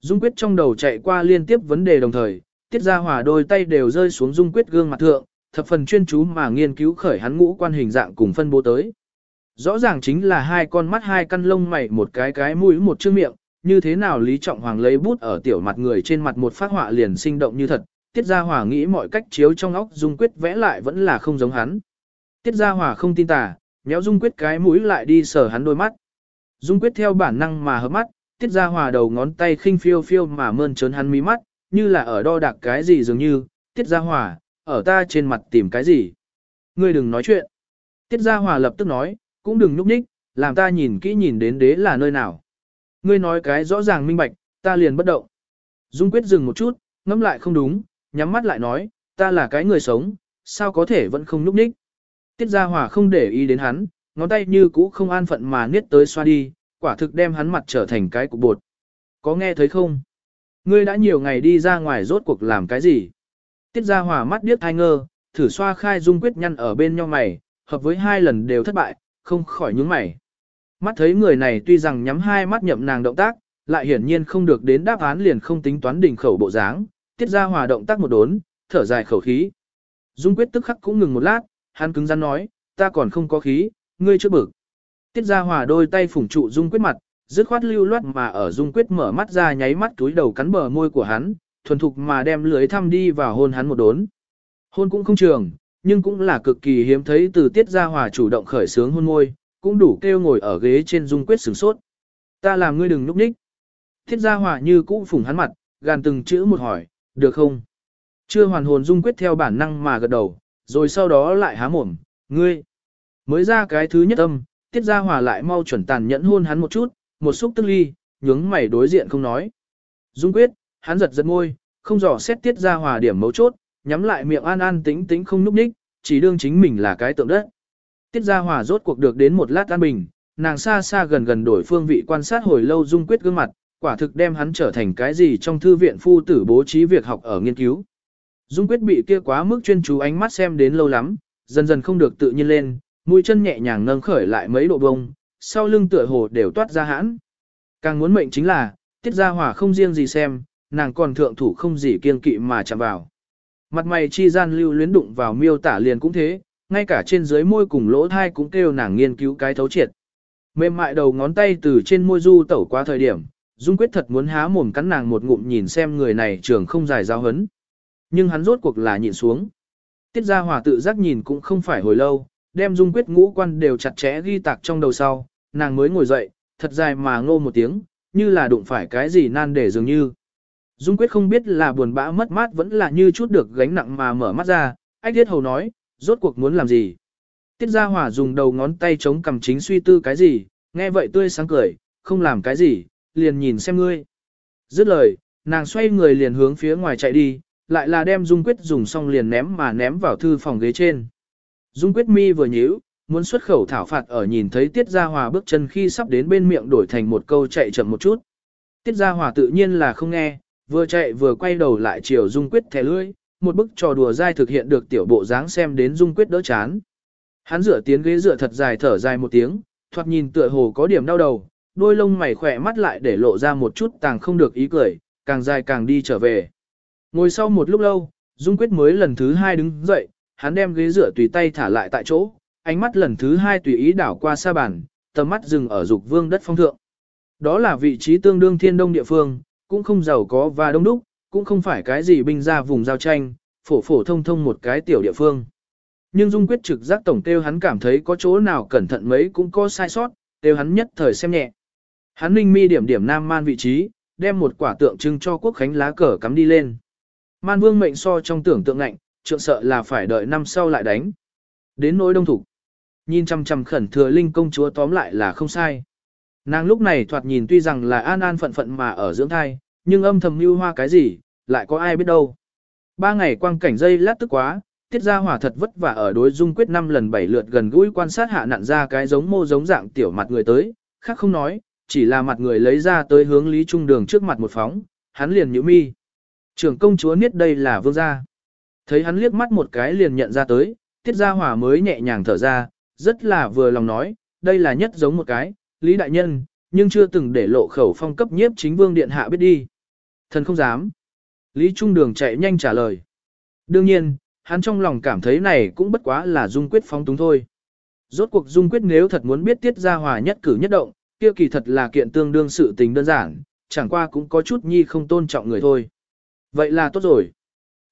Dung Quyết trong đầu chạy qua liên tiếp vấn đề đồng thời, Tiết Gia Hòa đôi tay đều rơi xuống Dung Quyết gương mặt thượng, thập phần chuyên chú mà nghiên cứu khởi hắn ngũ quan hình dạng cùng phân bố tới. Rõ ràng chính là hai con mắt hai căn lông mày một cái cái mũi một chữ miệng, như thế nào Lý Trọng Hoàng lấy bút ở tiểu mặt người trên mặt một phát họa liền sinh động như thật, Tiết Gia Hòa nghĩ mọi cách chiếu trong óc Dung Quyết vẽ lại vẫn là không giống hắn. Tiết Gia Hòa không tin tà, nhéo Dung Quyết cái mũi lại đi sờ hắn đôi mắt. Dung Quyết theo bản năng mà hợp mắt, Tiết Gia Hòa đầu ngón tay khinh phiêu phiêu mà mơn trớn hắn mí mắt, như là ở đo đạc cái gì dường như, Tiết Gia Hòa, ở ta trên mặt tìm cái gì. Ngươi đừng nói chuyện. Tiết Gia Hòa lập tức nói, cũng đừng núp ních, làm ta nhìn kỹ nhìn đến đế là nơi nào. Ngươi nói cái rõ ràng minh bạch, ta liền bất động. Dung Quyết dừng một chút, ngẫm lại không đúng, nhắm mắt lại nói, ta là cái người sống, sao có thể vẫn không núp ních. Tiết Gia Hòa không để ý đến hắn, ngón tay như cũ không an phận mà niết tới xoa đi, quả thực đem hắn mặt trở thành cái cục bột. Có nghe thấy không? Ngươi đã nhiều ngày đi ra ngoài rốt cuộc làm cái gì? Tiết Gia Hòa mắt điếc thai ngơ, thử xoa khai dung quyết nhăn ở bên nhau mày, hợp với hai lần đều thất bại, không khỏi nhướng mày. Mắt thấy người này tuy rằng nhắm hai mắt nhậm nàng động tác, lại hiển nhiên không được đến đáp án liền không tính toán đỉnh khẩu bộ dáng, Tiết Gia Hòa động tác một đốn, thở dài khẩu khí. Dung quyết tức khắc cũng ngừng một lát, hắn cứng rắn nói, ta còn không có khí, ngươi chưa bực. Tiết Gia Hòa đôi tay phủng trụ Dung quyết mặt, dứt khoát lưu loát mà ở Dung quyết mở mắt ra nháy mắt túi đầu cắn bờ môi của hắn, thuần thục mà đem lưới thăm đi vào hôn hắn một đốn. Hôn cũng không trường, nhưng cũng là cực kỳ hiếm thấy từ Tiết Gia Hòa chủ động khởi sướng hôn môi, cũng đủ kêu ngồi ở ghế trên Dung quyết sửng sốt. Ta làm ngươi đừng núp ních. Tiết Gia Hòa như cũ phủng hắn mặt, gàn từng chữ một hỏi, được không? Chưa hoàn hồn Dung quyết theo bản năng mà gật đầu, rồi sau đó lại há mồm, ngươi. Mới ra cái thứ nhất âm, Tiết Gia Hòa lại mau chuẩn tàn nhẫn hôn hắn một chút, một xúc tức ly, nhướng mày đối diện không nói. Dung quyết, hắn giật giật môi, không dò xét Tiết Gia Hòa điểm mấu chốt, nhắm lại miệng an an tĩnh tĩnh không núp ních, chỉ đương chính mình là cái tượng đất. Tiết Gia Hòa rốt cuộc được đến một lát an bình, nàng xa xa gần gần đổi phương vị quan sát hồi lâu Dung quyết gương mặt, quả thực đem hắn trở thành cái gì trong thư viện phu tử bố trí việc học ở nghiên cứu. Dung quyết bị kia quá mức chuyên chú ánh mắt xem đến lâu lắm, dần dần không được tự nhiên lên, mũi chân nhẹ nhàng nâng khởi lại mấy độ bông, sau lưng tựa hồ đều toát ra hãn. Càng muốn mệnh chính là, tiết gia hỏa không riêng gì xem, nàng còn thượng thủ không gì kiên kỵ mà chạm vào. Mặt mày chi gian lưu luyến đụng vào miêu tả liền cũng thế, ngay cả trên dưới môi cùng lỗ thai cũng kêu nàng nghiên cứu cái thấu triệt. Mềm mại đầu ngón tay từ trên môi du tẩu qua thời điểm, Dung quyết thật muốn há mồm cắn nàng một ngụm nhìn xem người này trường không dài giáo hấn. Nhưng hắn rốt cuộc là nhịn xuống. Tiết gia hòa tự giác nhìn cũng không phải hồi lâu, đem dung quyết ngũ quan đều chặt chẽ ghi tạc trong đầu sau, nàng mới ngồi dậy, thật dài mà ngô một tiếng, như là đụng phải cái gì nan để dường như. Dung quyết không biết là buồn bã mất mát vẫn là như chút được gánh nặng mà mở mắt ra, ách thiết hầu nói, rốt cuộc muốn làm gì. Tiết gia hòa dùng đầu ngón tay chống cầm chính suy tư cái gì, nghe vậy tươi sáng cười, không làm cái gì, liền nhìn xem ngươi. Dứt lời, nàng xoay người liền hướng phía ngoài chạy đi, lại là đem Dung Quyết dùng xong liền ném mà ném vào thư phòng ghế trên. Dung Quyết mi vừa nhíu, muốn xuất khẩu thảo phạt ở nhìn thấy Tiết Gia Hòa bước chân khi sắp đến bên miệng đổi thành một câu chạy chậm một chút. Tiết Gia Hòa tự nhiên là không nghe, vừa chạy vừa quay đầu lại chiều Dung Quyết thẻ lưỡi, một bức trò đùa dai thực hiện được tiểu bộ dáng xem đến Dung Quyết đỡ chán. Hắn rửa tiến ghế rửa thật dài thở dài một tiếng, thoạt nhìn tựa hồ có điểm đau đầu, đôi lông mày khỏe mắt lại để lộ ra một chút tàng không được ý cười, càng dài càng đi trở về. Ngồi sau một lúc lâu, Dung Quyết mới lần thứ hai đứng dậy, hắn đem ghế dựa tùy tay thả lại tại chỗ, ánh mắt lần thứ hai tùy ý đảo qua xa bàn, tầm mắt dừng ở dục vương đất phong thượng. Đó là vị trí tương đương thiên đông địa phương, cũng không giàu có và đông đúc, cũng không phải cái gì binh ra vùng giao tranh, phổ phổ thông thông một cái tiểu địa phương. Nhưng Dung Quyết trực giác tổng tiêu hắn cảm thấy có chỗ nào cẩn thận mấy cũng có sai sót, tiêu hắn nhất thời xem nhẹ. Hắn ninh mi điểm điểm nam man vị trí, đem một quả tượng trưng cho quốc khánh lá cờ cắm đi lên. Man vương mệnh so trong tưởng tượng ngạnh, trượng sợ là phải đợi năm sau lại đánh. Đến nỗi đông thủ. Nhìn chăm chăm khẩn thừa linh công chúa tóm lại là không sai. Nàng lúc này thoạt nhìn tuy rằng là an an phận phận mà ở dưỡng thai, nhưng âm thầm mưu hoa cái gì, lại có ai biết đâu. Ba ngày quang cảnh dây lát tức quá, tiết ra hỏa thật vất vả ở đối dung quyết năm lần bảy lượt gần gũi quan sát hạ nặn ra cái giống mô giống dạng tiểu mặt người tới, khác không nói, chỉ là mặt người lấy ra tới hướng Lý Trung Đường trước mặt một phóng, hắn liền nhíu mi. Trưởng công chúa niết đây là vương gia. Thấy hắn liếc mắt một cái liền nhận ra tới, tiết gia hỏa mới nhẹ nhàng thở ra, rất là vừa lòng nói, đây là nhất giống một cái, Lý Đại Nhân, nhưng chưa từng để lộ khẩu phong cấp nhiếp chính vương điện hạ biết đi. Thần không dám. Lý Trung Đường chạy nhanh trả lời. Đương nhiên, hắn trong lòng cảm thấy này cũng bất quá là dung quyết phóng túng thôi. Rốt cuộc dung quyết nếu thật muốn biết tiết gia hòa nhất cử nhất động, kia kỳ thật là kiện tương đương sự tình đơn giản, chẳng qua cũng có chút nhi không tôn trọng người thôi. Vậy là tốt rồi.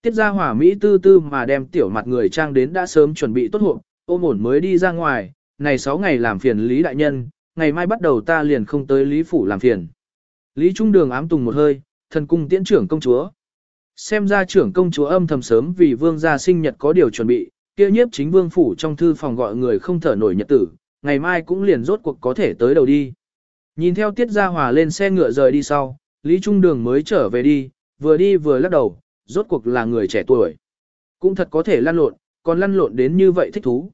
Tiết gia hỏa Mỹ tư tư mà đem tiểu mặt người trang đến đã sớm chuẩn bị tốt hộp, ôm ổn mới đi ra ngoài, này 6 ngày làm phiền Lý Đại Nhân, ngày mai bắt đầu ta liền không tới Lý Phủ làm phiền. Lý Trung Đường ám tùng một hơi, thần cung tiễn trưởng công chúa. Xem ra trưởng công chúa âm thầm sớm vì vương gia sinh nhật có điều chuẩn bị, kia nhiếp chính vương phủ trong thư phòng gọi người không thở nổi nhật tử, ngày mai cũng liền rốt cuộc có thể tới đầu đi. Nhìn theo tiết gia hòa lên xe ngựa rời đi sau, Lý Trung Đường mới trở về đi, vừa đi vừa lắc đầu, rốt cuộc là người trẻ tuổi. Cũng thật có thể lăn lộn, còn lăn lộn đến như vậy thích thú.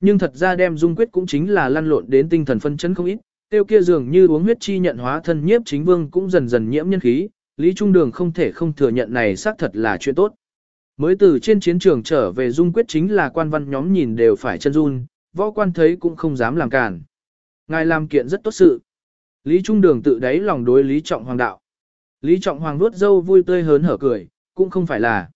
Nhưng thật ra đem dung quyết cũng chính là lăn lộn đến tinh thần phân chấn không ít, tiêu kia dường như uống huyết chi nhận hóa thân nhiếp chính vương cũng dần dần nhiễm nhân khí, Lý Trung Đường không thể không thừa nhận này xác thật là chuyện tốt. Mới từ trên chiến trường trở về dung quyết chính là quan văn nhóm nhìn đều phải chân run, võ quan thấy cũng không dám làm cản. Ngài làm kiện rất tốt sự. Lý Trung Đường tự đáy lòng đối Lý Trọng Hoàng đạo. Lý Trọng Hoàng nuốt dâu vui tươi hớn hở cười, cũng không phải là.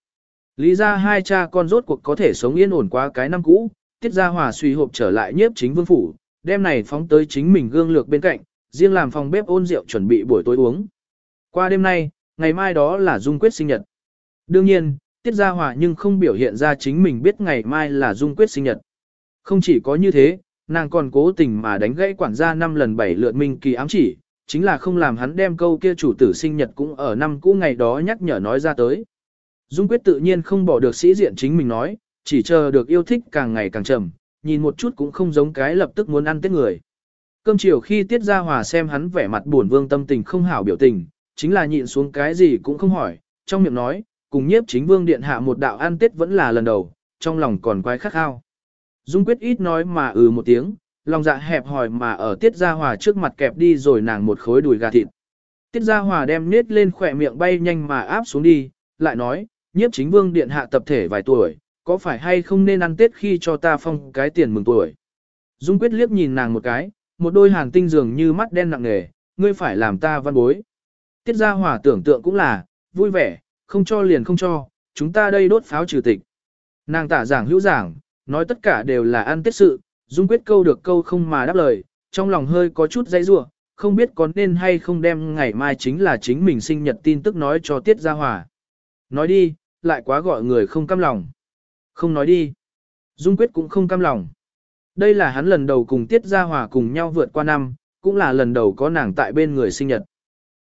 Lý ra hai cha con rốt cuộc có thể sống yên ổn qua cái năm cũ, tiết ra hòa suy hộp trở lại nhiếp chính vương phủ, đem này phóng tới chính mình gương lược bên cạnh, riêng làm phòng bếp ôn rượu chuẩn bị buổi tối uống. Qua đêm nay, ngày mai đó là dung quyết sinh nhật. Đương nhiên, tiết ra hòa nhưng không biểu hiện ra chính mình biết ngày mai là dung quyết sinh nhật. Không chỉ có như thế, nàng còn cố tình mà đánh gãy quản gia năm lần bảy lượt minh kỳ ám chỉ, chính là không làm hắn đem câu kia chủ tử sinh nhật cũng ở năm cũ ngày đó nhắc nhở nói ra tới. Dung quyết tự nhiên không bỏ được sĩ diện chính mình nói, chỉ chờ được yêu thích càng ngày càng trầm, nhìn một chút cũng không giống cái lập tức muốn ăn tết người. Cơm chiều khi tiết ra hòa xem hắn vẻ mặt buồn vương tâm tình không hảo biểu tình, chính là nhịn xuống cái gì cũng không hỏi, trong miệng nói, cùng nhiếp chính vương điện hạ một đạo ăn tết vẫn là lần đầu, trong lòng còn quái khắc khao. Dung quyết ít nói mà ừ một tiếng, lòng dạ hẹp hòi mà ở tiết gia hòa trước mặt kẹp đi rồi nàng một khối đùi gà thịt. Tiết gia hòa đem nết lên khỏe miệng bay nhanh mà áp xuống đi, lại nói, nhiếp chính vương điện hạ tập thể vài tuổi, có phải hay không nên ăn tết khi cho ta phong cái tiền mừng tuổi. Dung quyết liếc nhìn nàng một cái, một đôi hàn tinh dường như mắt đen nặng nề, ngươi phải làm ta văn bối. Tiết gia hòa tưởng tượng cũng là, vui vẻ, không cho liền không cho, chúng ta đây đốt pháo trừ tịch. Nàng tả giảng hữu giảng, nói tất cả đều là ăn tết sự, Dung quyết câu được câu không mà đáp lời, trong lòng hơi có chút dãy rủa, không biết có nên hay không đem ngày mai chính là chính mình sinh nhật tin tức nói cho Tiết Gia Hòa. Nói đi, lại quá gọi người không cam lòng. Không nói đi. Dung quyết cũng không cam lòng. Đây là hắn lần đầu cùng Tiết Gia Hòa cùng nhau vượt qua năm, cũng là lần đầu có nàng tại bên người sinh nhật.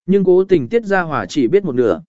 Nhưng cố tình Tiết Gia Hòa chỉ biết một nửa.